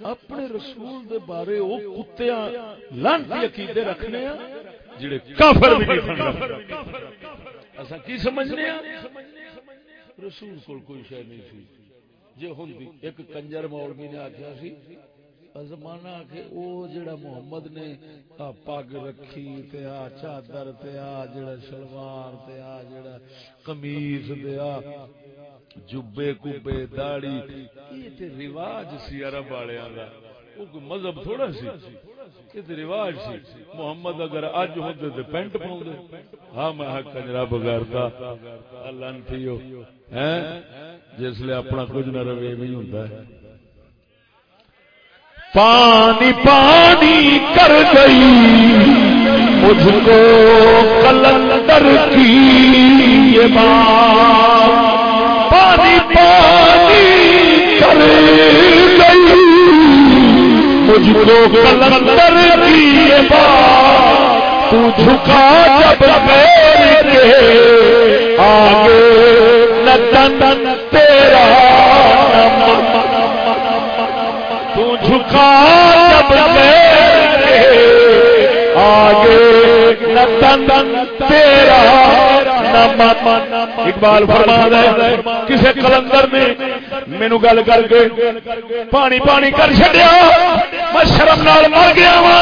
اپنے رسول دے بارے او کتیاں لانتی عقیدے رکھنے ہیں جڑے کافر بھی نہیں اسا کی سمجھنے ہیں رسول کول کوئی شے نہیں سی۔ جے ہوندی ایک کنجر مولوی نے آکھیا سی زمانہ کہ او جڑا محمد نے پگ رکھی تے آ چادر تے آ جڑا شلوار تے آ جڑا قمیص تے آ جبے کبے داڑی، یہ تے رواج سی عرب والےاں دا۔ او کوئی مذہب تھوڑا سی؟ یہ تے رواج سی۔ محمد اگر اج ہوندے تے پینٹ پاوندے ہاں میں حق کنجرا بغیرتا اللہ ہیں؟ جس لے اپنا کچھ نہ روے نہیں ہوندا ہے۔
پانی پانی کر گئی۔ مجھ کو کلندر کی یہ بات۔ پانی پانی کر گئی۔ مجھ کو کلندر کی یہ بات تو جھکا جب غیر کے آگے نتن تیرا تو جھکا جب میرے آگے نتن تیرا اقبال فرما ہے کسے کلندر نے مینو گل کر کے پانی پانی کر چڈیا میں شرم نال مر گیا وا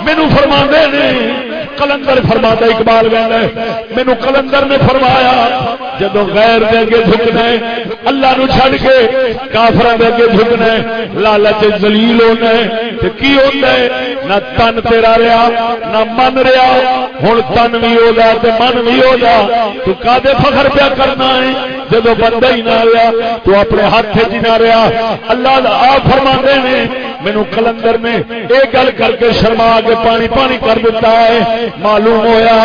مینو فرما نے کلندر فرما اقبال گل مینو کلندر نے فرمایا جدو غیر دے اگے جھکنا ہے، اللہ نو چھڑ کے کافر دے اگے جھکنا ہے، لالچ ذلیل ہونا ہے، تے کی ہوتا ہے؟ نہ تن تیرا رہا، نہ من رہا، ہن تن بھی ہو جا تے من بھی ہو جا۔ تو کادے فخر پیا کرنا ہے؟ جدو بندہ ہی نہ رہا، تو اپنے ہاتھ چ نہ رہا۔ اللہ آپ فرما نے مینو کلندر نے یہ گل کر کے شرما کے پانی پانی کر دیتا ہے۔ معلوم ہویا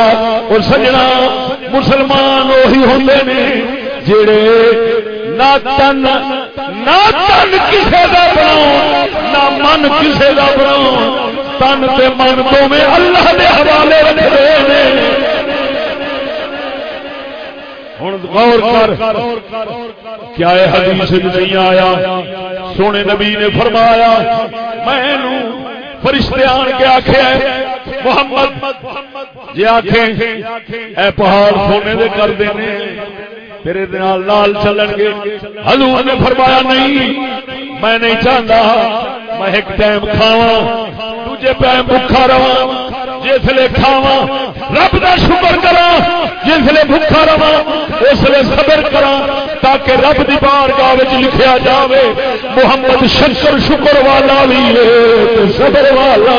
اور سجنا مسلمان وہی ہوتے نے جڑے نہ تن نہ تن کسے کا بناؤ، نہ من کسے کا بناؤ۔ تن تے من تو میں اللہ دے حوالے رکھ رہے ہیں ہوں غور کر۔ کیا ہے حدیث نہیں آیا؟ سونے نبی نے فرمایا میں فرشتے آن کے آخیا محمد۔ جی آخے اے پہاڑ سونے دے کر دینے۔ تیرے لال چلن گے۔ حضور نے فرمایا، نہیں، میں نہیں چاہتا میں ایک ٹائم کھاوا دوجے ٹائم بھوکا رہا جسے کھاوا رب کا شکر کرا جسے بھوکا رہا اسلے صبر کرا تاکہ رب دی بار گاہ لکھیا جاوے، محمد شکر شکر والا بھی صبر والا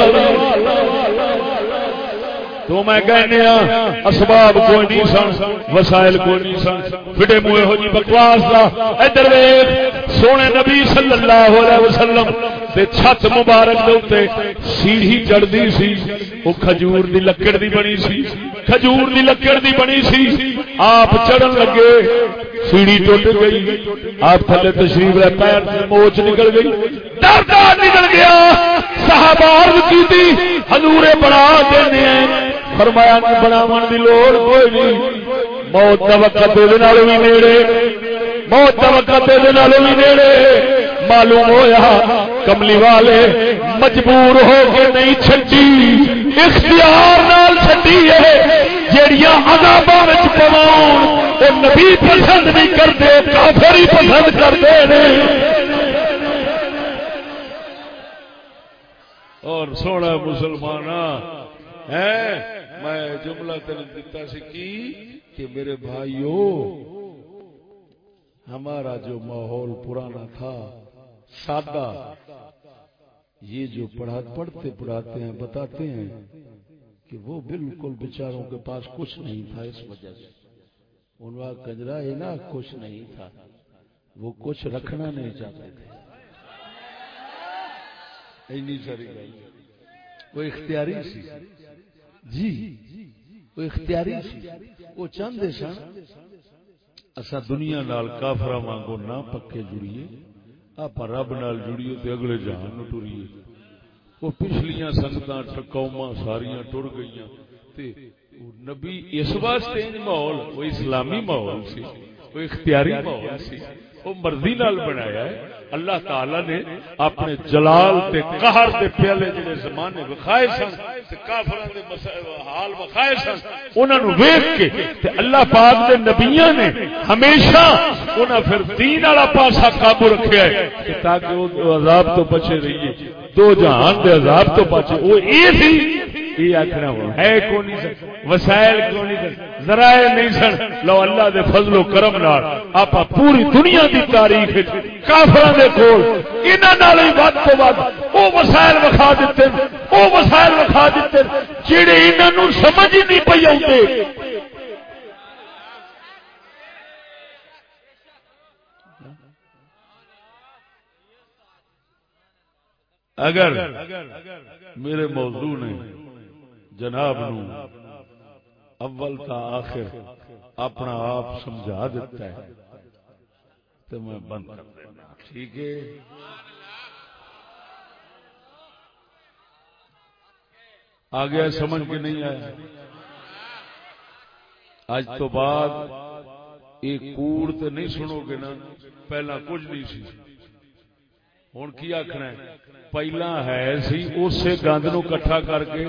تو میں کہنے اسباب کوئی نہیں سن، وسائل کوئی نہیں سن، فٹے موئے ہو جی بکواس دا، ادھر ویکھ، سونے نبی صلی اللہ علیہ وسلم تے چھت مبارک دے اوتے سیڑھی چڑھدی سی، او کھجور دی لکڑ دی بنی سی، کھجور دی لکڑ دی بنی سی، آپ چڑھن لگے، سیڑھی ٹوٹ گئی، آپ تھلے تشریف لے پیر موچ نکل گئی درد نکل گیا، صحابہ عرض کی تھی، حضور بڑا دینے فرمایا بناو کی لوڑ کوئی نہیں۔ موت کا وقت بھی نیڑے۔ موت کا وقت بھی نیڑے۔ معلوم ہویا کملی والے مجبور ہو کے نہیں چڈی اختیار نال چڈی ہے۔ جیڑیاں عذاباں وچ پواؤن او نبی پسند نہیں کرتے کافر ہی پسند کرتے ہیں
اور سونا مسلمان ہے میں جملہ تین دیتا سی کی؟ کہ میرے بھائیوں ہمارا جو ماحول پرانا تھا، سادہ، یہ جو پڑھا پڑھتے پڑھاتے ہیں، بتاتے ہیں کہ وہ بالکل بیچاروں کے پاس کچھ نہیں تھا اس وجہ سے۔
انہوں کجرا یہ نا، کچھ نہیں تھا۔ وہ کچھ رکھنا نہیں چاہتے تھے۔ ساری گل۔ وہ اختیاری سی۔ جی وہ اختیاری سی وہ چاہتے سن۔ اصا دنیا نال کافرا وانگو نہ پکے جڑیے آپ رب نال جڑیے تے اگلے جہان نو ٹریے۔ وہ پچھلیاں سنگت قوما ساریاں ٹر گئی نبی اس واسطے ماحول، وہ اسلامی ماحول سی، وہ اختیاری ماحول سی۔ وہ مرضی نال بنایا ہے، اللہ تعالی نے اپنے جلال تے قہر دے پہلے جڑے زمانے وکھائے سن تے کافراں دے حال وکھائے سن، انہاں نو ویکھ کے تے اللہ پاک دے نبیاں نے ہمیشہ انہاں پھر دین والا پاسا قابو رکھیا ہے کہ تاکہ وہ عذاب تو بچے رہیے۔ دو جہان دے عذاب تو بچے، وہ اے سی یہ آخنا ہو ہے کو نہیں سن؟ وسائل کو نہیں سن؟ ذرائع نہیں سن؟ لو اللہ دے فضل و کرم نال آپ پوری دنیا دی تاریخ کافر دے کول انہاں نال ہی ود تو ود او وسائل وکھا دیتے او وسائل وکھا دیتے جڑے انہاں نو سمجھ ہی نہیں پئی اوندے اگر میرے موضوع نے جناب نو اول تا آخر اپنا آپ سمجھا دیتا ہے، تو میں بند کر دینا ٹھیک ہے؟ آ گیا سمجھ کے نہیں آیا آج تو بعد ایک کوڑ تو نہیں سنو گے نا، پہلا کچھ نہیں سی۔ ہوں کی آخنا پہلا ہے سی اسے گند نو کٹھا کر کے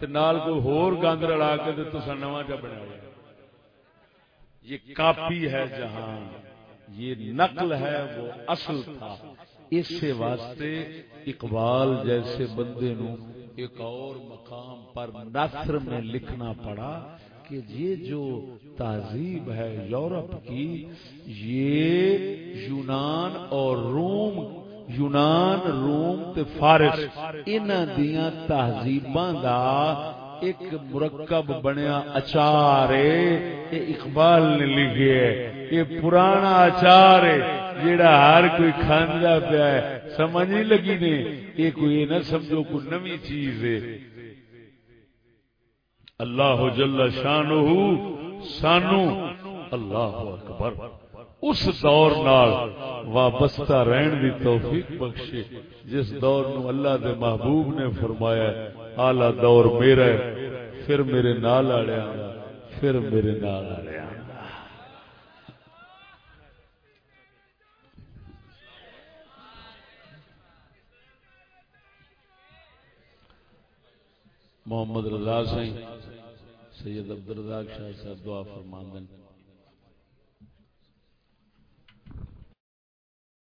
تے نال کوئی ہور گند رلا کے تے تو نواں چا بنا یہ کاپی ہے جہاں یہ نقل ہے وہ اصل تھا اس سے واسطے اقبال جیسے بندے نو ایک اور مقام پر نثر میں لکھنا پڑا کہ یہ جو تہذیب ہے یورپ کی یہ یونان اور روم یونان، روم تے فارس، انہاں دیاں تہذیباں دا ایک مرکب بنیا اچار ہے یہ اقبال نے لکھے ہے یہ پرانا اچار ہے، جیڑا ہر کوئی کھاندا پیا ہے، سمجھ نہیں لگی نے یہ کوئی نہ سمجھو، کوئی نوی چیز ہے۔ اللہ جل شانہ سانو، اللہ اکبر۔ اس دور نال وابستہ رہن دی توفیق بخشے، جس دور نو اللہ دے محبوب نے فرمایا اعلی دور میرا ہے، پھر میرے نال آڑیا پھر میرے نال آڑیا محمد رضا سائیں، سید عبد الرزاق شاہ صاحب دعا فرماندن۔